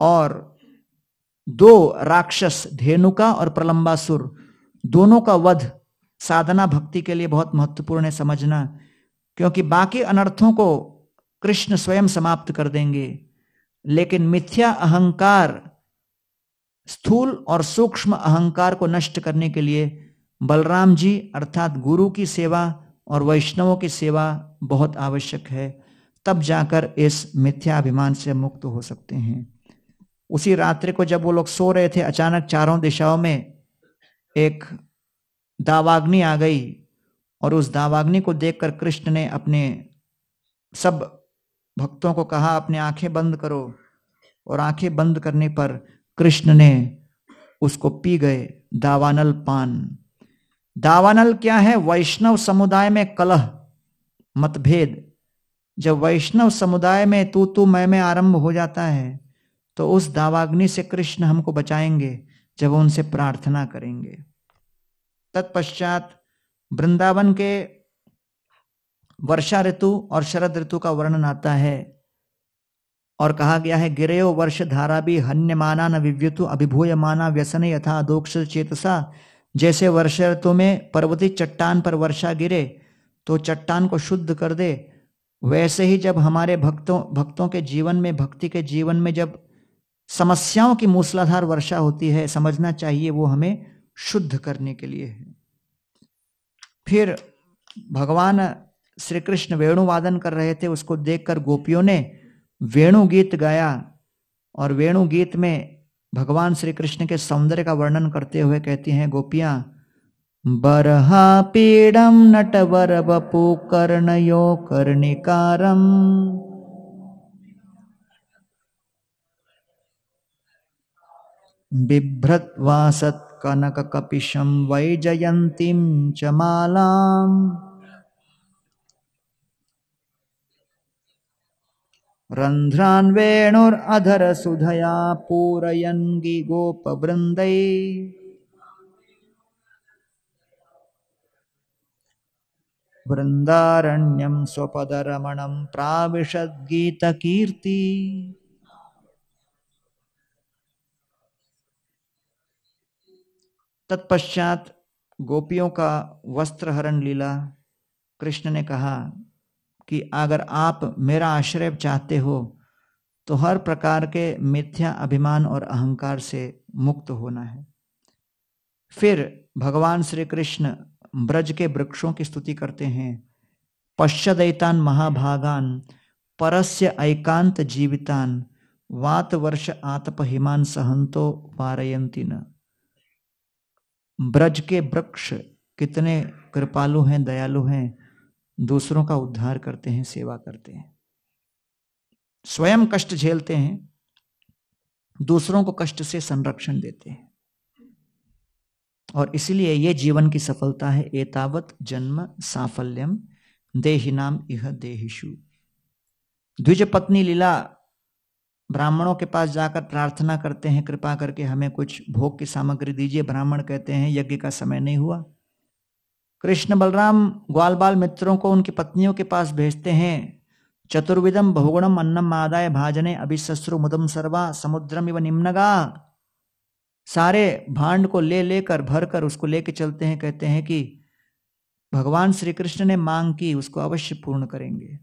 और दो राक्षस धेनुका और प्रलंबासुर दोनों का वध साधना भक्ति के लिए बहुत महत्वपूर्ण है समझना, क्योंकि बाकी अनर्थों को कृष्ण स्वयं समाप्त कर देंगे, लेकिन मिथ्या अहंकार स्थूल और सूक्ष्म अहंकार को नष्ट करने के लिए बलराम जी, अर्थात गुरु की सेवा और वैष्णवों की सेवा बहुत आवश्यक है। तब जाकर इस मिथ्याभिमान से मुक्त हो सकते हैं। उसी रात्रि को जब वो लोग सो रहे थे, अचानक चारों दिशाओं में एक दावाग्नि आ गई और उस दावाग्नि को देखकर कृष्ण ने अपने सब भक्तों को कहा, अपने आँखें बंद करो। और आँखें बंद करने पर कृष्ण ने उसको पी गए दावानल पान। दावानल क्या है? वैष्णव समुदाय में कलह, मतभेद। जब वैष्णव समुदाय में तू तू मैं में आरंभ हो जाता है तो उस दावाग्नि से कृष्ण हमको बचाएँगे, जब उनसे प्रार्थना करेंगे। तत्पश्चात वृंदावन के वर्षा ऋतु और शरद ऋतु का वर्णन आता है। और कहा गया है, गिरयो वर्ष धारा भी हन्य माना न विव्युतु अभिभूय माना व्यसन यथा दोक्ष चेतसा। जैसे वर्ष ऋतु में पर्वती चट्टान पर वर्षा गिरे तो चट्टान को शुद्ध कर दे। वैसे ही जब हमारे भक्तों भक्तों के जीवन में, भक्ति के जीवन में जब समस्याओं की मूसलाधार वर्षा होती है, समझना चाहिए वो हमें शुद्ध करने के लिए है। फिर भगवान श्री कृष्ण वेणुवादन कर रहे थे, उसको देखकर गोपियों ने वेणु गीत गाया और वेणु गीत में भगवान श्री कृष्ण के सौंदर्य का वर्णन करते हुए कहती हैं, गोपियाँ, बरहा पीड़म नटवर बपु कर्णयो कर्णिकारम। बिभ्रत्वासत् कनककपिशं वैजयन्तीं च मालाम्। रन्ध्रान् वेणुरधरसुधया पूरयन्गि गोपवृन्दै। वृन्दारण्यं स्वपदरमणं प्राविशद्गीतकीर्ति। तत्पश्चात गोपियों का वस्त्र हरण लीला कृष्ण ने कहा कि अगर आप मेरा आश्रय चाहते हो तो हर प्रकार के मिथ्या अभिमान और अहंकार से मुक्त होना है। फिर भगवान श्री कृष्ण ब्रज के वृक्षों की स्तुति करते हैं। पश्चदैतान महाभागान, परस्य ऐकांत जीवितान, वात वर्ष आतप हिमान सहंतो वारयंती न ब्रज के वृक्ष कितने कृपालु हैं, दयालु हैं दूसरों का उद्धार करते हैं, सेवा करते हैं। स्वयं कष्ट झेलते हैं, दूसरों को कष्ट से संरक्षण देते हैं। और इसलिए यह जीवन की सफलता है, एतावत जन्म साफल्यम देहि नाम इह देहिशु द्विज पत्नी लीला, ब्राह्मणों के पास जाकर प्रार्थना करते हैं, कृपा करके हमें कुछ भोग की सामग्री दीजिए, ब्राह्मण कहते हैं, यज्ञ का समय नहीं हुआ। कृष्ण बलराम ग्वाल बाल मित्रों को उनकी पत्नियों के पास भेजते हैं। चतुर्विदम बहुगुणम अन्नम आदाय भाजने अभिशस्रु मुदम सर्वा समुद्रम इव निम्नगा। सारे भांड को ले लेकर भर कर उसको लेके चलते हैं, कहते हैं कि भगवान श्री कृष्ण ने मांग की, उसको अवश्य पूर्ण करेंगे।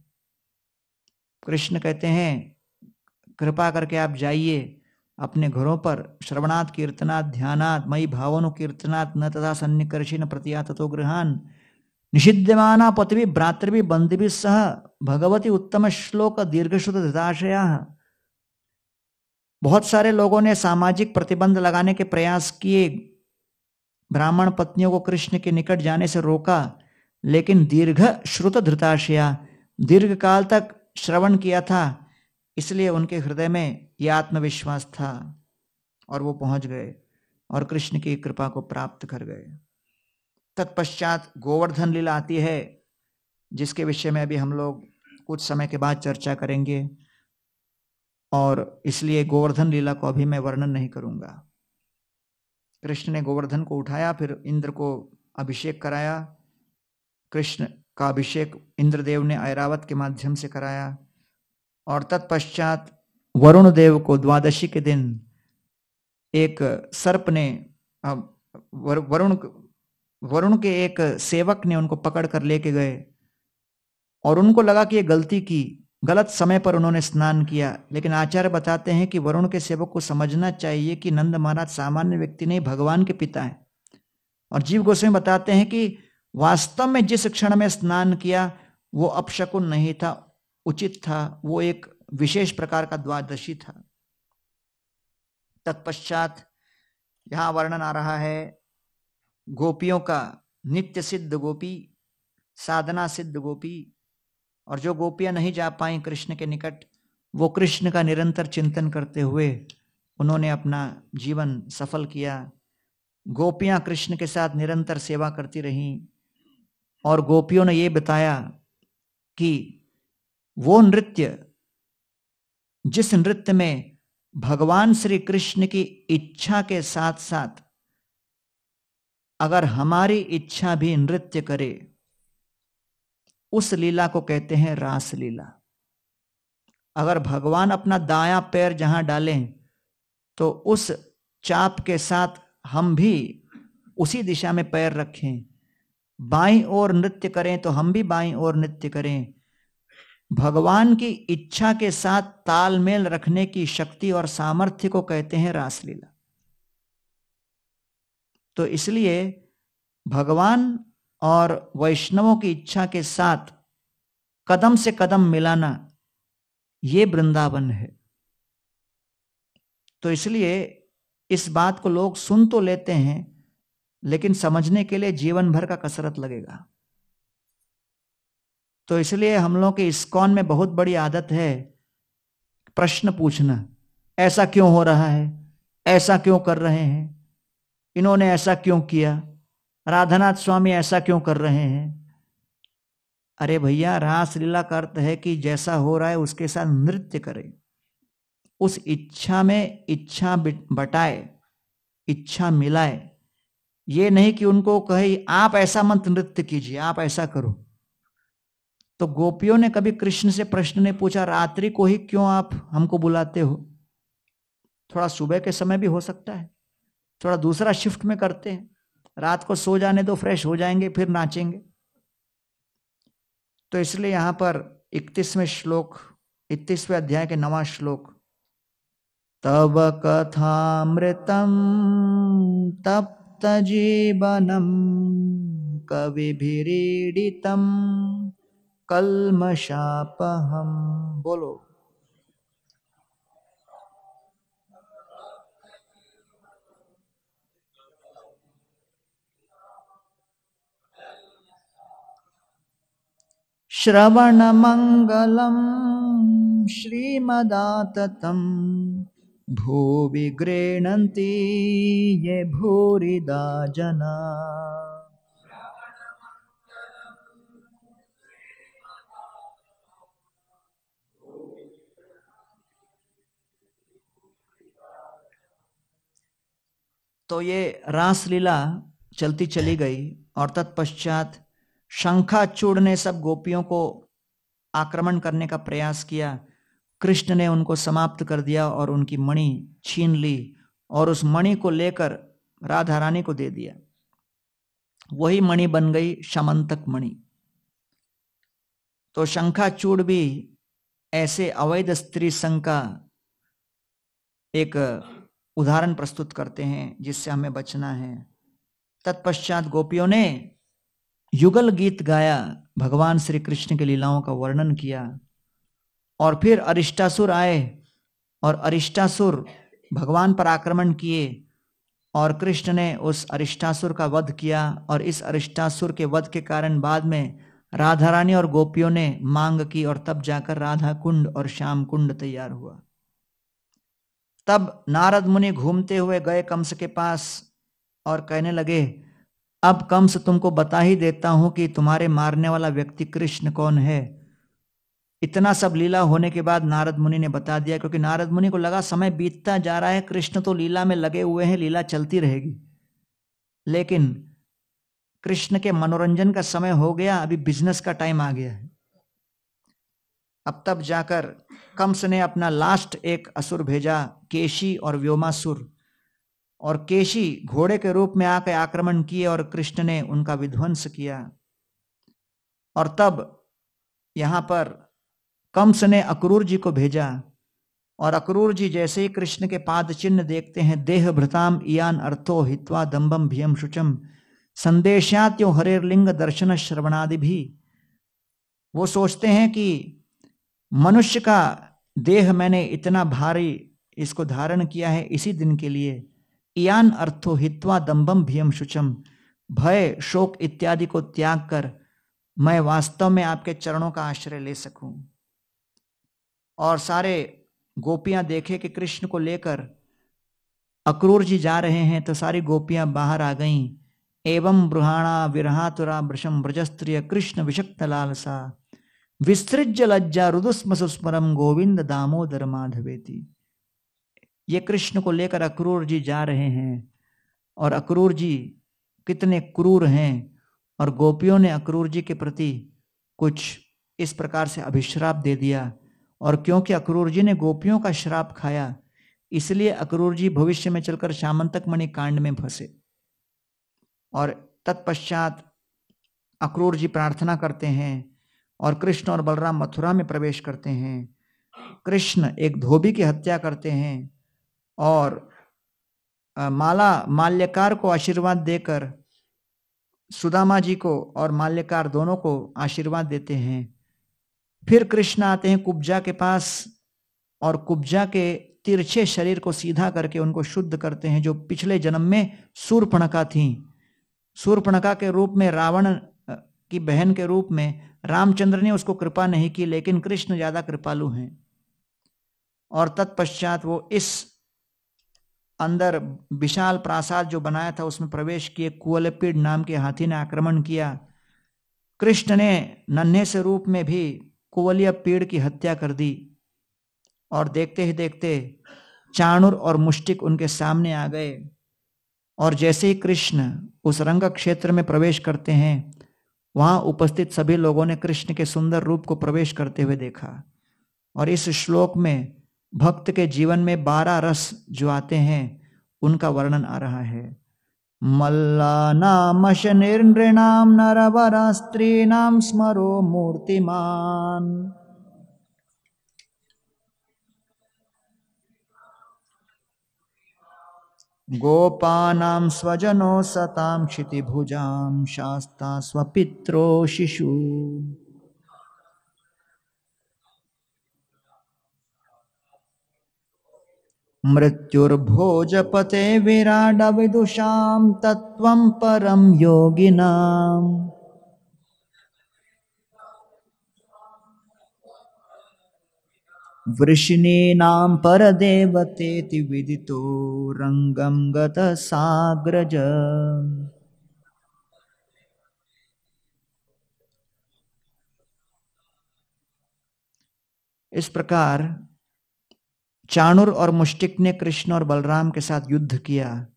कृष्ण कहते हैं, कृपा करके आप जाइए अपने घरों पर श्रवणात् कीर्तनात् ध्यानात् मई भावनो कीर्तनात् न तथा सन्निकर्षि प्रतिया तथो गृहान। निषिध्यमाना पतिभी, भ्रातृभि बंधुभि सह भगवती उत्तम श्लोक दीर्घश्रुत धृताशया बहुत सारे लोगों ने सामाजिक प्रतिबंध लगाने के प्रयास किए। ब्राह्मण पत्नियों को कृष्ण के निकट जाने से रोका, लेकिन दीर्घ श्रुत धृताशया दीर्घ काल तक श्रवण किया था, इसलिए उनके हृदय में यह आत्मविश्वास था और वो पहुँच गए और कृष्ण की कृपा को प्राप्त कर गए। तत्पश्चात गोवर्धन लीला आती है, जिसके विषय में अभी हम लोग कुछ समय के बाद चर्चा करेंगे और इसलिए गोवर्धन लीला को अभी मैं वर्णन नहीं करूँगा। कृष्ण ने गोवर्धन को उठाया, फिर इंद्र को अभिषेक कराया। कृष्ण का अभिषेक इंद्रदेव ने ऐरावत के माध्यम से कराया और तत्पश्चात वरुण देव को द्वादशी के दिन एक सर्प ने वरुण वरुण के एक सेवक ने उनको पकड़ कर लेके गए और उनको लगा कि ये गलती की, गलत समय पर उन्होंने स्नान किया। लेकिन आचार्य बताते हैं कि वरुण के सेवक को समझना चाहिए कि नंद महाराज सामान्य व्यक्ति नहीं, भगवान के पिता है। और जीव गोस्वामी बताते हैं कि वास्तव में जिस क्षण में स्नान किया, वो अपशकुन नहीं था, उचित था, वो एक विशेष प्रकार का द्वादशी था। तत्पश्चात यहाँ वर्णन आ रहा है, गोपियों का नित्य सिद्ध गोपी, साधना सिद्ध गोपी, और जो गोपियाँ नहीं जा पाई कृष्ण के निकट, वो कृष्ण का निरंतर चिंतन करते हुए उन्होंने अपना जीवन सफल किया। गोपियाँ कृष्ण के साथ निरंतर सेवा करती रहीं, और गोपियों ने ये बताया कि वो नृत्य जिस नृत्य में भगवान श्री कृष्ण की इच्छा के साथ साथ अगर हमारी इच्छा भी नृत्य करे, उस लीला को कहते हैं रास लीला अगर भगवान अपना दाया पैर जहाँ डालें तो उस चाप के साथ हम भी उसी दिशा में पैर रखें। बाई ओर नृत्य करें तो हम भी बाई ओर नृत्य करें। भगवान की इच्छा के साथ तालमेल रखने की शक्ति और सामर्थ्य को कहते हैं रासलीला। तो इसलिए भगवान और वैष्णवों की इच्छा के साथ कदम से कदम मिलाना ये वृंदावन है। तो इसलिए इस बात को लोग सुन तो लेते हैं, लेकिन समझने के लिए जीवन भर का कसरत लगेगा। तो इसलिए हम लोग के इस्कॉन में बहुत बड़ी आदत है प्रश्न पूछना। ऐसा क्यों हो रहा है? ऐसा क्यों कर रहे हैं? इन्होंने ऐसा क्यों किया? राधानाथ स्वामी ऐसा क्यों कर रहे हैं? अरे भैया रास लीला का अर्थ है कि जैसा हो रहा है उसके साथ नृत्य करें। उस इच्छा में इच्छा बटाए, इच्छा मिलाए। ये नहीं कि उनको कहे, आप ऐसा मत नृत्य कीजिए, आप ऐसा करो। तो गोपियों ने कभी कृष्ण से प्रश्न ने पूछा, रात्रि को ही क्यों आप हमको बुलाते हो? थोड़ा सुबह के समय भी हो सकता है। थोड़ा दूसरा शिफ्ट में करते हैं। रात को सो जाने दो, फ्रेश हो जाएँगे, फिर नाचेंगे। तो इसलिए यहाँ पर इकतीसवें श्लोक, इकतीसवें अध्याय के नवा श्लोक, तब कथामृतम तप्त जीवनम कविभिरीडितम कलमशापहम बोलो। श्रवणमङ्गलं श्रीमदाततं। भूवि गृह्णन्ति ये भूरिदा जना तो ये रासलीला चलती चली गई और तत्पश्चात शंखाचूड़ ने सब गोपियों को आक्रमण करने का प्रयास किया। कृष्ण ने उनको समाप्त कर दिया और उनकी मणि छीन ली और उस मणि को लेकर राधा रानी को दे दिया। वही मणि बन गई शमंतक मणि। तो शंखाचूड़ भी ऐसे अवैध स्त्री संघ का एक उदाहरण प्रस्तुत करते हैं जिससे हमें बचना है। तत्पश्चात गोपियों ने युगल गीत गाया, भगवान श्री कृष्ण की लीलाओं का वर्णन किया और फिर अरिष्टासुर आए और अरिष्टासुर भगवान पर आक्रमण किए और कृष्ण ने उस अरिष्टासुर का वध किया और इस अरिष्टासुर के वध के कारण बाद में राधा रानी और गोपियों ने मांग की और तब जाकर राधा कुंड और श्याम कुंड तैयार हुआ। तब नारद मुनि घूमते हुए गए कंस के पास और कहने लगे, अब कंस तुमको बता ही देता हूँ कि तुम्हारे मारने वाला व्यक्ति कृष्ण कौन है। इतना सब लीला होने के बाद नारद मुनि ने बता दिया, क्योंकि नारद मुनि को लगा समय बीतता जा रहा है, कृष्ण तो लीला में लगे हुए हैं, लीला चलती रहेगी। लेकिन कृष्ण के मनोरंजन का समय हो गया, अभी बिज़नेस का टाइम आ गया है। अब तब जाकर कंस ने अपना लास्ट एक असुर भेजा, केशी और व्योमासुर। और केशी घोड़े के रूप में आकर आक्रमण किए और कृष्ण ने उनका विध्वंस किया। और तब यहाँ पर कंस ने अक्रूर जी को भेजा। और अक्रूर जी जैसे ही कृष्ण के पाद चिन्ह देखते हैं, देह भ्रताम इयान अर्थो हित्वा दम्बम भियम शुचम। संदेशात्यो हरेर लिंग दर्शन श्रवणादि भी। वो सोचते हैं कि मनुष्य का देह मैंने इतना भारी इसको धारण किया है इसी दिन के लिए। इयान अर्थो हित्वा दम्बम भियम शुचम। भय, शोक इत्यादि को त्याग कर मैं वास्तव में आपके चरणों का आश्रय ले सकूँ। और सारे गोपियाँ देखे कि कृष्ण को लेकर अक्रूर जी जा रहे हैं तो सारी गोपियाँ बाहर आ गईं। एवं ब्रुहाणा विरहातुरा वृषम ब्रजस्त्रिय कृष्ण विषक्त लालसा विस्तृज लज्जा रुदुस्म सुस्मरम गोविंद दामोदर माधवेती। ये कृष्ण को लेकर अक्रूर जी जा रहे हैं और अक्रूर जी कितने क्रूर हैं और गोपियों ने अक्रूर जी के प्रति कुछ इस प्रकार से अभिश्राप दे दिया और क्योंकि अक्रूर जी ने गोपियों का श्राप खाया, इसलिए अक्रूर जी भविष्य में चलकर शामंतक मणि कांड में फंसे। और तत्पश्चात अक्रूर जी प्रार्थना करते हैं और कृष्ण और बलराम मथुरा में प्रवेश करते हैं। कृष्ण एक धोबी की हत्या करते हैं और माला माल्यकार को आशीर्वाद देकर सुदामा जी को और माल्यकार दोनों को आशीर्वाद देते हैं। फिर कृष्ण आते हैं कुब्जा के पास और कुब्जा के तिरछे शरीर को सीधा करके उनको शुद्ध करते हैं, जो पिछले जन्म में सूर्पणका थी। सूर्पणका के रूप में रावण की बहन के रूप में रामचंद्र ने उसको कृपा नहीं की, लेकिन कृष्ण ज़्यादा कृपालु हैं। और तत्पश्चात वो इस अंदर विशाल प्रासाद जो बनाया था, उसमें प्रवेश किए कुअलपीड नाम के हाथी ने आक्रमण किया। कृष्ण ने नन्हे से रूप में भी कुवलिया पेड़ की हत्या कर दी। और देखते ही देखते चाणुर और मुष्टिक उनके सामने आ गए। और जैसे ही कृष्ण उस रंग क्षेत्र में प्रवेश करते हैं वहाँ उपस्थित सभी लोगों ने कृष्ण के सुंदर रूप को प्रवेश करते हुए देखा और इस श्लोक में भक्त के जीवन में बारह रस जो आते हैं, उनका वर्णन आ रहा है। मल्ला नाम नीना स्मरो मूर्तिमान्। गोपानां स्वजनो सतां क्षितिभुजां शास्ता स्वपित्रो शिशु। मृत्युर्भोजपते विराडविदुषां तत्त्वं परं योगिनाम् वृषिणीनां परदेवतेति विदितो रङ्गं इस प्रकार चाणुर और मुष्टिक ने कृष्ण और बलराम के साथ युद्ध किया।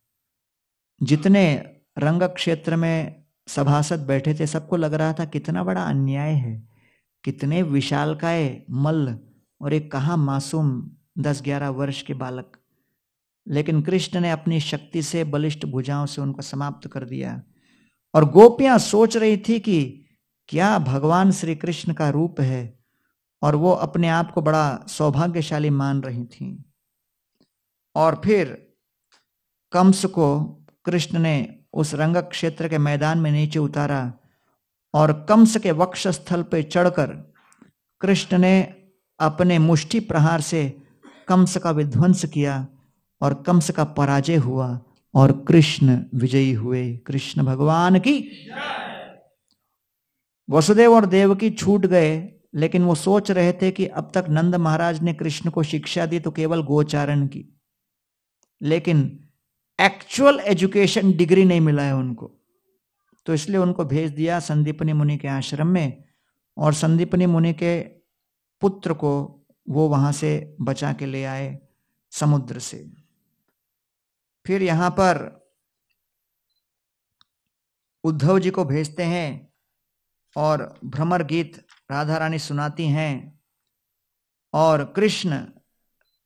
जितने रंग क्षेत्र में सभासद बैठे थे, सबको लग रहा था कितना बड़ा अन्याय है, कितने विशालकाय मल्ल और एक कहा मासूम दस ग्यारह वर्ष के बालक। लेकिन कृष्ण ने अपनी शक्ति से, बलिष्ठ भुजाओं से उनको समाप्त कर दिया। और गोपियाँ सोच रही थी कि क्या भगवान श्री कृष्ण का रूप है और वो अपने आप को बड़ा सौभाग्यशाली मान रही थी। और फिर कंस को कृष्ण ने उस रंग क्षेत्र के मैदान में नीचे उतारा और कंस के वक्ष स्थल पर चढ़कर कृष्ण ने अपने मुष्टि प्रहार से कंस का विध्वंस किया और कंस का पराजय हुआ और कृष्ण विजयी हुए। कृष्ण भगवान की वसुदेव और देव की छूट गए, लेकिन वो सोच रहे थे कि अब तक नंद महाराज ने कृष्ण को शिक्षा दी तो केवल गोचारण की। लेकिन एक्चुअल एजुकेशन डिग्री नहीं मिला है उनको। तो इसलिए उनको भेज दिया संदीपनी मुनि के आश्रम में और संदीपनी मुनि के पुत्र को वो वहाँ से बचा के ले आए समुद्र से। फिर यहाँ पर उद्धव जी को भेजते हैं और भ्रमर गीत राधा रानी सुनाती हैं और कृष्ण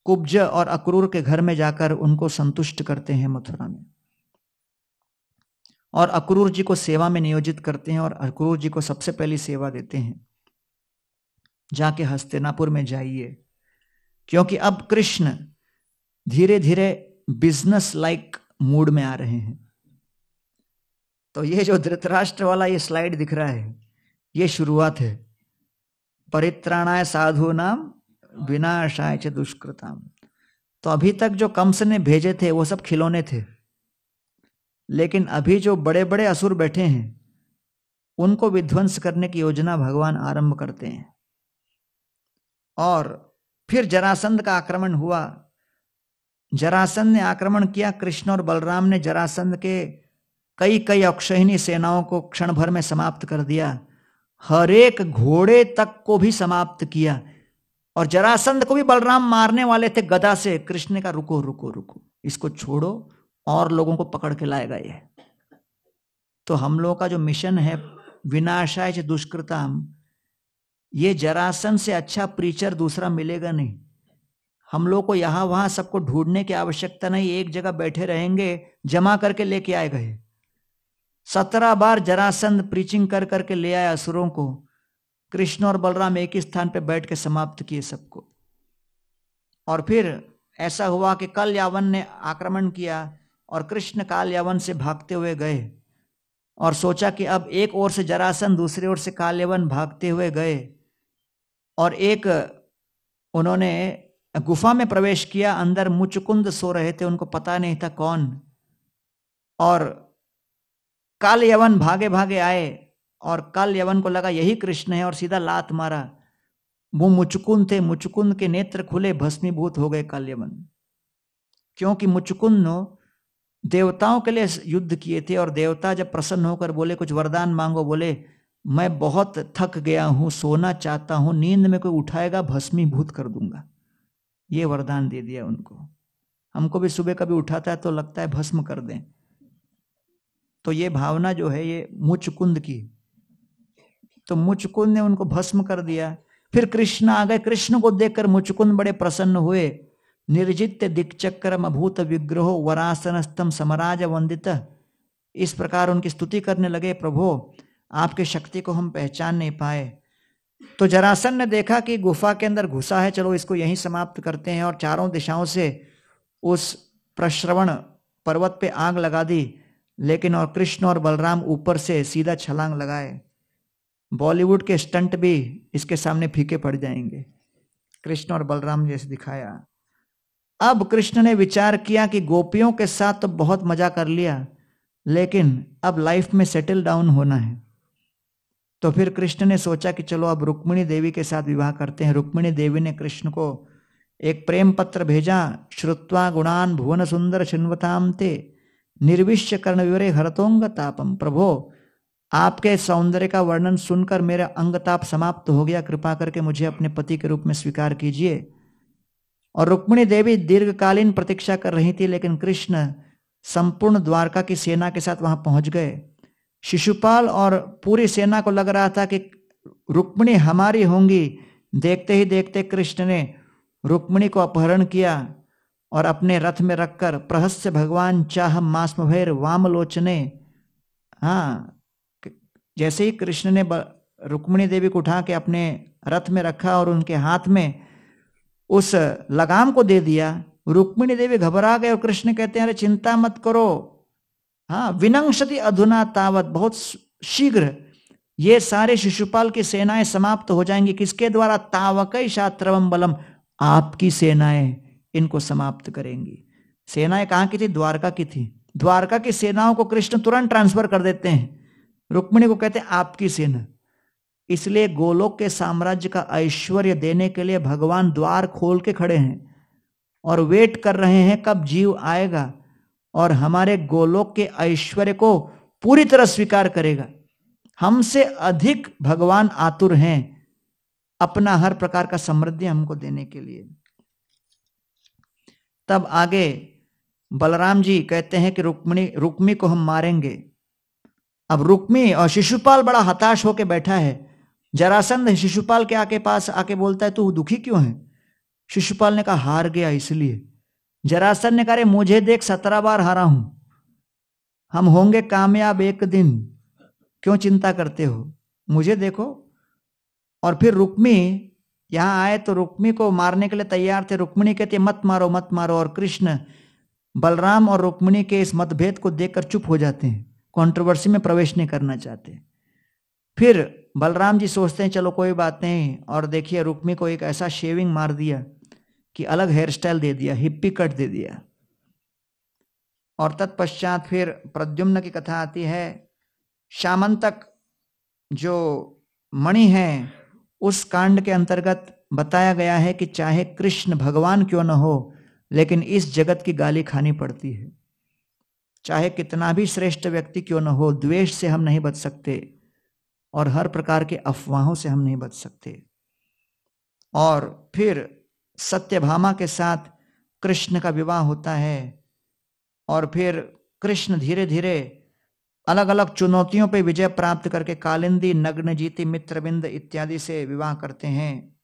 कुब्ज और अक्रूर के घर में जाकर उनको संतुष्ट करते हैं मथुरा में। और अक्रूर जी को सेवा में नियोजित करते हैं और अक्रूर जी को सबसे पहली सेवा देते हैं। जाके हस्तिनापुर में जाइए। क्योंकि अब कृष्ण धीरे धीरे बिज़नेस लाइक मूड में आ रहे हैं। तो ये जो धृतराष्ट्र वाला ये स्लाइड दिख रहा है, ये शुरुआत है। परित्राणाय साधु नाम, विनाशाय च दुष्कृताम। तो अभी तक जो कंस ने भेजे थे, वो सब खिलौने थे। लेकिन अभी जो बड़े बड़े असुर बैठे हैं, उनको विध्वंस करने की योजना भगवान आरंभ करते हैं। और फिर जरासंध का आक्रमण हुआ। जरासंध ने आक्रमण किया। कृष्ण और बलराम ने जरासंध के कई कई अक्षहिणी सेनाओं को क्षण भर में समाप्त कर दिया। हर एक घोड़े तक को भी समाप्त किया और जरासंध को भी बलराम मारने वाले थे गदा से। कृष्ण का रुको रुको रुको, इसको छोड़ो, और लोगों को पकड़ के लाएगा ये। तो हम लोगों का जो मिशन है, विनाशाय दुष्कृताम ये जरासन से अच्छा प्रीचर दूसरा मिलेगा नहीं। हम लोग को यहाँ वहाँ सबको ढूँढने की आवश्यकता नहीं, एक जगह बैठे रहेंगे, जमा करके लेके आए गए। सत्रह बार जरासंध प्रीचिंग कर करके ले आए असुरों को। कृष्ण और बलराम एक ही स्थान पर बैठ के समाप्त किए सबको। और फिर ऐसा हुआ कि कल यावन ने आक्रमण किया और कृष्ण काल यावन से भागते हुए गए और सोचा कि अब एक ओर से जरासन, दूसरी ओर से काल यवन भागते हुए गए। और एक, उन्होंने गुफा में प्रवेश किया, अंदर मुचकुंद सो रहे थे, उनको पता नहीं था कौन। और काल यवन भागे भागे आए, और कल यवन को लगा, यही कृष्ण है, और सीधा लात मारा। वो मुचकुंद थे, मुचकुंद के नेत्र खुले, भस्मीभूत हो गए कल यवन क्योंकि मुचकुंद देवताओं के लिए युद्ध किए थे, और देवता जब प्रसन्न होकर बोले, कुछ वरदान मांगो, बोले मैं बहुत थक गया हूँ, सोना चाहता हूँ, नींद में कोई उठाएगा, भस्मीभूत कर दूँगा। ये वरदान दे दिया उनको। हमको भी सुबह कभी उठाता है तो लगता है भस्म कर दें। तो ये भावना जो है, ये मुचकुंद की। तो मुचकुंद ने उनको भस्म कर दिया। फिर कृष्ण आ गए। कृष्ण को देखकर मुचकुंद बड़े प्रसन्न हुए। निर्जित्य दिक्चक्रम अभूत विग्रहो वरासनस्तम समराज वंदित। इस प्रकार उनकी स्तुति करने लगे, प्रभु आपके शक्ति को हम पहचान नहीं पाए। तो जरासन ने देखा कि गुफा के अंदर घुसा है, चलो इसको यहीं समाप्त करते हैं और चारों दिशाओं से उस प्रश्रवण पर्वत पे आग लगा दी, लेकिन और कृष्ण और बलराम ऊपर से सीधा छलांग लगाए। बॉलीवुड के स्टंट भी इसके सामने फीके पड़ जाएँगे। कृष्ण और बलराम जैसे दिखाया। अब कृष्ण ने विचार किया कि गोपियों के साथ तो बहुत मज़ा कर लिया, लेकिन अब लाइफ में सेटल डाउन होना है। तो फिर कृष्ण ने सोचा कि चलो अब रुक्मिणी देवी के साथ विवाह करते हैं। रुक्मिणी देवी ने कृष्ण को एक प्रेम पत्र भेजा, श्रुत्वा गुणान भुवन सुंदर छिन्वताम ते, निर्विश्य कर्ण विवरे हरतोंग तापम प्रभो, आपके सौंदर्य का वर्णन सुनकर मेरा अंगताप समाप्त हो गया। कृपा करके मुझे अपने पति के रूप में स्वीकार कीजिए। और रुक्मिणी देवी दीर्घकालीन प्रतीक्षा कर रही थी, लेकिन कृष्ण संपूर्ण द्वारका की सेना के साथ वहाँ पहुँच गए। शिशुपाल और पूरी सेना को लग रहा था कि रुक्मिणी हमारी होंगी। देखते ही देखते कृष्ण ने रुक्मिणी को अपहरण किया और अपने रथ में रखकर प्रहस्य भगवान चाह मास्मभैर वामलोचने हाँ जैसे ही कृष्ण ने रुक्मिणी देवी को उठा के अपने रथ में रखा और उनके हाथ में उस लगाम को दे दिया, रुक्मिणी देवी घबरा गए और कृष्ण कहते हैं, अरे चिंता मत करो हाँ विनंशति अधुना तावत, बहुत शीघ्र। ये सारे शिशुपाल की सेनाएँ समाप्त हो जाएँगी। किसके द्वारा? तावक शात्रवम बलम। आपकी सेनाएँ इनको समाप्त करेंगी। सेनाएँ कहाँ की थी? द्वारका की थी। द्वारका की सेनाओं को कृष्ण तुरंत ट्रांसफ़र कर देते हैं। रुक्मिणी को कहते हैं, आपकी सेना। इसलिए गोलोक के साम्राज्य का ऐश्वर्य देने के लिए भगवान द्वार खोल के खड़े हैं और वेट कर रहे हैं कब जीव आएगा। और हमारे गोलोक के ऐश्वर्य को पूरी तरह स्वीकार करेगा। हमसे अधिक भगवान आतुर हैं अपना हर प्रकार का समृद्धि हमको देने के लिए। तब आगे बलराम जी कहते हैं कि रुक्मणी, रुक्मी को हम मारेंगे। अब रुक्मी और शिशुपाल बड़ा हताश होकर बैठा है। जरासंध शिशुपाल के आके पास आके बोलता है, तू दुखी क्यों है? शिशुपाल ने कहा, हार गया इसलिए। जरासन ने कहा मुझे देख सत्रह बार हारा हूँ। हम होंगे कामयाब एक दिन। क्यों चिंता करते हो? मुझे देखो। और फिर रुक्मी, यहाँ आए तो रुक्मी को मारने के लिए तैयार थे। रुक्मिणी कहते, मत मारो मत मारो। और कृष्ण, बलराम और रुक्मिणी के इस मतभेद को देखकर चुप हो जाते हैं। कंट्रोवर्सी में प्रवेश नहीं करना चाहते। फिर बलराम जी सोचते हैं, चलो, कोई बात नहीं। और देखिए, रुक्मी को एक ऐसा शेविंग मार दिया। कि अलग हेयर स्टाइल दे दिया हिप्पी कट दे दिया। और तत्पश्चात फिर प्रद्युम्न की कथा आती है, शामंतक जो मणि है, उस कांड के अंतर्गत बताया गया है कि चाहे कृष्ण भगवान क्यों न हो, लेकिन इस जगत की गाली खानी पड़ती है। चाहे कितना भी श्रेष्ठ व्यक्ति क्यों न हो, द्वेष से हम नहीं बच सकते, और हर प्रकार के अफवाहों से हम नहीं बच सकते। और फिर सत्यभामा के साथ कृष्ण का विवाह होता है और फिर कृष्ण धीरे धीरे अलग अलग चुनौतियों पर विजय प्राप्त करके कालिंदी नग्न जीती मित्रबिंद इत्यादि से विवाह करते हैं।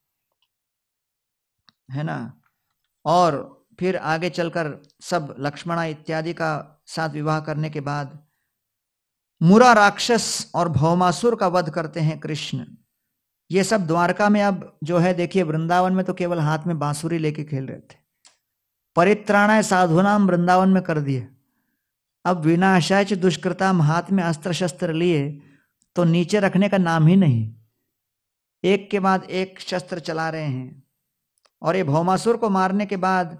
है ना? और फिर आगे चलकर सब लक्ष्मणा इत्यादि का साथ विवाह करने के बाद मुरा राक्षस और भौमासुर का वध करते हैं कृष्ण। ये सब द्वारका में अब जो है, देखिए, वृंदावन में तो केवल हाथ में बांसुरी लेके खेल रहे थे। परित्राणाय साधुनाम वृंदावन में कर दिए। अब विनाशाच दुष्कृताम हाथ में अस्त्र शस्त्र लिए तो नीचे रखने का नाम ही नहीं। एक के बाद एक शस्त्र चला रहे हैं। और ये भौमासुर को मारने के बाद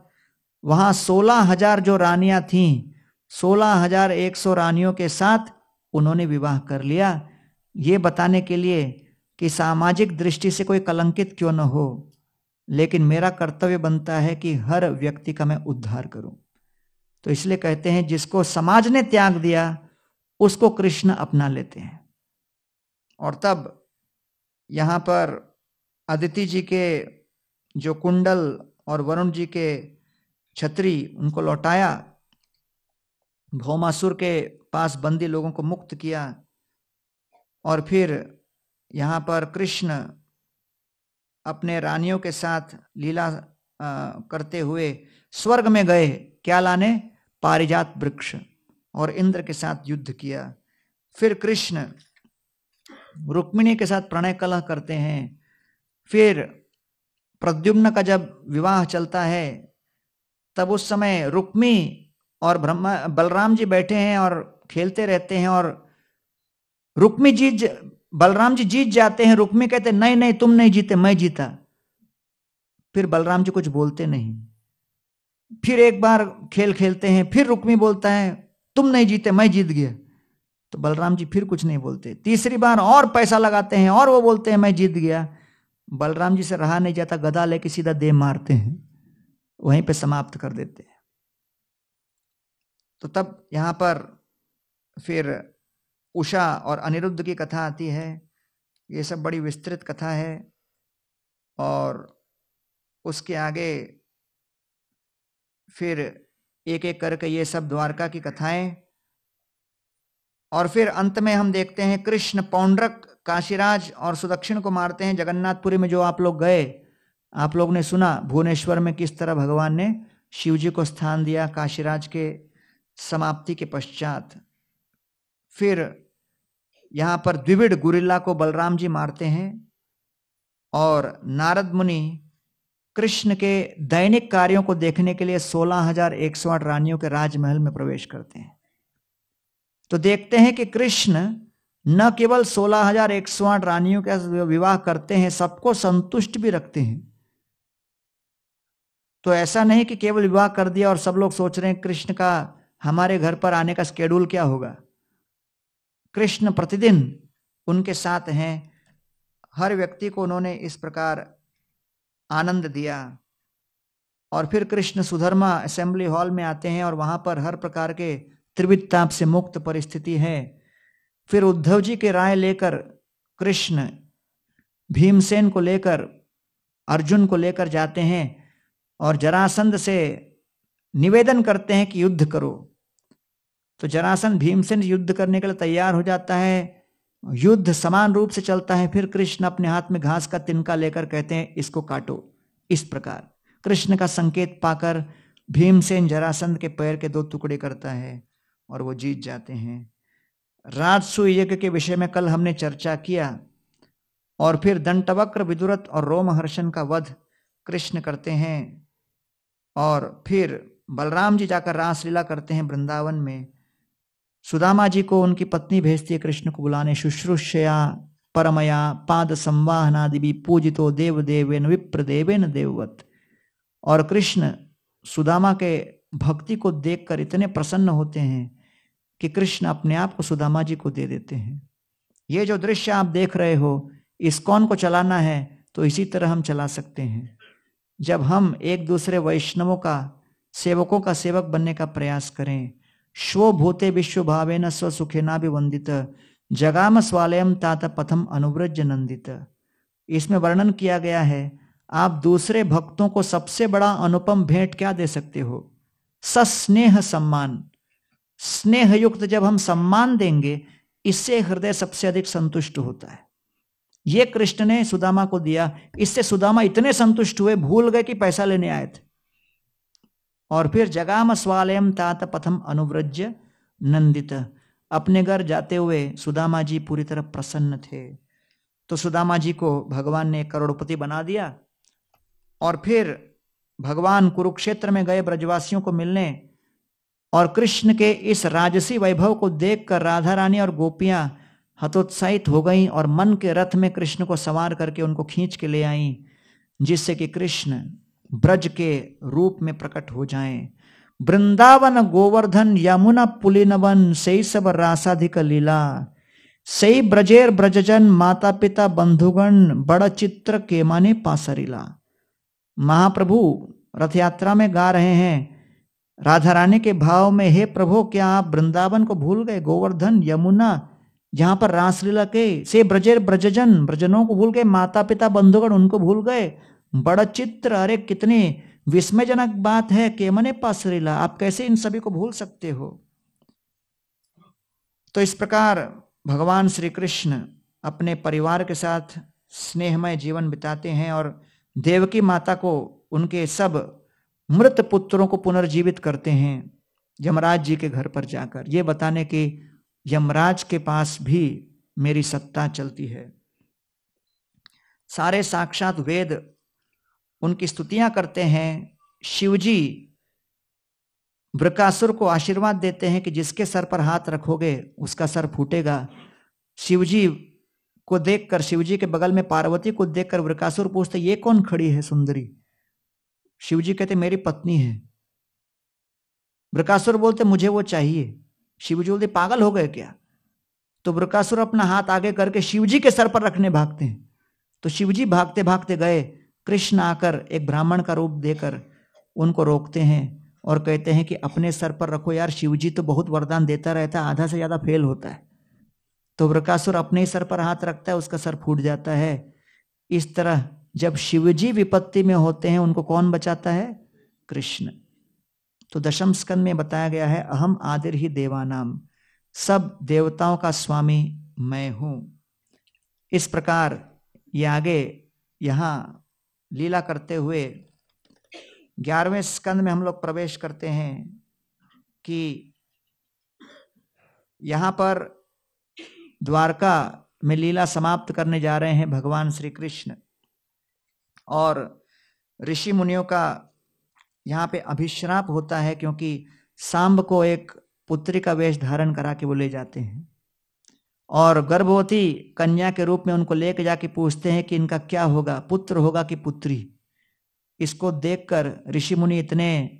वहाँ सोलह हज़ार जो रानियाँ थीं, सोलह हज़ार एक सौ रानियों के साथ उन्होंने विवाह कर लिया। ये बताने के लिए कि सामाजिक दृष्टि से कोई कलंकित क्यों न हो, लेकिन मेरा कर्तव्य बनता है कि हर व्यक्ति का मैं उद्धार करूँ। तो इसलिए कहते हैं, जिसको समाज ने त्याग दिया, उसको कृष्ण अपना लेते हैं। और तब यहाँ पर अदिति जी के जो कुंडल और वरुण जी के छत्री उनको लौटाया, भौमासुर के पास बंदी लोगों को मुक्त किया, और फिर यहाँ पर कृष्ण अपने रानियों के साथ लीला करते हुए स्वर्ग में गए। क्या लाने? पारिजात वृक्ष और इंद्र के साथ युद्ध किया। फिर कृष्ण रुक्मिणी के साथ प्रणय कलह करते हैं। फिर प्रद्युम्न का जब विवाह चलता है, तब उस समय रुक्मी और ब्रह्मा, बलराम जी बैठे हैं और खेलते रहते हैं और रुक्मी जी बलराम जी जीत जाते हैं, रुक्मी कहते, नहीं नहीं, तुम नहीं जीते, मैं जीता। फिर बलराम जी कुछ बोलते नहीं। फिर एक बार खेल खेलते हैं, फिर रुक्मी बोलता है, तुम नहीं जीते, मैं जीत गया। तो बलराम जी फिर कुछ नहीं बोलते। तीसरी बार और पैसा लगाते हैं, और वो बोलते हैं, मैं जीत गया। बलराम जी से रहा नहीं जाता गदा लेके सीधा दे मारते हैं, वहीं पे समाप्त कर देते हैं। तो तब यहाँ पर फिर उषा और अनिरुद्ध की कथा आती है। ये सब बड़ी विस्तृत कथा है और उसके आगे फिर एक एक करके ये सब द्वारका की कथाएँ और फिर अंत में हम देखते हैं कृष्ण पौंड्रक, काशीराज और सुदक्षिण को मारते हैं जगन्नाथपुरी में जो आप लोग गए। आप लोग ने सुना भुवनेश्वर में किस तरह भगवान ने शिव जी को स्थान दिया, काशीराज के समाप्ति के पश्चात। फिर यहाँ पर द्विविड गुरिल्ला को बलराम जी मारते हैं और नारद मुनि कृष्ण के दैनिक कार्यों को देखने के लिए सोलह हज़ार एक सौ आठ रानियों के राजमहल में प्रवेश करते हैं। तो देखते हैं कि कृष्ण न केवल सोलह हज़ार एक सौ आठ रानियों के विवाह करते हैं, सबको संतुष्ट भी रखते हैं। तो ऐसा नहीं कि केवल विवाह कर दिया और सब लोग सोच रहे हैं, कृष्ण का हमारे घर पर आने का स्केड्यूल क्या होगा? कृष्ण प्रतिदिन उनके साथ हैं। हर व्यक्ति को उन्होंने इस प्रकार आनंद दिया। और फिर कृष्ण सुधर्मा असेंबली हॉल में आते हैं और वहाँ पर हर प्रकार के त्रिविताप से मुक्त परिस्थिति है। फिर उद्धव जी के राय लेकर कृष्ण भीमसेन को लेकर अर्जुन को लेकर जाते हैं और जरासंध से निवेदन करते हैं कि युद्ध करो। तो जरासन भीमसेन युद्ध करने के लिए तैयार हो जाता है। युद्ध समान रूप से चलता है, फिर कृष्ण अपने हाथ में घास का तिनका लेकर कहते हैं, इसको काटो। इस प्रकार कृष्ण का संकेत पाकर भीमसेन जरासंध के पैर के दो टुकड़े करता है और वो जीत जाते हैं। राजसु यज्ञ के विषय में कल हमने चर्चा किया और फिर दंटवक्र विदुरत और रोमहर्षण का वध कृष्ण करते हैं और फिर बलराम जी जाकर रासलीला करते हैं वृंदावन में। सुदामा जी को उनकी पत्नी भेजती है कृष्ण को बुलाने। शुश्रूषया, परमया पाद संवाहनादि भी पूजितो देव देवेन विप्र देवेन देववत। और कृष्ण सुदामा के भक्ति को देखकर इतने प्रसन्न होते हैं कि कृष्ण अपने आप को सुदामा जी को दे देते हैं। ये जो दृश्य आप देख रहे हो, इस कौन को चलाना है तो इसी तरह हम चला सकते हैं। जब हम एक दूसरे वैष्णवों का, सेवकों का सेवक बनने का प्रयास करें श्व भूते विश्व भावे न स्व सुखेना भी वंदित जगाम स्वालयम तात पथम अनुव्रज नंदित इसमें वर्णन किया गया है, आप दूसरे भक्तों को सबसे बड़ा अनुपम भेंट क्या दे सकते हो? सस्नेह सम्मान। स्नेह युक्त जब हम सम्मान देंगे, इससे हृदय सबसे अधिक संतुष्ट होता है। ये कृष्ण ने सुदामा को दिया। इससे सुदामा इतने संतुष्ट हुए, भूल गए कि पैसा लेने आए थे। और फिर जगाम स्वालयम तात पथम अनुव्रज्य नंदित अपने घर जाते हुए सुदामा जी पूरी तरह प्रसन्न थे। तो सुदामा जी को भगवान ने करोड़पति बना दिया और फिर भगवान कुरुक्षेत्र में गए ब्रजवासियों को मिलने और कृष्ण के इस राजसी वैभव को देखकर राधा रानी और गोपियाँ हतोत्साहित हो गई और मन के रथ में कृष्ण को सवार करके उनको खींच के ले आई, जिससे कि कृष्ण ब्रज के रूप में प्रकट हो जाएँ। वृंदावन, गोवर्धन, यमुना, पुलिनवन, सही सब रासाधिक लीला। सही ब्रजेर ब्रजजन माता पिता बंधुगण, बड़ चित्र के माने पासरीला। महाप्रभु रथ यात्रा में गा रहे हैं। राधा रानी के भाव में, हे प्रभु, क्या आप वृंदावन को भूल गए? गोवर्धन, यमुना जहाँ पर रासलीला के, से ब्रजेर ब्रजजन, ब्रजनों को भूल गए? माता पिता बंधुगण, उनको भूल गए? बड़ा चित्र, अरे कितनी विस्मयजनक बात है के मने पासरीला आप कैसे इन सभी को भूल सकते हो? तो इस प्रकार भगवान श्री कृष्ण अपने परिवार के साथ स्नेहमय जीवन बिताते हैं और देवकी माता को उनके सब मृत पुत्रों को पुनर्जीवित करते हैं यमराज जी के घर पर जाकर। ये बताने की यमराज के पास भी मेरी सत्ता चलती है। सारे साक्षात वेद उनकी स्तुतियाँ करते हैं। शिवजी वृकासुर को आशीर्वाद देते हैं कि जिसके सर पर हाथ रखोगे, उसका सर फूटेगा। शिवजी को देखकर, शिवजी के बगल में पार्वती को देखकर वृकासुर पूछते, ये कौन खड़ी है सुंदरी? शिवजी कहते, मेरी पत्नी है। वृकासुर बोलते, मुझे वो चाहिए। शिवजी बोलते, पागल हो गए क्या? तो वृकासुर अपना हाथ आगे करके शिवजी के सर पर रखने भागते हैं। तो शिवजी भागते भागते गए। कृष्ण आकर एक ब्राह्मण का रूप देकर उनको रोकते हैं और कहते हैं कि अपने सर पर रखो यार, शिवजी तो बहुत वरदान देता रहता है, आधा से ज़्यादा फेल होता है। तो वृकासुर अपने ही सर पर हाथ रखता है, उसका सर फूट जाता है। इस तरह जब शिवजी विपत्ति में होते हैं, उनको कौन बचाता है? कृष्ण। तो दशम स्कंद में बताया गया है, अहम आदिर ही देवानाम, सब देवताओं का स्वामी मैं हूँ। इस प्रकार ये आगे यहाँ लीला करते हुए ग्यारहवें स्कंद में हम लोग प्रवेश करते हैं कि यहाँ पर द्वारका में लीला समाप्त करने जा रहे हैं भगवान श्री कृष्ण और ऋषि मुनियों का यहाँ पे अभिश्राप होता है क्योंकि सांब को एक पुत्री का वेश धारण करा के वो ले जाते हैं। और गर्भवती कन्या के रूप में उनको लेके जाके पूछते हैं कि इनका क्या होगा, पुत्र होगा कि पुत्री? इसको देखकर ऋषि मुनि इतने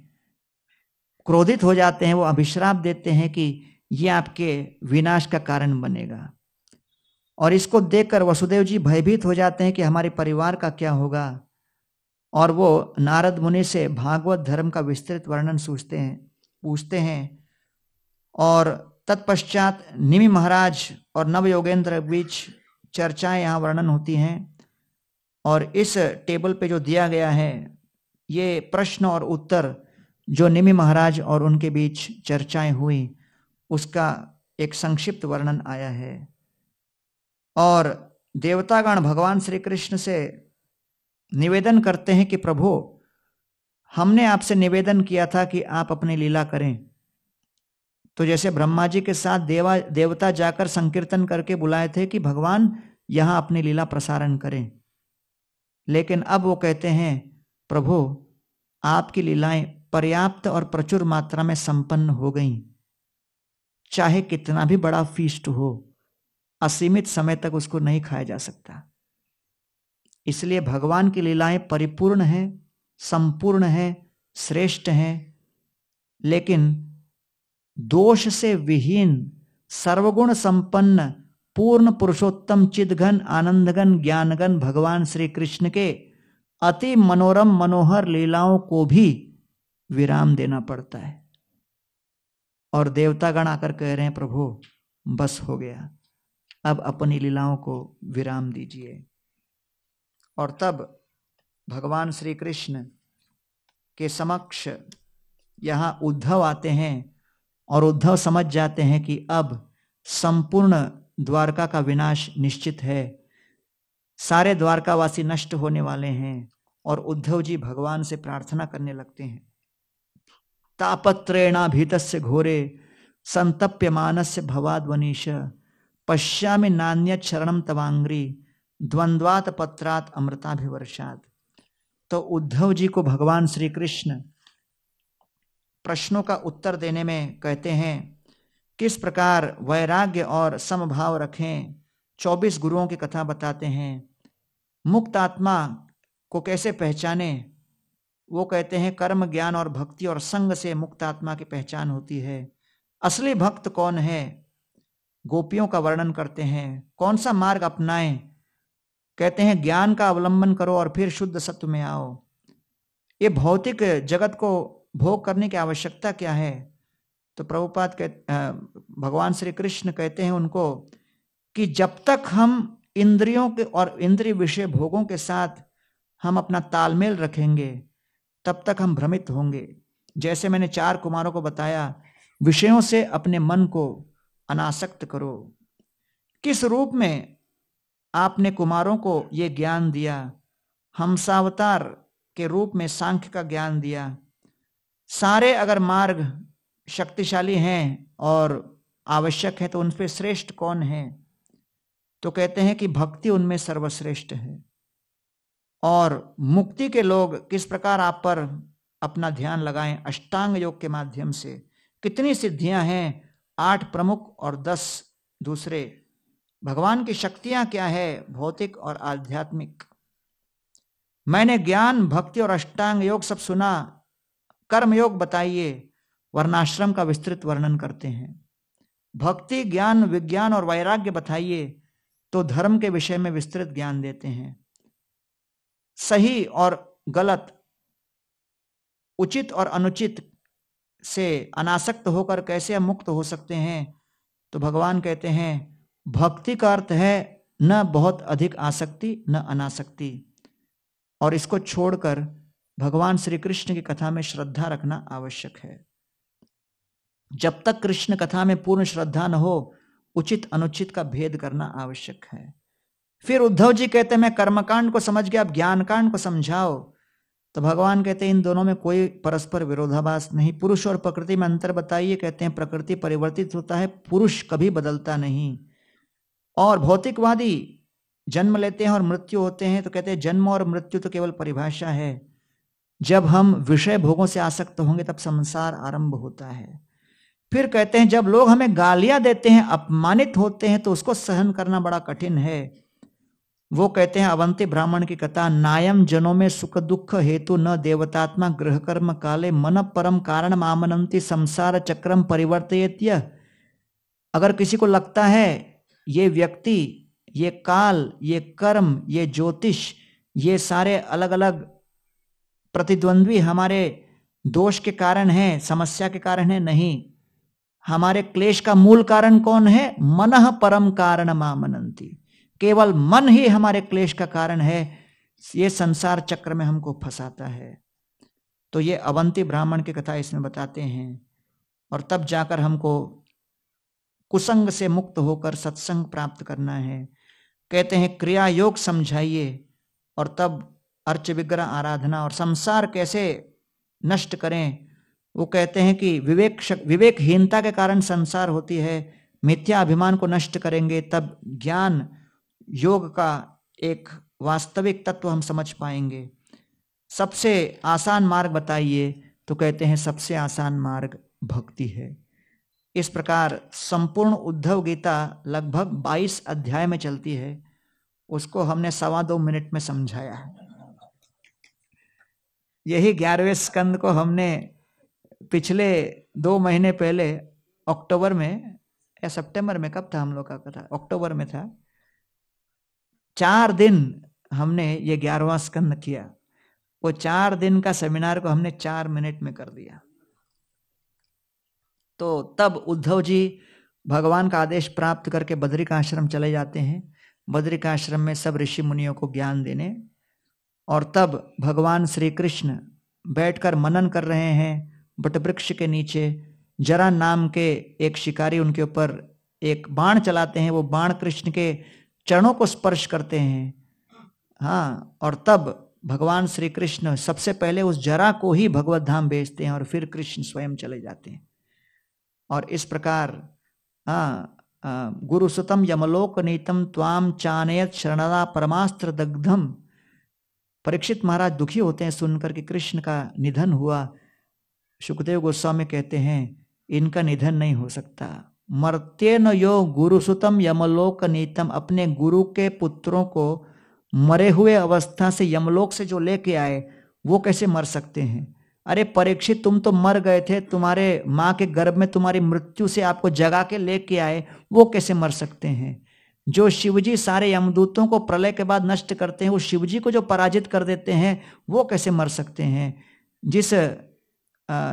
क्रोधित हो जाते हैं, वो अभिश्राप देते हैं कि ये आपके विनाश का कारण बनेगा। और इसको देखकर वसुदेव जी भयभीत हो जाते हैं कि हमारे परिवार का क्या होगा। और वो नारद मुनि से भागवत धर्म का विस्तृत वर्णन सूझते हैं, पूछते हैं और तत्पश्चात निमि महाराज और नव योगेंद्र बीच चर्चाएँ यहाँ वर्णन होती हैं और इस टेबल पे जो दिया गया है, ये प्रश्न और उत्तर जो निमि महाराज और उनके बीच चर्चाएँ हुई, उसका एक संक्षिप्त वर्णन आया है। और देवतागण भगवान श्री कृष्ण से निवेदन करते हैं कि प्रभु, हमने आपसे निवेदन किया था कि आप अपनी लीला करें। तो जैसे ब्रह्मा जी के साथ देवा, देवता जाकर संकीर्तन करके बुलाए थे कि भगवान यहाँ अपनी लीला प्रसारण करें। लेकिन अब वो कहते हैं, प्रभु, आपकी लीलाएँ पर्याप्त और प्रचुर मात्रा में संपन्न हो गई। चाहे कितना भी बड़ा फीस्ट हो, असीमित समय तक उसको नहीं खाया जा सकता। इसलिए भगवान की लीलाएँ परिपूर्ण है, संपूर्ण है, श्रेष्ठ है, लेकिन दोष से विहीन, सर्वगुण संपन्न, पूर्ण पुरुषोत्तम चिदघन आनंदगन ज्ञानगन भगवान श्री कृष्ण के अति मनोरम मनोहर लीलाओं को भी विराम देना पड़ता है। और देवतागण आकर कह रहे हैं, प्रभु, बस हो गया। अब अपनी लीलाओं को विराम दीजिए। और तब भगवान श्री कृष्ण के समक्ष यहाँ उद्धव आते हैं और उद्धव समझ जाते हैं कि अब संपूर्ण द्वारका का विनाश निश्चित है। सारे द्वारकावासी नष्ट होने वाले हैं और उद्धव जी भगवान से प्रार्थना करने लगते हैं। तापत्रेणा तापत्रेणाभीत घोरे संतप्य मानस्य भवाद्वनीश, पश्यामि नान्य शरणम तवांग्री द्वंद्वात पत्रात अमृताभिवर्षात। तो उद्धव जी को भगवान श्री कृष्ण प्रश्नों का उत्तर देने में कहते हैं, किस प्रकार वैराग्य और समभाव रखें? चौबीस गुरुओं की कथा बताते हैं। मुक्त आत्मा को कैसे पहचाने? वो कहते हैं, कर्म, ज्ञान और भक्ति और संग से मुक्त आत्मा की पहचान होती है। असली भक्त कौन है? गोपियों का वर्णन करते हैं, कौन सा मार्ग अपनाएँ? कहते हैं, ज्ञान का अवलंबन करो और फिर शुद्ध सत्व में आओ। ये भौतिक जगत को भोग करने की आवश्यकता क्या है? तो प्रभुपाद कह भगवान श्री कृष्ण कहते हैं उनको कि जब तक हम इंद्रियों के और इंद्रिय विषय भोगों के साथ हम अपना तालमेल रखेंगे, तब तक हम भ्रमित होंगे। जैसे मैंने चार कुमारों को बताया, विषयों से अपने मन को अनासक्त करो। किस रूप में आपने कुमारों को ये ज्ञान दिया? हमसावतार के रूप में सांख्य का ज्ञान दिया। सारे अगर मार्ग शक्तिशाली हैं और आवश्यक है तो उन पर श्रेष्ठ कौन है? तो कहते हैं कि भक्ति उनमें सर्वश्रेष्ठ है। और मुक्ति के लोग किस प्रकार आप पर अपना ध्यान लगाएँ? अष्टांग योग के माध्यम से। कितनी सिद्धियाँ हैं? आठ प्रमुख और दस दूसरे। भगवान की शक्तियाँ क्या है? भौतिक और आध्यात्मिक। मैंने ज्ञान, भक्ति और अष्टांग योग सब सुना। कर्म योग बताइए, वर्णाश्रम का विस्तृत वर्णन करते हैं। भक्ति, ज्ञान, विज्ञान और वैराग्य बताइए तो धर्म के विषय में विस्तृत ज्ञान देते हैं। सही और गलत, उचित और अनुचित से अनासक्त होकर कैसे मुक्त हो सकते हैं? तो भगवान कहते हैं, भक्ति का अर्थ है न बहुत अधिक आसक्ति, न अनासक्ति। और इसको छोड़कर भगवान श्री कृष्ण की कथा में श्रद्धा रखना आवश्यक है। जब तक कृष्ण कथा में पूर्ण श्रद्धा न हो, उचित अनुचित का भेद करना आवश्यक है। फिर उद्धव जी कहते, मैं कर्मकांड को समझ गया, अब ज्ञान कांड को समझाओ। तो भगवान कहते हैं इन दोनों में कोई परस्पर विरोधाभास नहीं। पुरुष और प्रकृति में अंतर बताइए। कहते हैं, प्रकृति परिवर्तित होता है, पुरुष कभी बदलता नहीं। और भौतिकवादी जन्म लेते हैं और मृत्यु होते हैं। तो कहते हैं, जन्म और मृत्यु तो केवल परिभाषा है। जब हम विषय भोगों से आसक्त होंगे, तब संसार आरंभ होता है। फिर कहते हैं, जब लोग हमें गालियाँ देते हैं, अपमानित होते हैं तो उसको सहन करना बड़ा कठिन है। वो कहते हैं, अवंती ब्राह्मण की कथा, नायम जनों में सुख दुख हेतु न देवतात्मा गृह कर्म काले मन परम कारण मामनंती संसार चक्रम परिवर्तित अगर किसी को लगता है, ये व्यक्ति, ये काल, ये कर्म, ये ज्योतिष, ये सारे अलग अलग प्रतिद्वंद्वी हमारे दोष के कारण है, समस्या के कारण है, नहीं। हमारे क्लेश का मूल कारण कौन है? मन परम कारण मामनंती। केवल मन ही हमारे क्लेश का कारण है। ये संसार चक्र में हमको फंसाता है। तो ये अवंती ब्राह्मण की कथा इसमें बताते हैं। और तब जाकर हमको कुसंग से मुक्त होकर सत्संग प्राप्त करना है। कहते हैं क्रिया योग समझाइए। और तब अर्च विग्रह आराधना और संसार कैसे नष्ट करें? वो कहते हैं कि विवेक विवेकहीनता के कारण संसार होती है। मिथ्या अभिमान को नष्ट करेंगे, तब ज्ञान योग का एक वास्तविक तत्व हम समझ पाएँगे। सबसे आसान मार्ग बताइए तो कहते हैं सबसे आसान मार्ग भक्ति है। इस प्रकार संपूर्ण उद्धव गीता लगभग 22 अध्याय में चलती है। उसको हमने सवा दो मिनट में समझाया। है यही ग्यारहवें स्कंद को हमने पिछले दो महीने पहले अक्टूबर में या सितंबर में, कब था हम लोग का कथा? अक्टूबर में था। चार दिन हमने ये ग्यारहवा स्कंद किया। वो चार दिन का सेमिनार को हमने चार मिनट में कर दिया। तो तब उद्धव जी भगवान का आदेश प्राप्त करके बद्रिकाश्रम चले जाते हैं। बद्रिकाश्रम में सब ऋषि मुनियों को ज्ञान देने और तब भगवान श्री कृष्ण बैठकर मनन कर रहे हैं वृक्ष के नीचे। जरा नाम के एक शिकारी उनके ऊपर एक बाण चलाते हैं। वो बाण कृष्ण के चरणों को स्पर्श करते हैं। हाँ और तब भगवान श्री कृष्ण सबसे पहले उस जरा को ही भगवत धाम भेजते हैं और फिर कृष्ण स्वयं चले जाते हैं। और इस प्रकार हाँ गुरुसुतम यमलोक नीतम त्वाम चानयत शरणदा परमास्त्र दग्धम परीक्षित महाराज दुखी होते हैं सुनकर के कृष्ण का निधन हुआ। सुखदेव गोस्वामी कहते हैं, इनका निधन नहीं हो सकता। मरते न यो गुरुसुतम यमलोक नीतम। अपने गुरु के पुत्रों को मरे हुए अवस्था से यमलोक से जो लेके आए, वो कैसे मर सकते हैं? अरे परीक्षित, तुम तो मर गए थे। तुम्हारे माँ के गर्भ में तुम्हारी मृत्यु से आपको जगा के लेके आए, वो कैसे मर सकते हैं? जो शिवजी सारे यमदूतों को प्रलय के बाद नष्ट करते हैं, वो शिवजी को जो पराजित कर देते हैं, वो कैसे मर सकते हैं? जिस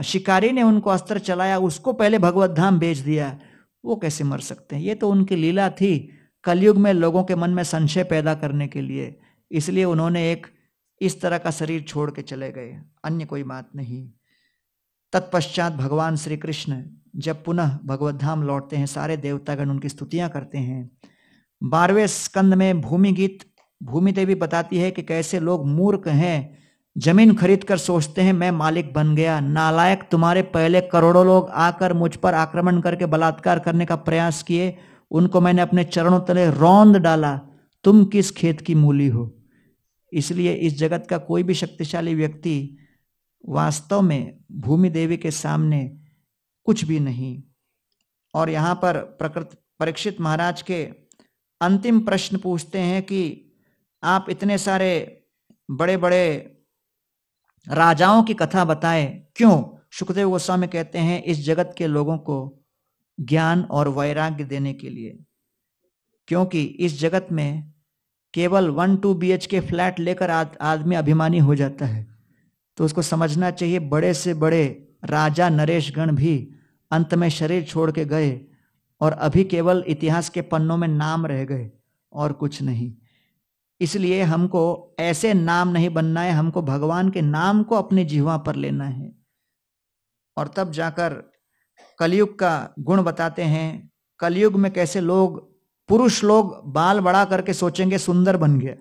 शिकारी ने उनको अस्त्र चलाया, उसको पहले भगवत धाम भेज दिया, वो कैसे मर सकते हैं? ये तो उनकी लीला थी कलयुग में लोगों के मन में संशय पैदा करने के लिए। इसलिए उन्होंने एक, इस तरह का शरीर छोड़ के चले गए। अन्य कोई बात नहीं। तत्पश्चात भगवान श्री कृष्ण जब पुनः भगवत धाम लौटते हैं, सारे देवतागण उनकी स्तुतियाँ करते हैं। बारहवें स्कंद में भूमि गीत भूमि देवी बताती है कि कैसे लोग मूर्ख हैं। ज़मीन खरीद कर सोचते हैं, मैं मालिक बन गया। नालायक तुम्हारे पहले करोड़ों लोग आकर मुझ पर आक्रमण करके बलात्कार करने का प्रयास किए। उनको मैंने अपने चरणों तले रौंद डाला। तुम किस खेत की मूली हो? इसलिए इस जगत का कोई भी शक्तिशाली व्यक्ति वास्तव में भूमि देवी के सामने कुछ भी नहीं। और यहाँ पर प्रकृत, परीक्षित महाराज के अंतिम प्रश्न पूछते हैं कि आप इतने सारे बड़े बड़े राजाओं की कथा बताए, क्यों? सुखदेव गोस्वामी कहते हैं, इस जगत के लोगों को ज्ञान और वैराग्य देने के लिए। क्योंकि इस जगत में केवल one two B H K flat लेकर आदमी अभिमानी हो जाता है। तो उसको समझना चाहिए, बड़े से बड़े राजा नरेश गण भी अंत में शरीर छोड़ के गए और अभी केवल इतिहास के पन्नों में नाम रह गए और कुछ नहीं। इसलिए हमको ऐसे नाम नहीं बनना है, हमको भगवान के नाम को अपने जीवा पर लेना है। और तब जाकर कलयुग का गुण बताते हैं, कलयुग में कैसे लोग, पुरुष लोग बाल बड़ा करके सोचेंगे, सुंदर बन गया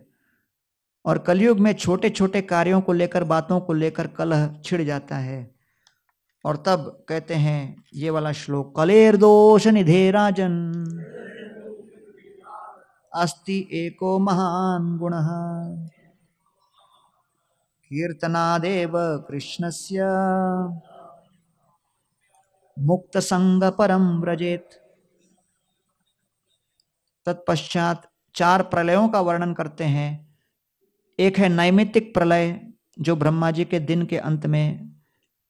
और कलयुग में छोटे छोटे कार्यों को लेकर, बातों को लेकर कलह छिड़ जाता है। और तब कहते हैं, ये वाला श्लोक, कलेर दोष निधे राजन। अस्ति एको महान गुण। कीर्तनादेव कृष्णस्य। मुक्त संग परम व्रजेत। तत्पश्चात चार प्रलयों का वर्णन करते हैं। एक है नैमित्तिक प्रलय, जो ब्रह्मा जी के दिन के अंत में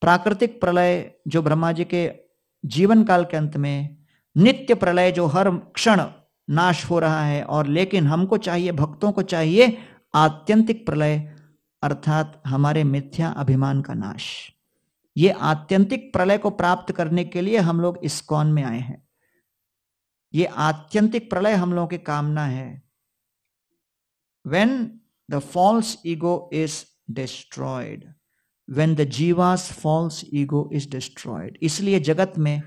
प्राकृतिक प्रलय जो ब्रह्मा जी के जीवन काल के अंत में, नित्य प्रलय जो हर क्षण नाश हो रहा है और लेकिन हमको चाहिए, भक्तों को चाहिए आत्यंतिक प्रलय, अर्थात हमारे मिथ्या अभिमान का नाश ये आत्यंतिक प्रलय को प्राप्त करने के लिए हम लोग इस कौन में आए हैं ये आत्यंतिक प्रलय हम लोगों की कामना है when the false ego is destroyed. When the jiva's false ego is destroyed. इसलिए जगत में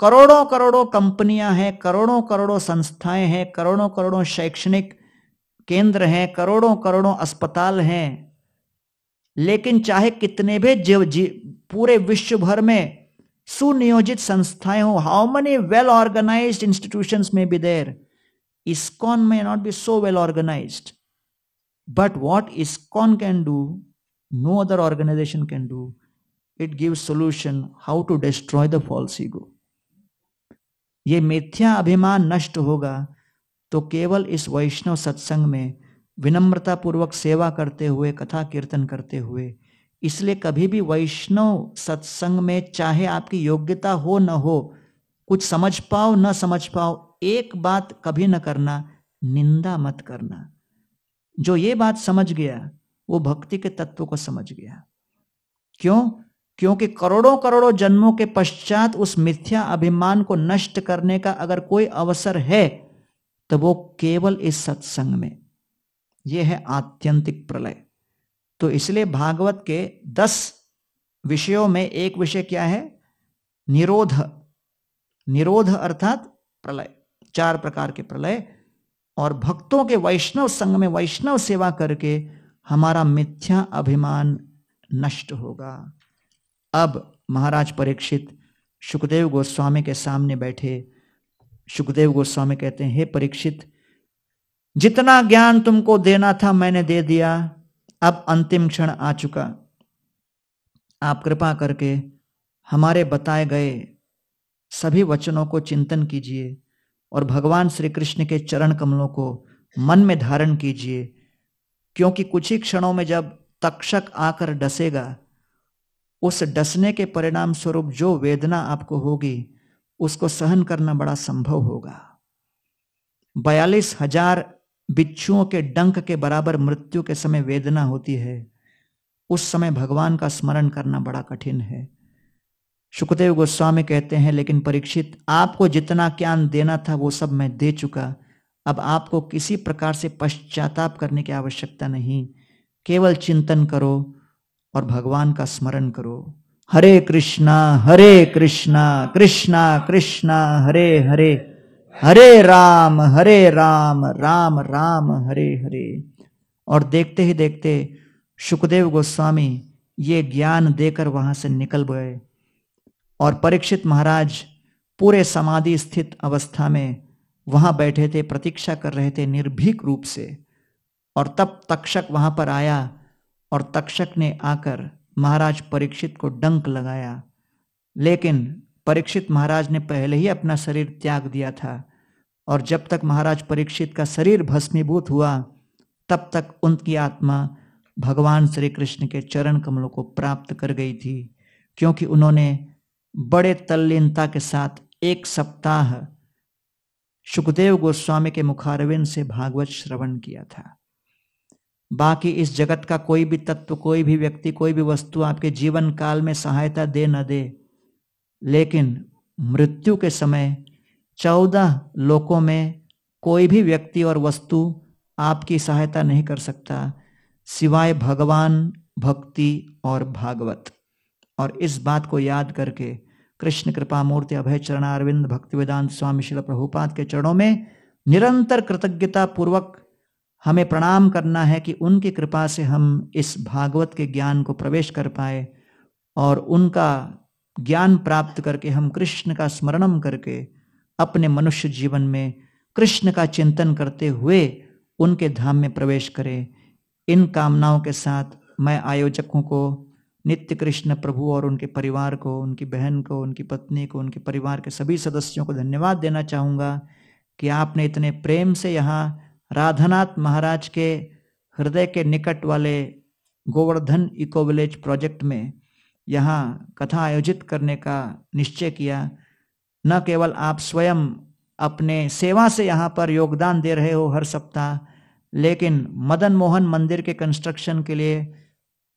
करोड़ों करोड़ों कंपनियाँ हैं करोड़ों करोड़ों संस्थाएँ हैं करोड़ों करोड़ों शैक्षणिक केंद्र हैं करोड़ों करोड़ों अस्पताल हैं लेकिन चाहे कितने भी जीव जी पूरे विश्व भर में सुनियोजित संस्थाएँ हो how many well organised institutions में be there ISKCON may not be so well organized. But what ISKCON can do, no other organization can do. It gives solution how to destroy the false ego. ये मिथ्या अभिमान नष्ट होगा तो केवल इस वैष्णव सत्संग में विनम्रता पूर्वक सेवा करते हुए, कथा कीर्तन करते हुए, इसलिए कभी भी वैष्णव सत्संग में चाहे आपकी योग्यता हो न हो, कुछ समझ पाओ न समझ पाओ, एक बात कभी न करना, निंदा मत करना जो ये बात समझ गया वो भक्ति के तत्व को समझ गया। क्यों? क्योंकि करोड़ों करोड़ों जन्मों के पश्चात उस मिथ्या अभिमान को नष्ट करने का अगर कोई अवसर है तो वो केवल इस सत्संग में। यह है आत्यंतिक प्रलय। तो इसलिए भागवत के दस विषयों में एक विषय क्या है? निरोध। निरोध अर्थात प्रलय। चार प्रकार के प्रलय। और भक्तों के वैष्णव संग में वैष्णव सेवा करके हमारा मिथ्या अभिमान नष्ट होगा। अब महाराज परीक्षित सुखदेव गोस्वामी के सामने बैठे। सुखदेव गोस्वामी कहते हैं, हे परीक्षित, जितना ज्ञान तुमको देना था मैंने दे दिया। अब अंतिम क्षण आ चुका। आप कृपा करके हमारे बताए गए सभी वचनों को चिंतन कीजिए और भगवान श्री कृष्ण के चरण कमलों को मन में धारण कीजिए। क्योंकि कुछ ही क्षणों में जब तक्षक आकर डसेगा, उस डसने के परिणाम स्वरूप जो वेदना आपको होगी, उसको सहन करना बड़ा संभव होगा। बयालीस हज़ार बिच्छुओं के डंक के बराबर मृत्यु के समय वेदना होती है, उस समय भगवान का स्मरण करना बड़ा कठिन है। सुखदेव गोस्वामी कहते हैं, लेकिन परीक्षित, आपको जितना ज्ञान देना था, वो सब मैं दे चुका अब आपको किसी प्रकार से पश्चाताप करने की आवश्यकता नहीं। केवल चिंतन करो और भगवान का स्मरण करो। हरे कृष्णा हरे कृष्णा कृष्णा कृष्णा, हरे हरे हरे राम हरे राम राम राम, हरे हरे। और देखते ही देखते सुखदेव गोस्वामी ये ज्ञान देकर वहाँ से निकल गए। और परीक्षित महाराज पूरे समाधि स्थित अवस्था में वहाँ बैठे थे, प्रतीक्षा कर रहे थे निर्भीक रूप से। और तब तक्षक वहाँ पर आया और तक्षक ने आकर महाराज परीक्षित को डंक लगाया। लेकिन परीक्षित महाराज ने पहले ही अपना शरीर त्याग दिया था और जब तक महाराज परीक्षित का शरीर भस्मीभूत हुआ, तब तक उनकी आत्मा भगवान श्री कृष्ण के चरण कमलों को प्राप्त कर गई थी, क्योंकि उन्होंने बड़े तल्लीनता के साथ एक सप्ताह सुखदेव गोस्वामी के मुखारविन से भागवत श्रवण किया था। बाकी इस जगत का कोई भी तत्व, कोई भी व्यक्ति, कोई भी वस्तु आपके जीवन काल में सहायता दे न दे, लेकिन मृत्यु के समय चौदह लोकों में कोई भी व्यक्ति और वस्तु आपकी सहायता नहीं कर सकता, सिवाय भगवान, भक्ति और भागवत। और इस बात को याद करके कृष्ण कृपा मूर्ति अभय चरण अरविंद भक्ति वेदांत स्वामी शिल प्रभुपाद के चरणों में निरंतर कृतज्ञता पूर्वक हमें प्रणाम करना है कि उनकी कृपा से हम इस भागवत के ज्ञान को प्रवेश कर पाए और उनका ज्ञान प्राप्त करके हम कृष्ण का स्मरणम करके अपने मनुष्य जीवन में कृष्ण का चिंतन करते हुए उनके धाम में प्रवेश करें। इन कामनाओं के साथ मैं आयोजकों को नित्य कृष्ण प्रभु और उनके परिवार को, उनकी बहन को, उनकी पत्नी को, उनके परिवार के सभी सदस्यों को धन्यवाद देना चाहूँगा कि आपने इतने प्रेम से यहाँ राधानाथ महाराज के हृदय के निकट वाले गोवर्धन इको विलेज प्रोजेक्ट में यहाँ कथा आयोजित करने का निश्चय किया। न केवल आप स्वयं अपने सेवा से यहाँ पर योगदान दे रहे हो हर सप्ताह, लेकिन मदन मोहन मंदिर के कंस्ट्रक्शन के लिए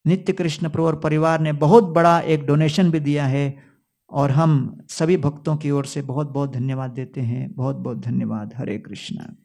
नित्य कृष्ण प्रवर परिवार ने बहुत बड़ा एक डोनेशन भी दिया है और हम सभी भक्तों की ओर से बहुत बहुत धन्यवाद देते हैं। बहुत बहुत धन्यवाद। हरे कृष्णा।